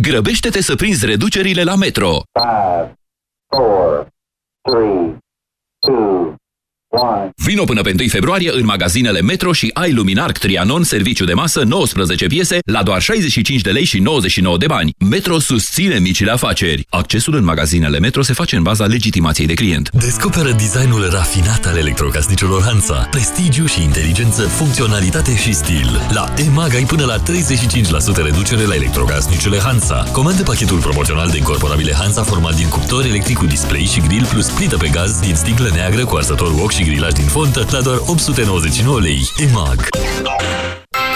Grăbește-te să prinzi reducerile la Metro! 5, 4, 3, 2, 1. Vino până pe 1 februarie în magazinele Metro și ai Luminarc Trianon serviciu de masă 19 piese la doar 65 de lei și 99 de bani. Metro susține micile afaceri. Accesul în magazinele Metro se face în baza legitimației de client. Descoperă designul rafinat al electrocasnicelor Hansa. Prestigiu și inteligență, funcționalitate și stil. La EMAG ai până la 35% reducere la electrocasnicele Hansa. Comandă pachetul promoțional de incorporabile Hansa format din cuptor electric cu display și grill plus plită pe gaz din sticlă neagră cu arsător wok și grilaj din fontă la doar 899 lei. EMAG.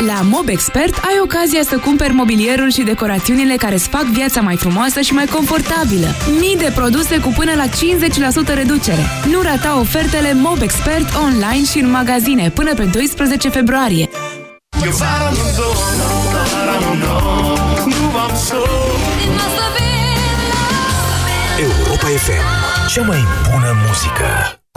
La MobExpert ai ocazia să cumperi mobilierul și decorațiunile care îți fac viața mai frumoasă și mai confortabilă. Mii de produse cu până la 50% reducere. Nu rata ofertele MobExpert online și în magazine până pe 12 februarie. Europa FM. Cea mai bună muzică.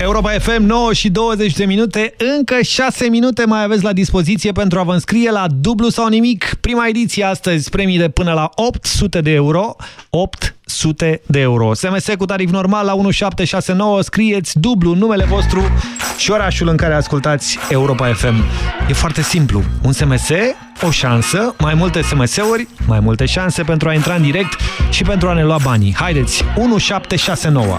Europa FM 9 și 20 de minute, încă 6 minute mai aveți la dispoziție pentru a vă înscrie la dublu sau nimic. Prima ediție astăzi, premii de până la 800 de euro. 800 de euro. SMS cu tarif normal la 1769, scrieți dublu numele vostru și orașul în care ascultați Europa FM. E foarte simplu. Un SMS, o șansă, mai multe SMS-uri, mai multe șanse pentru a intra în direct și pentru a ne lua banii. Haideți, 1769.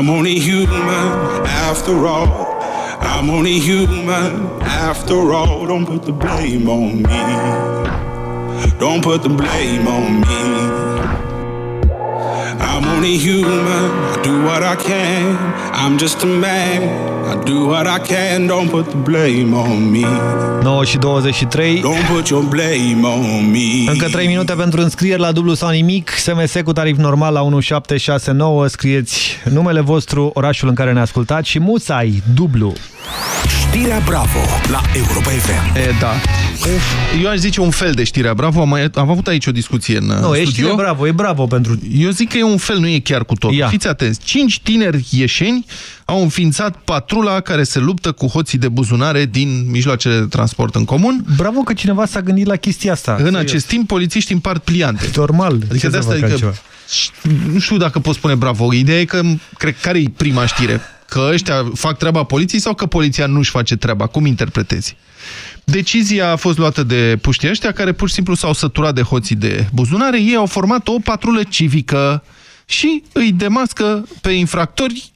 I'm only human after all. I'm only human after all. Don't put the blame on me. Don't put the blame on me. I'm only human. I do what I can. I'm just a man. I do what I can. Don't put the blame on me. 9 și 23. Don't put your blame on me. Încă 3 minute pentru înscrieri la dublu sau nimic. SMS cu tarif normal la 1769. Scrieți numele vostru, orașul în care ne ascultați și Musai, dublu. Știrea Bravo la Europa FM. E, da. Eu aș zice un fel de știrea Bravo. Am, mai, am avut aici o discuție în Nu, studio. e știre bravo, e bravo pentru... Eu zic că e un fel, nu e chiar cu tot. Ia. Fiți atenți. Cinci tineri ieșeni au înființat patrula care se luptă cu hoții de buzunare din mijloacele de transport în comun. Bravo că cineva s-a gândit la chestia asta. În Serios. acest timp, polițiștii împart pliante. Normal. Adică ce de să asta, facă adică, altceva? nu știu dacă pot spune bravo. Ideea e că, cred, care e prima știre? Că ăștia fac treaba poliției sau că poliția nu-și face treaba? Cum interpretezi? Decizia a fost luată de puștii ăștia care pur și simplu s-au săturat de hoții de buzunare. Ei au format o patrulă civică și îi demască pe infractori,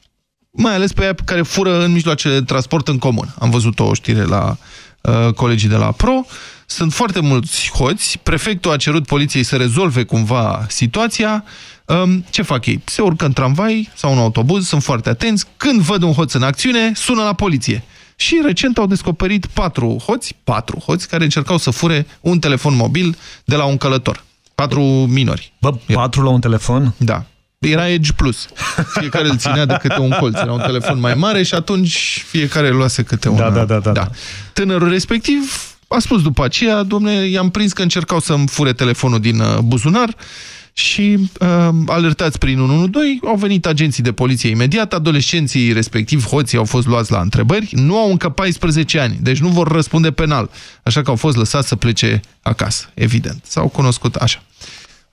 mai ales pe aia care fură în mijloacele de transport în comun. Am văzut o știre la uh, colegii de la PRO. Sunt foarte mulți hoți. Prefectul a cerut poliției să rezolve cumva situația. Um, ce fac ei? Se urcă în tramvai sau în autobuz, sunt foarte atenți. Când văd un hoț în acțiune, sună la poliție. Și recent au descoperit patru hoți, patru hoți, care încercau să fure un telefon mobil de la un călător. Patru minori. Bă, patru la un telefon? Da. Era Edge Plus. Fiecare îl ținea de câte un colț. Era un telefon mai mare și atunci fiecare luase câte un... Da, da, da, da. da. Tânărul respectiv a spus după aceea, domne, i-am prins că încercau să-mi fure telefonul din uh, buzunar și uh, alertați prin 112, au venit agenții de poliție imediat, adolescenții respectiv, hoții, au fost luați la întrebări, nu au încă 14 ani, deci nu vor răspunde penal, așa că au fost lăsați să plece acasă, evident. S-au cunoscut așa.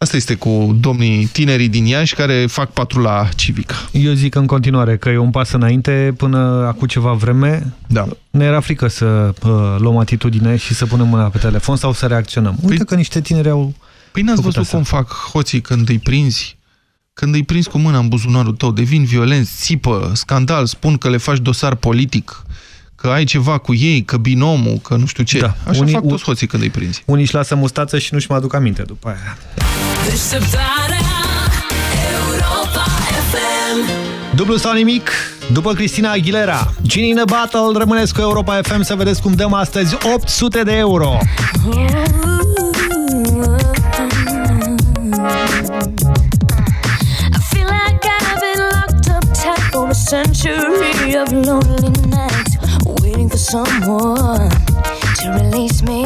Asta este cu domnii tinerii din Iași care fac patrula civică. Eu zic în continuare că e un pas înainte. Până acum ceva vreme da. ne era frică să uh, luăm atitudine și să punem mâna pe telefon sau să reacționăm. Uite păi, că niște tineri au Păi n-ați văzut asta. cum fac hoții când îi prinzi? Când îi prinzi cu mâna în buzunarul tău, devin violenți, țipă, scandal, spun că le faci dosar politic, că ai ceva cu ei, că binomul, că nu știu ce. Da. Așa unii, fac toți hoții când îi prinzi. Unii își lasă mustață și nu-și mai aduc aminte după aia. Europa FM Dublu sau nimic, după Cristina Aguilera. Gini in a Battle, rămâneți cu Europa FM să vedeți cum dăm astăzi 800 de euro. I feel like century of lonely nights, waiting for someone to release me.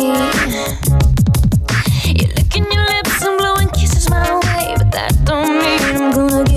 You're licking your lips and blowing kisses my way, but that don't mean I'm gonna give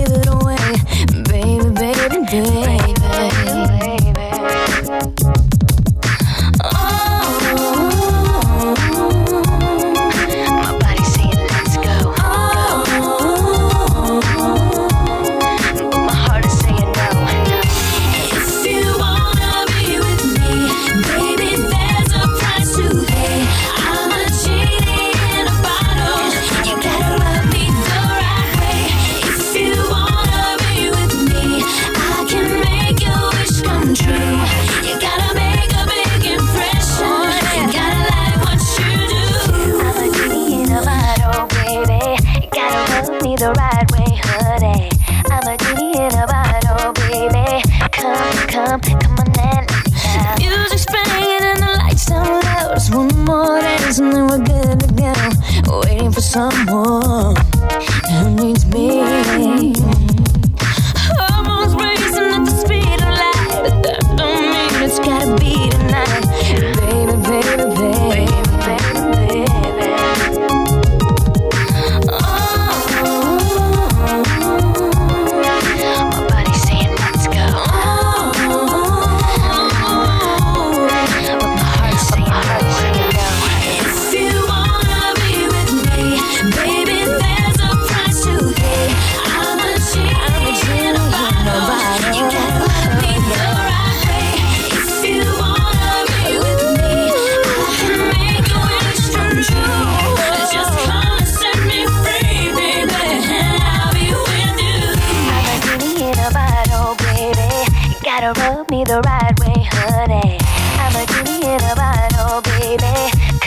more dance and then we're good to go. Waiting for someone who needs me.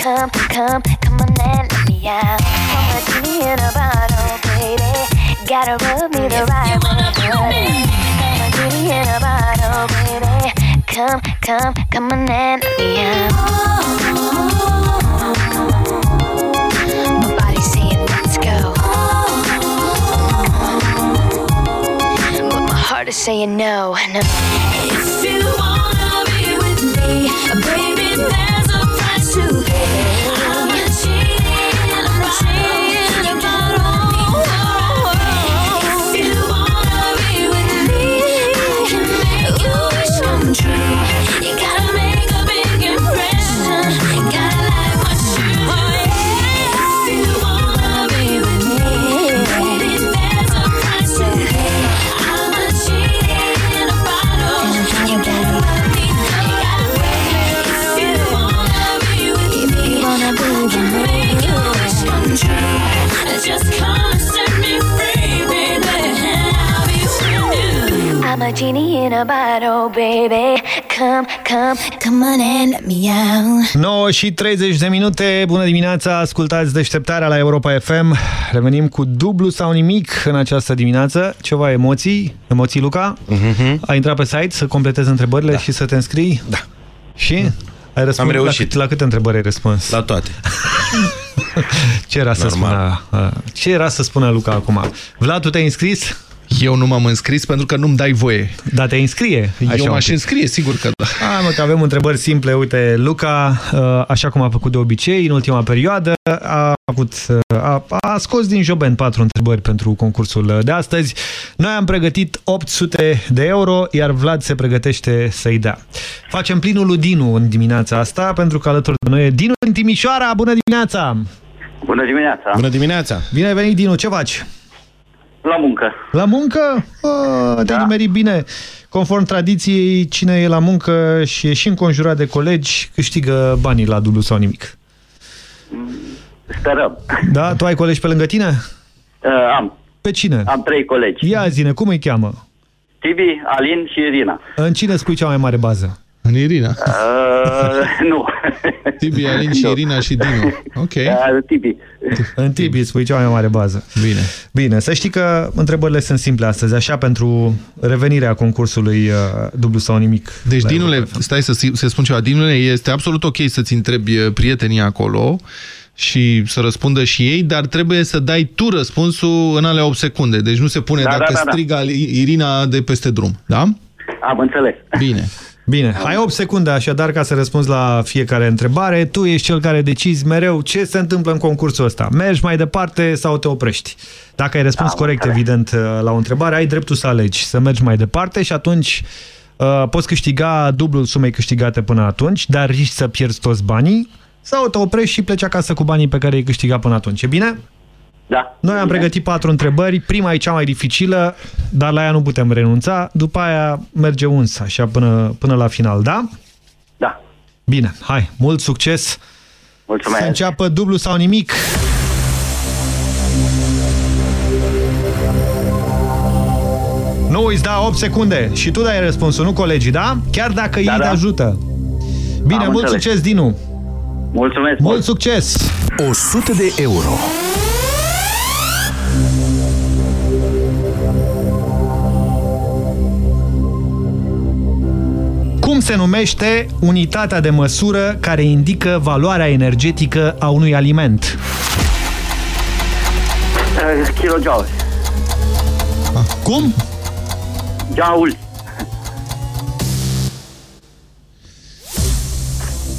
Come, come, come on and let me out. A genie in a bottle, baby. Gotta rub me the right way, a genie in a bottle, baby. Come, come, come on and let me out. My body's saying let's go. But my heart is saying no, no. If you wanna be with me, baby, to today. Baby. Come, come, come on and let me out. 9 și 30 de minute, bună dimineața, ascultați deșteptarea la Europa FM. Revenim cu dublu sau nimic în această dimineață. Ceva emoții? Emoții, Luca? Mhm. Ai intrat pe site să completezi întrebările da. și să te înscrii? Da. Și? Ai răspuns? Am reușit. La, cât, la câte întrebări ai răspuns? La toate. Ce era să Normal. spună, ce era să spună Luca acum? Vlad, tu te-ai înscris? Eu nu m-am înscris pentru că nu-mi dai voie. Da, te înscrie. Eu m-aș înscrie, sigur că da. Hai mă, că avem întrebări simple. Uite, Luca, uh, așa cum a făcut de obicei în ultima perioadă, a, avut, uh, a, a scos din joben patru întrebări pentru concursul de astăzi. Noi am pregătit 800 de euro, iar Vlad se pregătește să-i dea. Facem plinul lui Dinu în dimineața asta, pentru că alături de noi e Dinu din Timișoara. Bună dimineața! Bună dimineața! Bună dimineața! Bine ai venit, Dinu, ce faci? La muncă. La muncă? Oh, te-ai nimerit bine. Conform tradiției, cine e la muncă și e și înconjurat de colegi, câștigă banii la dublu sau nimic. Sperăm. Da? Tu ai colegi pe lângă tine? Uh, am. Pe cine? Am trei colegi. Ia zine, cum îi cheamă? Tibi, Alin și Irina. În cine spui cea mai mare bază? În Irina. Uh, nu. Tibi, Alin și Irina și Dinu. Ok. Uh, Tibi. În Tibi spui cea mai mare bază. Bine. Bine, să știi că întrebările sunt simple astăzi, așa pentru revenirea concursului uh, dublu sau nimic. Deci, la Dinule, Europa FM. stai să, să spun ceva. Dinule, este absolut ok să-ți întrebi uh, prietenii acolo și să răspundă și ei, dar trebuie să dai tu răspunsul în alea 8 secunde. Deci nu se pune Da, dacă da, da, da. strigă Ali- Irina de peste drum. Da? Am înțeles. Bine. Bine, ai 8 secunde așadar ca să răspunzi la fiecare întrebare. Tu ești cel care decizi mereu ce se întâmplă în concursul ăsta. Mergi mai departe sau te oprești. Dacă ai răspuns Am corect, înțeles. evident, la o întrebare, ai dreptul să alegi să mergi mai departe și atunci uh, poți câștiga dublul sumei câștigate până atunci, dar riști să pierzi toți banii sau te oprești și pleci acasă cu banii pe care ai câștigat până atunci. E bine? Da. Noi am Bine. pregătit patru întrebări. Prima e cea mai dificilă, dar la ea nu putem renunța. După aia merge uns, așa, până, până la final, da? Da. Bine, hai, mult succes! Mulțumesc! Să înceapă dublu sau nimic. Nu îți da 8 secunde și tu dai răspunsul, nu colegii, da? Chiar dacă Da, ei te da. ajută. Bine, Am mult înțeles. succes, Dinu! Mulțumesc Mult succes! 100 de euro. Se numește unitatea de măsură care indică valoarea energetică a unui aliment? Uh, Kilojoule. Cum? Joule.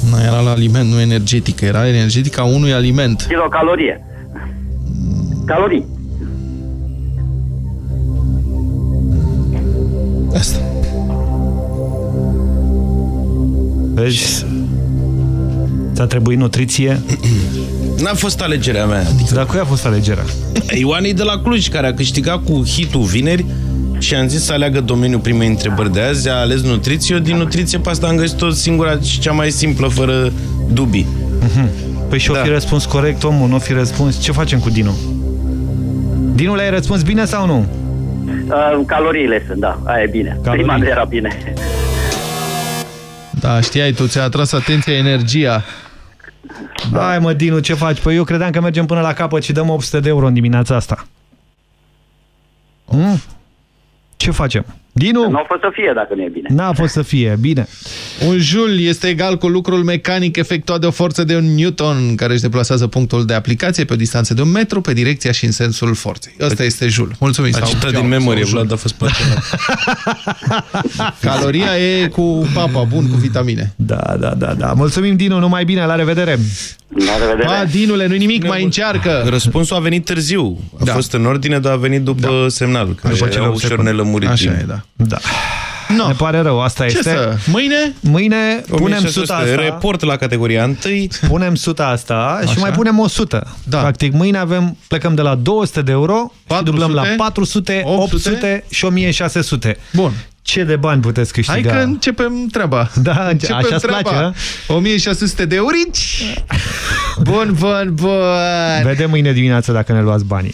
Nu era la aliment, nu energetică. Era energetică a unui aliment. Kilocalorie. Calorii. Asta. Vezi? Ți-a trebuit nutriție? N-a fost alegerea mea. Adică. Dar cui a fost alegerea? Ioanei de la Cluj, care a câștigat cu hitul vineri și am zis să aleagă domeniul primei întrebări de azi, a ales nutriție. Eu din nutriție pe asta am găsit-o singura și cea mai simplă, fără dubii. Păi și-o fi răspuns corect, omul, nu fi răspuns. Ce facem cu Dinu? Dinu, le-ai răspuns bine sau nu? Uh, caloriile sunt, da. Aia e bine. Calorii. Prima nu era bine. Da, știai, tu ți-a atras atenția energia. Hai mă, Dinu, ce faci? Păi eu credeam că mergem până la capăt și dăm 800 de euro în dimineața asta. Mm? Ce facem? Dinu? Nu a fost să fie dacă nu e bine. N-a fost să fie, bine. Un jul este egal cu lucrul mecanic efectuat de o forță de un newton care își deplasează punctul de aplicație pe o distanță de un metru pe direcția și în sensul forței. Ăsta este jul. Mulțumim. A sau citat joule, din memorie, sau jul. Vlad a fost pasionat. Caloria e cu papa, bun, cu vitamine. Da, da, da, da. Mulțumim, Dinu, numai bine, la revedere! La revedere! Pa, Dinule, nu nimic, mai încearcă. Răspunsul a venit târziu. A Da. fost în ordine, dar a venit după da. semnal, care După cele era opt ușor secunde. nelămurit. Așa din- e, da. Da. No. Ne pare rău, asta Ce este. să? Mâine? Mâine punem 1600, suta asta. Report la categoria 1. Punem suta asta și Așa. mai punem 100. Da. Practic, mâine avem, plecăm de la 200 de euro 400, și dublăm la 400, 800, 800 și 1600. Bun. Ce de bani puteți câștiga? Hai că începem treaba. Da, începem așa-ți place, a? 1600 de eurici. Bun, bun, bun. Vedem mâine dimineață dacă ne luați banii.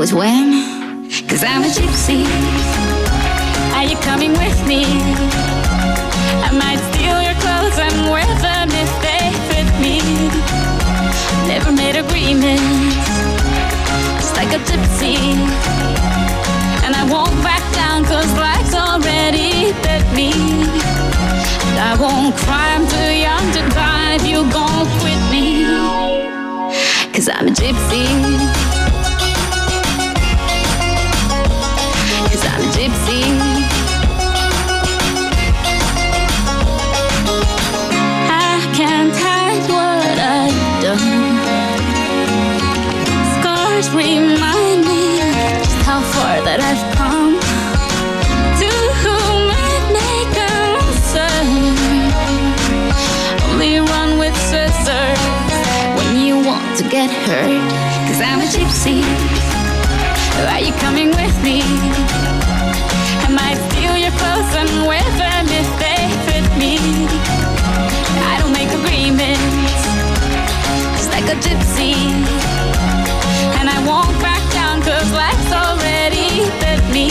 Always win. Cause I'm a gypsy. Are you coming with me? I might steal your clothes and wear them if they fit me. Never made agreements, just like a gypsy. And I won't back down cause life's already bit me. And I won't cry, I'm too young to die if you gon' quit me. Cause I'm a gypsy. Remind me just how far that I've come. To whom I make answer. Only run with scissors when you want to get hurt. Cause I'm a gypsy. Are you coming with me? I might steal your clothes and wear them if they fit me. I don't make agreements, just like a gypsy. Won't back down cause life's already bit me.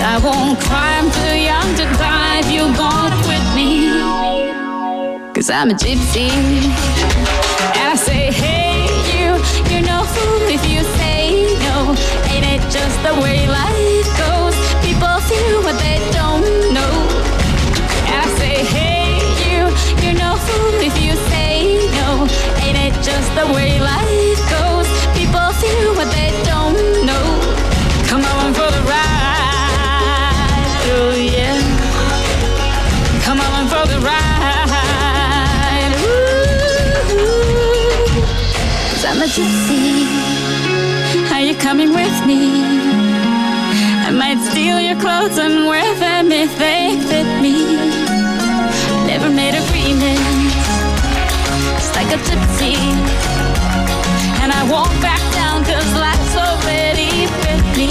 I won't I'm too young to die if you gon' quit me. Cause I'm a gypsy. And I say, hey, you, you're no fool if you say no. Ain't it just the way life goes? People feel what they don't know. And I say, hey, you, you're no fool if you say no. Ain't it just the way life goes? People feel what they don't know. Come on for the ride, oh yeah. Come on for the ride, ooh. Cause I'm a gypsy. Are you coming with me? I might steal your clothes and wear them if they fit me. Never made agreements, just like a gypsy. And I won't back down cause life's already fit me.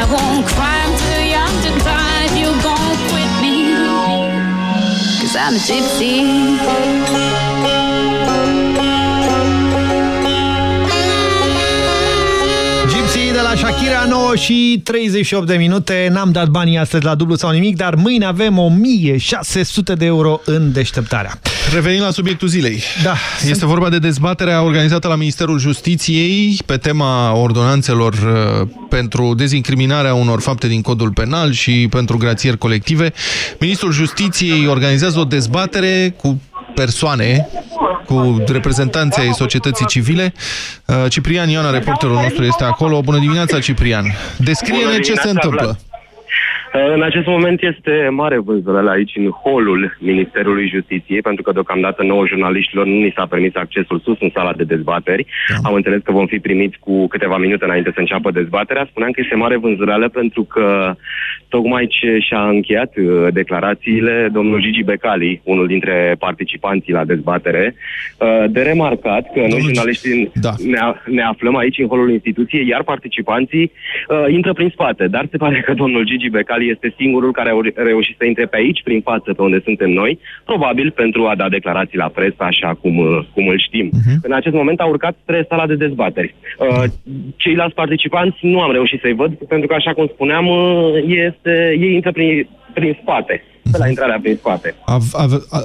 I won't cry, I'm too young to die if you gon' quit me. Cause I'm a gypsy. Gypsy de la Shakira, 9 și 38 de minute. N-am dat banii astăzi la dublu sau nimic, dar mâine avem 1600 de euro în deșteptarea. Revenim la subiectul zilei. Da. Este vorba de dezbaterea organizată la Ministerul Justiției pe tema ordonanțelor uh, pentru dezincriminarea unor fapte din codul penal și pentru grațieri colective. Ministrul Justiției organizează o dezbatere cu persoane, cu reprezentanții ai societății civile. Uh, Ciprian Ioana, reporterul nostru, este acolo. Bună dimineața, Ciprian! Descrie-ne Bună ce se dimineața, întâmplă. Vlad. În acest moment este mare vânzărălă aici în holul Ministerului Justiției, pentru că deocamdată nouă jurnaliștilor nu ni s-a permis accesul sus în sala de dezbateri. Am înțeles că vom fi primiți cu câteva minute înainte să înceapă dezbaterea. Spuneam că este mare vânzărălă pentru că tocmai ce și-a încheiat uh, declarațiile domnul Gigi Becali, unul dintre participanții la dezbatere, uh, de remarcat că noi jurnaliștii da. ne, a- ne aflăm aici în holul instituției, iar participanții uh, intră prin spate. Dar se pare că domnul Gigi Becali este singurul care a reu- reușit să intre pe aici, prin față, pe unde suntem noi, probabil pentru a da declarații la presă, așa cum, uh, cum îl știm. Uh-huh. În acest moment a urcat spre sala de dezbateri. Uh, ceilalți participanți nu am reușit să-i văd, pentru că, așa cum spuneam, uh, este, ei intră prin, prin spate, pe la intrarea prin spate. A, a, a,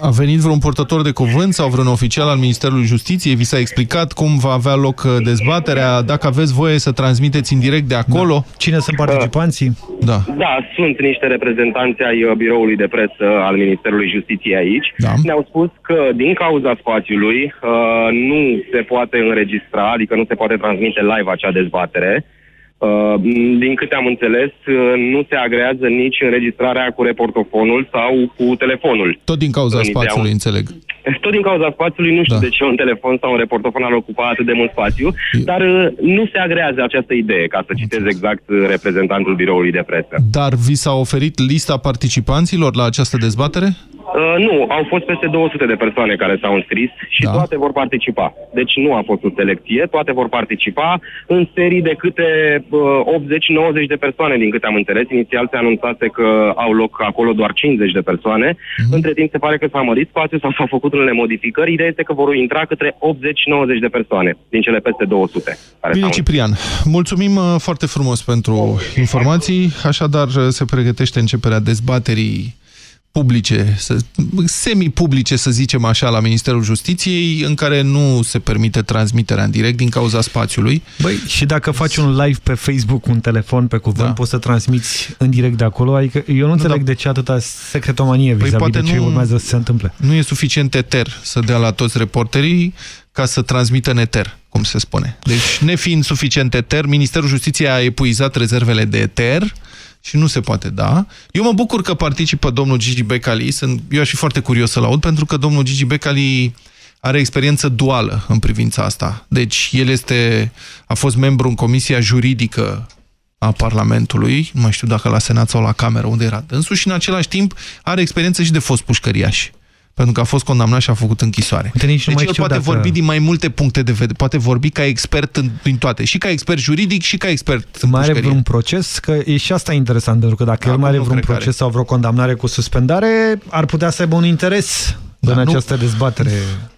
a venit vreun purtător de cuvânt sau vreun oficial al Ministerului Justiției? Vi s-a explicat cum va avea loc uh, dezbaterea? Dacă aveți voie să transmiteți în direct de acolo? Da. Cine sunt participanții? Da. Da, sunt niște reprezentanți ai uh, biroului de presă al Ministerului Justiției aici. Da. Ne-au spus că din cauza spațiului uh, nu se poate înregistra, adică nu se poate transmite live acea dezbatere. Uh, din câte am înțeles, uh, nu se agrează nici înregistrarea cu reportofonul sau cu telefonul. Tot din cauza În ideea spațiului, un- înțeleg. Tot din cauza spațiului, nu știu Da. de ce un telefon sau un reportofon ar ocupa atât de mult spațiu, dar uh, nu se agrează această idee, ca să citez exact uh, reprezentantul biroului de presă. Dar vi s-a oferit lista participanților la această dezbatere? Uh, nu, au fost peste 200 de persoane care s-au înscris și da. toate vor participa. Deci nu a fost o selecție, toate vor participa în serii de câte uh, 80-90 de persoane, din câte am înțeles. Inițial se anunțase că au loc acolo doar 50 de persoane. Mm-hmm. Între timp se pare că s-a mărit spațiul sau s-au făcut unele modificări. Ideea este că vor intra către 80-90 de persoane din cele peste 200. Care Bine, s-au Ciprian, mulțumim uh, foarte frumos pentru informații. Așadar, uh, se pregătește începerea dezbaterii publice, să- semi-publice, să zicem așa, la Ministerul Justiției, în care nu se permite transmiterea în direct din cauza spațiului. Băi, și dacă faci un live pe Facebook cu un telefon pe cuvânt, da. poți să transmiți în direct de acolo? Adică eu nu înțeleg de ce atâta secretomanie vis-a-vis Da. poate de ce nu- urmează să se întâmple. Nu e suficient eter să dea la toți reporterii ca să transmită în eter, cum se spune. Deci, nefiind suficient eter, Ministerul Justiției a epuizat rezervele de eter și nu se poate da. Eu mă bucur că participă domnul Gigi Becali, sunt, eu aș fi foarte curios să-l aud, pentru că domnul Gigi Becali are experiență duală în privința asta. Deci el este, a fost membru în Comisia Juridică a Parlamentului, nu mai știu dacă la Senat sau la Cameră, unde era dânsul, și în același timp are experiență și de fost pușcăriaș pentru că a fost condamnat și a făcut închisoare. Uite, nici nu deci mai el știu poate dacă- vorbi din mai multe puncte de vedere, poate vorbi ca expert în, din toate, și ca expert juridic și ca expert în Mai are pușcărie. vreun proces? Că e și asta interesant, pentru că dacă el mai are nu vreun cred că proces are. sau vreo condamnare cu suspendare, ar putea să aibă un interes Da, în nu- această dezbatere.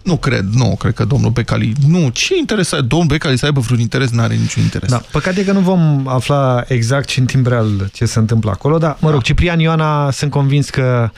Nu cred, nu cred că domnul Becali... Nu, ce interesat? Domnul Becali să aibă vreun interes? N-are niciun interes. Da, păcat e că nu vom afla exact și în timp real ce se întâmplă acolo, dar, mă rog, Ciprian Ioana sunt convins că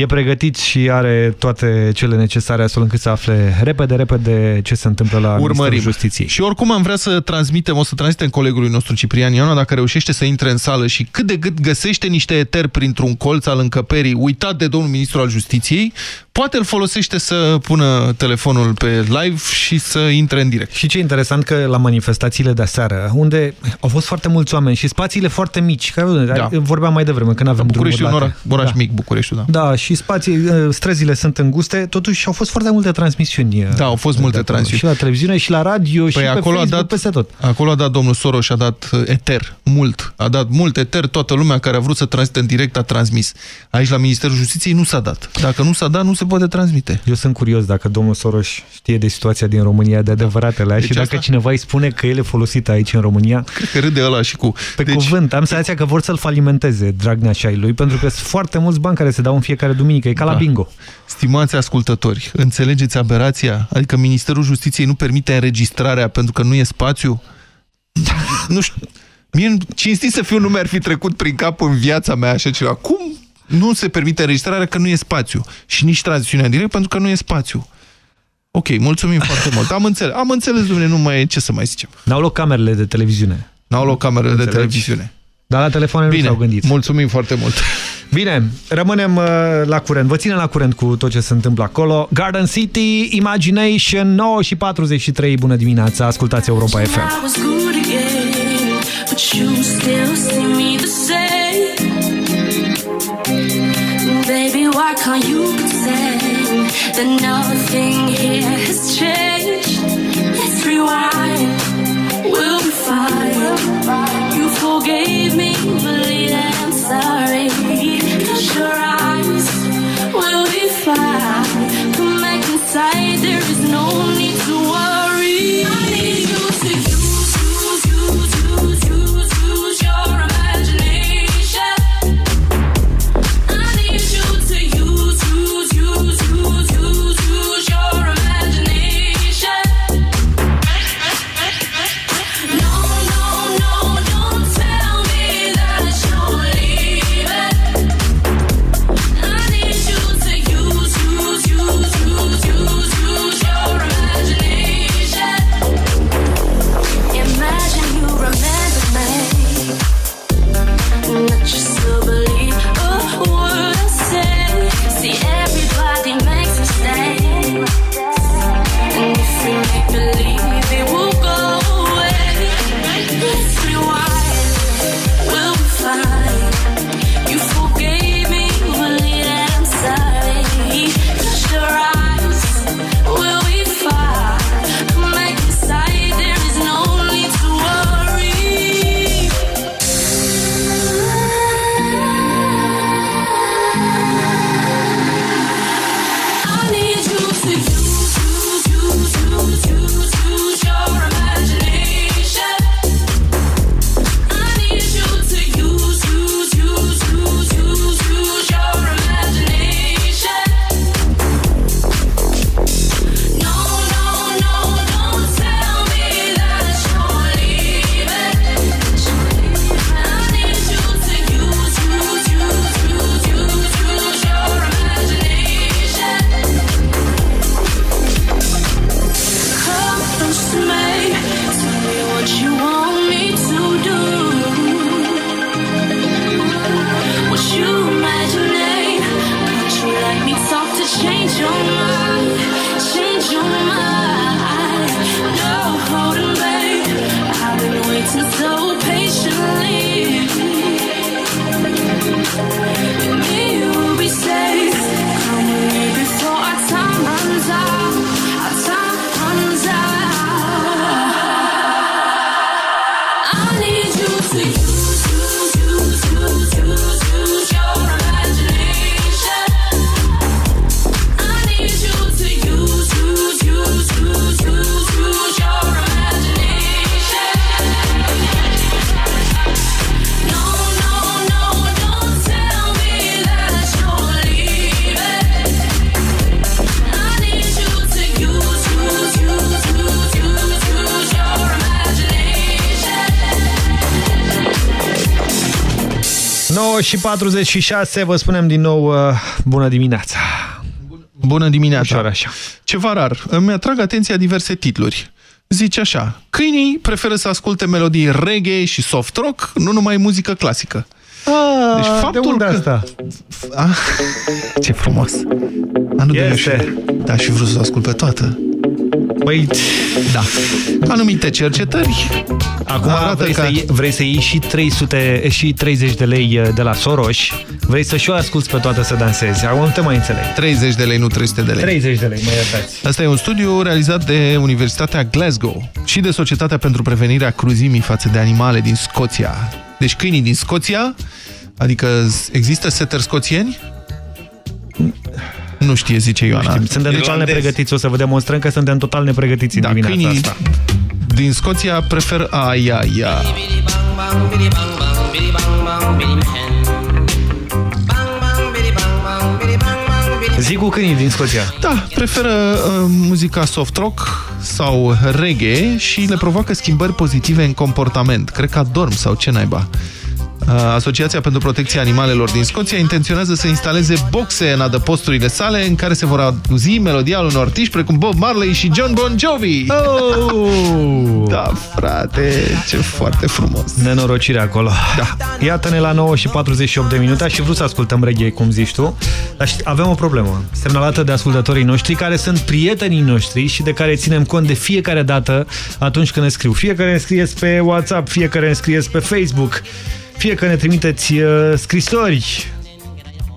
e pregătit și are toate cele necesare astfel încât să afle repede, repede ce se întâmplă la Urmărim. Ministerul Justiției. Și oricum am vrea să transmitem, o să transmitem colegului nostru Ciprian Ioana, dacă reușește să intre în sală și cât de cât găsește niște eteri printr-un colț al încăperii uitat de domnul ministru al Justiției, poate îl folosește să pună telefonul pe live și să intre în direct. Și ce interesant că la manifestațiile de aseară, unde au fost foarte mulți oameni și spațiile foarte mici, care Da. vorbeam mai devreme când avem București e un drumuri oraș, late. oraș Da. mic, Bucureștiul, da. Da, și spații, străzile sunt înguste, totuși au fost foarte multe transmisiuni. Da, au fost multe transmisiuni. Și la televiziune, și la radio, și Păi pe acolo a Facebook, dat, peste tot. acolo a dat domnul Soros, a dat uh, eter, mult. A dat mult eter, toată lumea care a vrut să transmită în direct a transmis. Aici la Ministerul Justiției nu s-a dat. Dacă nu s-a dat, nu se poate transmite. Eu sunt curios dacă domnul Soros știe de situația din România de adevăratele deci și dacă asta- cineva îi spune că el e folosit aici în România. Cred că râde ăla și cu... Pe deci... cuvânt, am senzația că vor să-l falimenteze Dragnea și ai lui, pentru că sunt foarte mulți bani care se dau în fiecare duminică, e ca la Da. bingo. Stimați ascultători, înțelegeți aberația? Adică Ministerul Justiției nu permite înregistrarea pentru că nu e spațiu? nu știu. Mie, cinstit să fiu, nu mi-ar fi trecut prin cap în viața mea așa ceva. Cum nu se permite înregistrarea că nu e spațiu? Și nici transmisiunea în direct pentru că nu e spațiu. Ok, mulțumim foarte mult. Am înțeles, am înțeles, domnule, nu mai e ce să mai zicem. N-au loc camerele de televiziune. N-au loc camerele de Înțelegi? televiziune. Dar la telefoane nu Bine, s-au gândit. mulțumim foarte mult. Bine, rămânem uh, la curent. Vă ținem la curent cu tot ce se întâmplă acolo. Garden City, Imagination, 9 și 43. Bună dimineața, ascultați Europa FM. I was good again, but you still see me the same. Baby, why can't you pretend that nothing here has changed? Let's rewind, we'll be fine. You forgave me, believe that I'm sorry. Your eyes, we'll be fine. Come back inside, și 46, vă spunem din nou uh, bună dimineața. Bună dimineața. Ușor așa. Ceva rar. Îmi atrag atenția diverse titluri. Zice așa, câinii preferă să asculte melodii reggae și soft rock, nu numai muzică clasică. Ah, Deci faptul de unde că- asta? Ah, ce frumos. A, nu de Este. Da, și vrut să o ascult pe toată. Păi, da. Anumite cercetări Acum arată vrei, că... să iei, vrei să iei și, 300, și 30 de lei uh, de la Soros, vrei să și o asculți pe toată să dansezi. Acum nu te mai înțeleg. 30 de lei, nu 300 de lei. 30 de lei, mă iertați. Asta e un studiu realizat de Universitatea Glasgow și de Societatea pentru Prevenirea Cruzimii față de animale din Scoția. Deci câinii din Scoția, adică există setter scoțieni? Nu știe, zice Ioana. Știm, suntem total nepregătiți, o să vă demonstrăm că suntem total nepregătiți Da, în dimineața câinii asta. din Scoția prefer aia, ia. Zi cu câinii din Scoția. Da, preferă uh, muzica soft rock sau reggae și le provoacă schimbări pozitive în comportament. Cred că adorm sau ce naiba. Uh, Asociația pentru Protecția Animalelor din Scoția intenționează să instaleze boxe în adăposturile sale în care se vor auzi melodia unor artiști precum Bob Marley și John Bon Jovi. Oh! Da, frate, ce foarte frumos. Nenorocire acolo. Da. Iată-ne la 9 și 48 de minute. Aș fi vrut să ascultăm reggae, cum zici tu. Dar știi, avem o problemă. Semnalată de ascultătorii noștri, care sunt prietenii noștri și de care ținem cont de fiecare dată atunci când ne scriu. Fie că ne scrieți pe WhatsApp, fie că ne scrieți pe Facebook, fie că ne trimiteți uh, scrisori,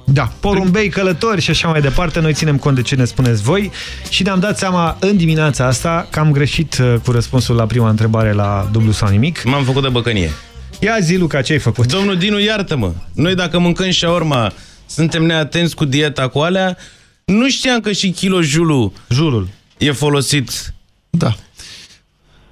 da. porumbei, călători și așa mai departe. Noi ținem cont de ce ne spuneți voi și ne-am dat seama în dimineața asta că am greșit uh, cu răspunsul la prima întrebare la dublu sau nimic. M-am făcut de băcănie. Ia zi, Luca, ce ai făcut? Domnul Dinu, iartă-mă. Noi dacă mâncăm shawarma, suntem neatenți cu dieta cu alea. Nu știam că și kilojulul Julul. e folosit Da.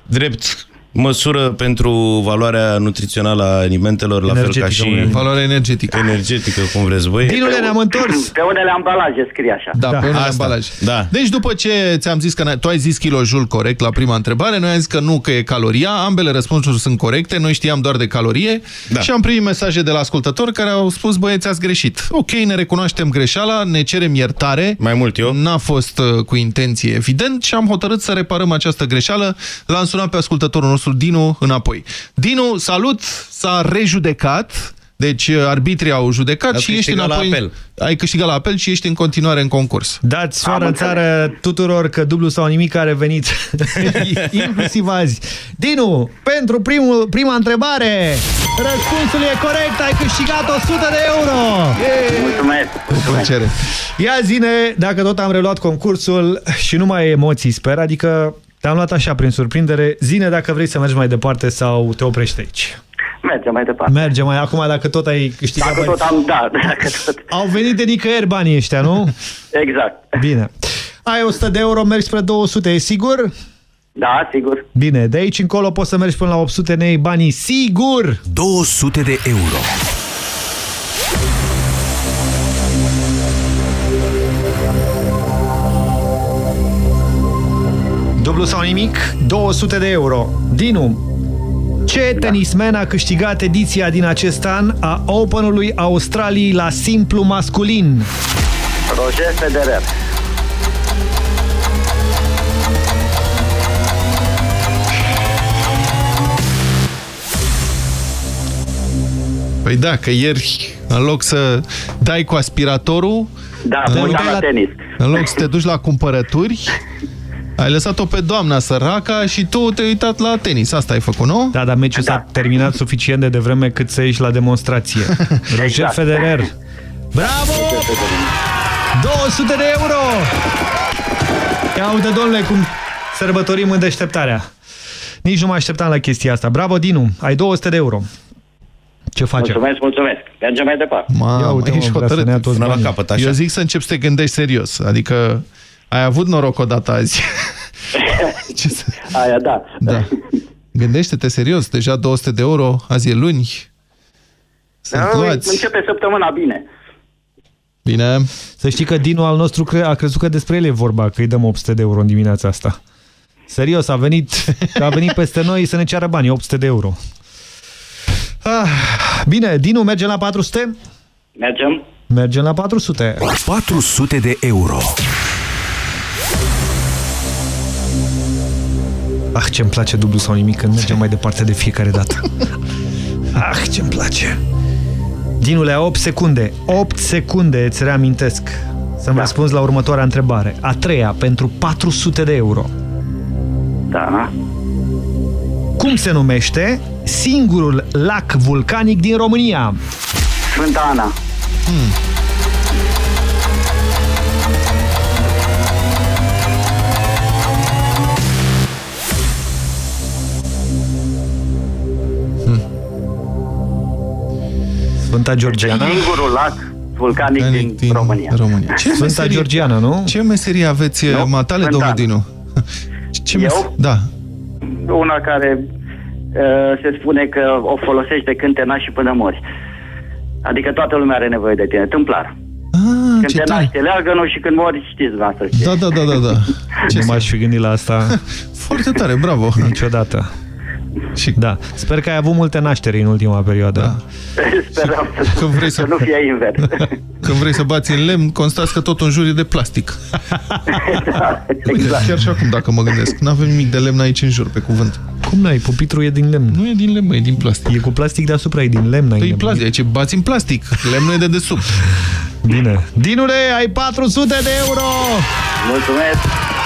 drept măsură pentru valoarea nutrițională a alimentelor, la fel ca Energetică, și unele. Valoarea energetică. energetică, cum vreți voi. Dinule, ne-am întors. Pe unele ambalaje scrie așa. Da, Da. pe unele Asta. ambalaje. Da. Deci după ce ți-am zis că n- tu ai zis kilojul corect la prima întrebare, noi am zis că nu, că e caloria, ambele răspunsuri sunt corecte, noi știam doar de calorie Da. și am primit mesaje de la ascultători care au spus, băieți, ați greșit. Ok, ne recunoaștem greșeala, ne cerem iertare. Mai mult eu. N-a fost uh, cu intenție, evident, și am hotărât să reparăm această greșeală. L-am sunat pe ascultătorul nostru, Dinu, înapoi. Dinu, salut, s-a rejudecat. Deci uh, arbitrii au judecat Ați și ești câștigat la înapoi. apel. Ai câștigat la apel și ești în continuare în concurs. Dați soară Am în țară tuturor că dublu sau nimic a revenit, inclusiv azi. Dinu, pentru primul, prima întrebare, răspunsul e corect, ai câștigat 100 de euro! Mulțumesc. Plăcere. Ia zine, dacă tot am reluat concursul și nu mai ai emoții, sper, adică te-am luat așa prin surprindere, zine dacă vrei să mergi mai departe sau te oprești aici. Mergem mai departe. Merge mai acum dacă tot ai câștigat Dacă bani. tot am, da, dacă tot. Au venit de nicăieri banii ăștia, nu? Exact. Bine. Ai 100 de euro, mergi spre 200, e sigur? Da, sigur. Bine, de aici încolo poți să mergi până la 800, ne iei banii, sigur! 200 de euro. Dublu sau nimic, 200 de euro. Dinu, ce tenismen a câștigat ediția din acest an a Openului Australiei la simplu masculin? Roger Federer. Păi da, că ieri, în loc să dai cu aspiratorul, Da, În mă loc uitam de la la- tenis. în loc să te duci la cumpărături, ai lăsat-o pe doamna săraca și tu te-ai uitat la tenis. Asta ai făcut, nu? Da, dar meciul s-a terminat suficient de devreme cât să ieși la demonstrație. Roger Exact. Federer. Bravo! 200 de euro! Ia uite, domnule, cum sărbătorim în deșteptarea. Nici nu mă așteptam la chestia asta. Bravo, Dinu, ai 200 de euro. Ce facem? Mulțumesc, mulțumesc. Mergem mai departe. Mamă, Ia uite, mă, ești vrea să ne ia hotărât. toți Până la banii. capăt, așa. Eu zic să începi să te gândești serios. Adică ai avut noroc odată azi. Ce să... Aia, da. Da. Gândește-te serios. Deja 200 de euro, azi e luni. Sunt Da, luați. Începe săptămâna bine. Bine. Să știi că Dinu al nostru cre a crezut că despre el e vorba, că îi dăm 800 de euro în dimineața asta. Serios, a venit, a venit peste noi să ne ceară bani, 800 de euro. Ah, Bine, Dinu, mergem la 400? Mergem? Mergem la 400. 400 de euro. Ah, ce-mi place dublu sau nimic când mergem mai departe de fiecare dată. Ah, ce-mi place. Dinule, 8 secunde. 8 secunde, îți reamintesc. Să-mi da. răspunzi la următoarea întrebare. A treia, pentru 400 de euro. Da. Cum se numește singurul lac vulcanic din România? Sfânta Ana. Hmm. Sfânta Georgiana? Singurul lac vulcanic din, din România. România. Ce Sfânta meserie- Georgiana, nu? Ce meserie aveți, Nu, matale, Sfânta domnul Ana. Dinu? Ce Eu? mes- Da. Una care uh, se spune că o folosești de când te naști și până mori. Adică toată lumea are nevoie de tine, tâmplar. Ah, când ce te tare. naști, te leagă nu și când mori, știți dumneavoastră. știți. Da, da, da, da, da. Ce m-aș fi gândit la asta Foarte tare, bravo. niciodată. Și... Da. Sper că ai avut multe nașteri în ultima perioadă. Da. Sperăm să, Când vrei să- să nu fie invers. Când vrei să bați în lemn, constați că tot în jur e de plastic. da, Uite, exact. chiar și acum, dacă mă gândesc. Nu avem nimic de lemn aici în jur, pe cuvânt. Cum n-ai? Pupitru e din lemn. Nu e din lemn, mă, e din plastic. E cu plastic deasupra, e din lemn. Ai Păi lemn. plastic, aici bați în plastic. Lemnul e de desubt. Bine. Dinule, ai 400 de euro! Mulțumesc!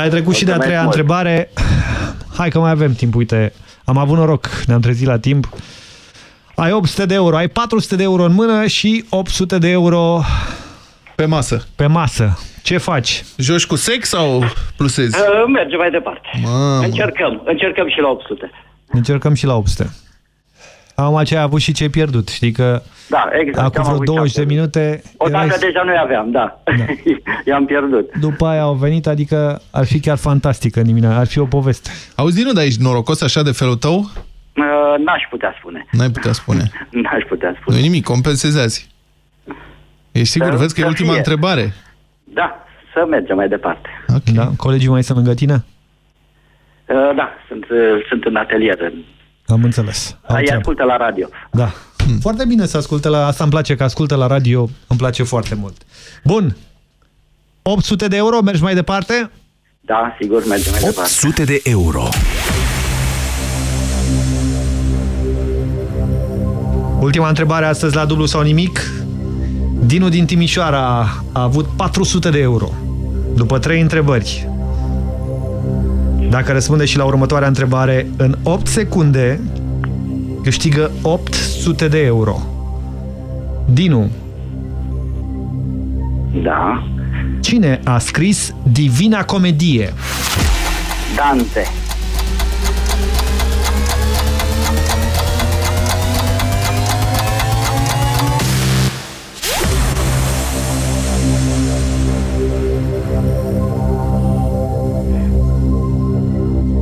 Ai trecut și de a Mulțumesc treia mult. întrebare. Hai că mai avem timp, uite. Am avut noroc, ne-am trezit la timp. Ai 800 de euro, ai 400 de euro în mână și 800 de euro Pe masă. pe masă. Ce faci? Joci cu sex sau plusezi? Uh, mergem mai departe. Mamă. Încercăm, încercăm și la 800. Încercăm și la 800. Acum ce ai avut și ce ai pierdut. Știi că Da, exact. acum am vreo avut 20 de șapte. minute O erai... dată deja nu aveam, da. da. I-am pierdut. După aia au venit, adică ar fi chiar fantastică Nimina, ar fi o poveste. Auzi, Dinu, dar ești norocos așa de felul tău? Uh, N-aș putea spune. N-ai putea spune. N-aș putea spune. Nu nimic, compensezi azi. Ești sigur? Să- Vezi că e să ultima fie. întrebare. Da, să mergem mai departe. Okay. Da? Colegii mai sunt lângă tine? Uh, Da, sunt, uh, sunt în atelier. Am înțeles. Au Îi treabă. ascultă la radio. Da. Foarte bine să asculte la... Asta îmi place, că ascultă la radio. Îmi place foarte mult. Bun. 800 de euro, mergi mai departe? Da, sigur, mergem mai departe. 800 de euro. Ultima întrebare astăzi la dublu sau nimic. Dinu din Timișoara a avut 400 de euro. După trei întrebări. Dacă răspunde și la următoarea întrebare în 8 secunde, câștigă 800 de euro. Dinu, Da. cine a scris Divina Comedie? Dante.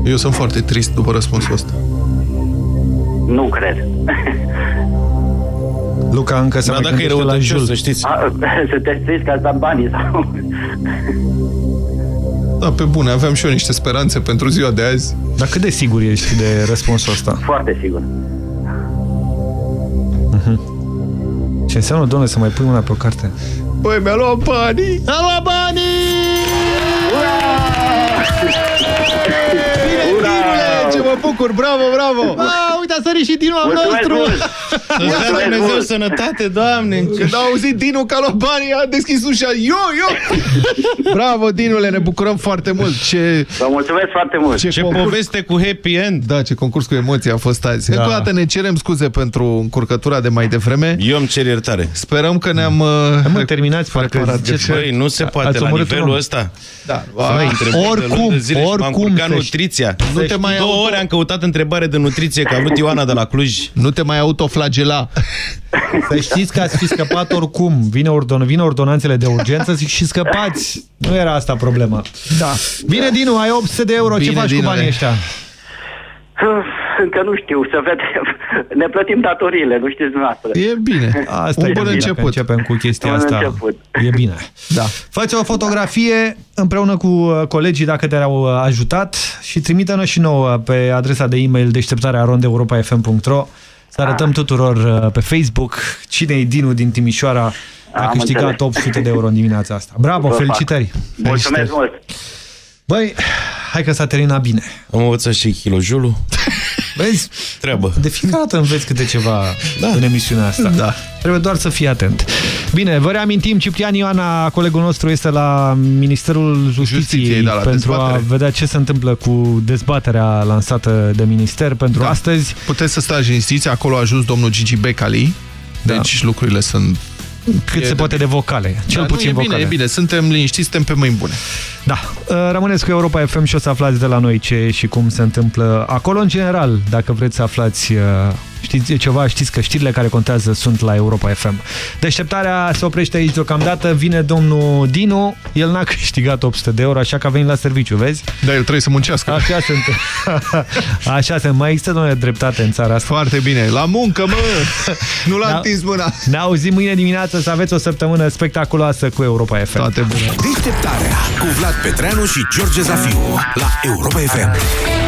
Eu sunt foarte trist după răspunsul ăsta. Nu cred. Luca încă se Dar mai dacă e gândește la răutăcios, Jul. să știți. A, Sunteți triști că ați dat banii sau... Da, pe bune, aveam și eu niște speranțe pentru ziua de azi. Dar cât de sigur ești de răspunsul ăsta? Foarte sigur. Ce înseamnă, domnule, să mai pui una pe o carte? Băi, mi-a luat banii! A luat banii! Pucur, bravo, bravo! A, uite, a sărit și Dinu al Mulțumesc nostru! mult! Să-ți dea Mulțumesc Dumnezeu mult! sănătate, Doamne! Când a auzit Dinu că a luat banii, a deschis ușa. Eu, eu! Bravo, Dinule, ne bucurăm foarte mult. Ce, Vă mulțumesc foarte mult. ce, Ce concurs, poveste cu happy end! da, ce concurs cu emoții a fost azi. Da. Încă o dată ne cerem scuze pentru încurcătura de mai devreme. Eu îmi cer iertare. Sperăm că ne-am... Hai, mă, Uh, terminați, parcă... reparat. Ce Băi, nu se poate Ați la omorât un nivelul om. ăsta. da, Ai a, întrebat de oricum, luni de zile și m-am oricum, încurcat să- nutriția. Nu te Deci, mai două auto- ore am căutat întrebare de nutriție, că a vrut Ioana de la Cluj. nu te mai autoflagela. Să știți că ați fi scăpat oricum. Vine, ordon, vine ordonanțele de urgență și scăpați. Nu era asta problema. Da. Bine, Dinu, ai 800 de euro. Ce Bine, faci Dinule. cu banii ăștia? Încă nu știu, să vedem. Ne plătim datoriile, nu știți dumneavoastră. E bine. Asta Un e bun bine, început. Că începem cu chestia Bun asta. început. E bine. Da. Fă o fotografie împreună cu uh, colegii dacă te-au uh, ajutat și trimite-ne și nouă pe adresa de e-mail deșteptarearondeuropafm.ro să arătăm tuturor uh, pe Facebook cine e Dinu din Timișoara a Am câștigat înțeles. 800 de euro în dimineața asta. Bravo, Vă fac. felicitări! Mulțumesc mult! Băi, hai că s-a terminat bine. Am învățat și kilojulul. Vezi? Treabă. De fiecare dată înveți câte ceva da. în emisiunea asta. Da. Trebuie doar să fii atent. Bine, vă reamintim, Ciprian Ioana, colegul nostru, este la Ministerul Justiției, Justiției, da, la pentru dezbatere. a vedea ce se întâmplă cu dezbaterea lansată de minister pentru Da. astăzi. Puteți să stați liniștiți, acolo a ajuns domnul Gigi Becali, deci lucrurile sunt... Cât E se de poate de vocale, cel Da, puțin nu, e vocale. bine, e bine, suntem liniștiți, suntem pe mâini bune. Da. Uh, Rămâneți cu Europa FM și o să aflați de la noi ce și cum se întâmplă acolo în general. Dacă vreți să aflați uh, știți ceva, știți că știrile care contează sunt la Europa FM. Deșteptarea se oprește aici deocamdată. Vine domnul Dinu. El n-a câștigat 800 de euro, așa că a venit la serviciu, vezi? Da, el trebuie să muncească. Așa sunt. Așa sunt. Mai există, domnule, dreptate în țara asta. Foarte bine. La muncă, mă! Nu l-a Da. întins mâna. Ne auzim mâine dimineață să aveți o săptămână spectaculoasă cu Europa FM. Toate bune. Deșteptarea cu Vlad Petreanu și George Zafiu la Europa FM.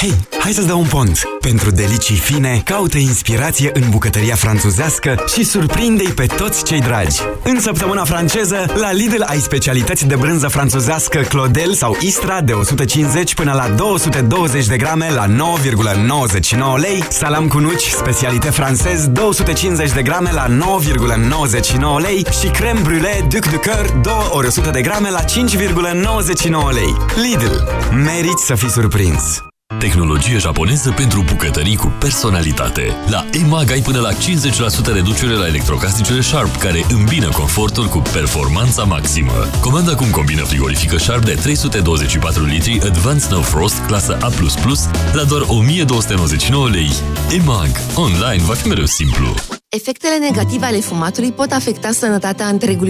Hei, hai să-ți dau un pont! Pentru delicii fine, caută inspirație în bucătăria franțuzească și surprinde-i pe toți cei dragi. În săptămâna franceză, la Lidl ai specialități de brânză franțuzească Clodel sau Istra de 150 până la 220 de grame la 9,99 lei, salam cu nuci, specialitate francez 250 de grame la 9,99 lei și creme brûlée Duc de Coeur 2 ori 100 de grame la 5,99 lei. Lidl. Meriți să fii surprins! Tehnologie japoneză pentru bucătării cu personalitate. La EMAG ai până la 50% reducere la electrocasnicele Sharp, care îmbină confortul cu performanța maximă. Comanda acum combina frigorifică Sharp de 324 litri Advanced No Frost, clasă A++, la doar 1299 lei. EMAG. Online va fi mereu simplu. Efectele negative ale fumatului pot afecta sănătatea întregului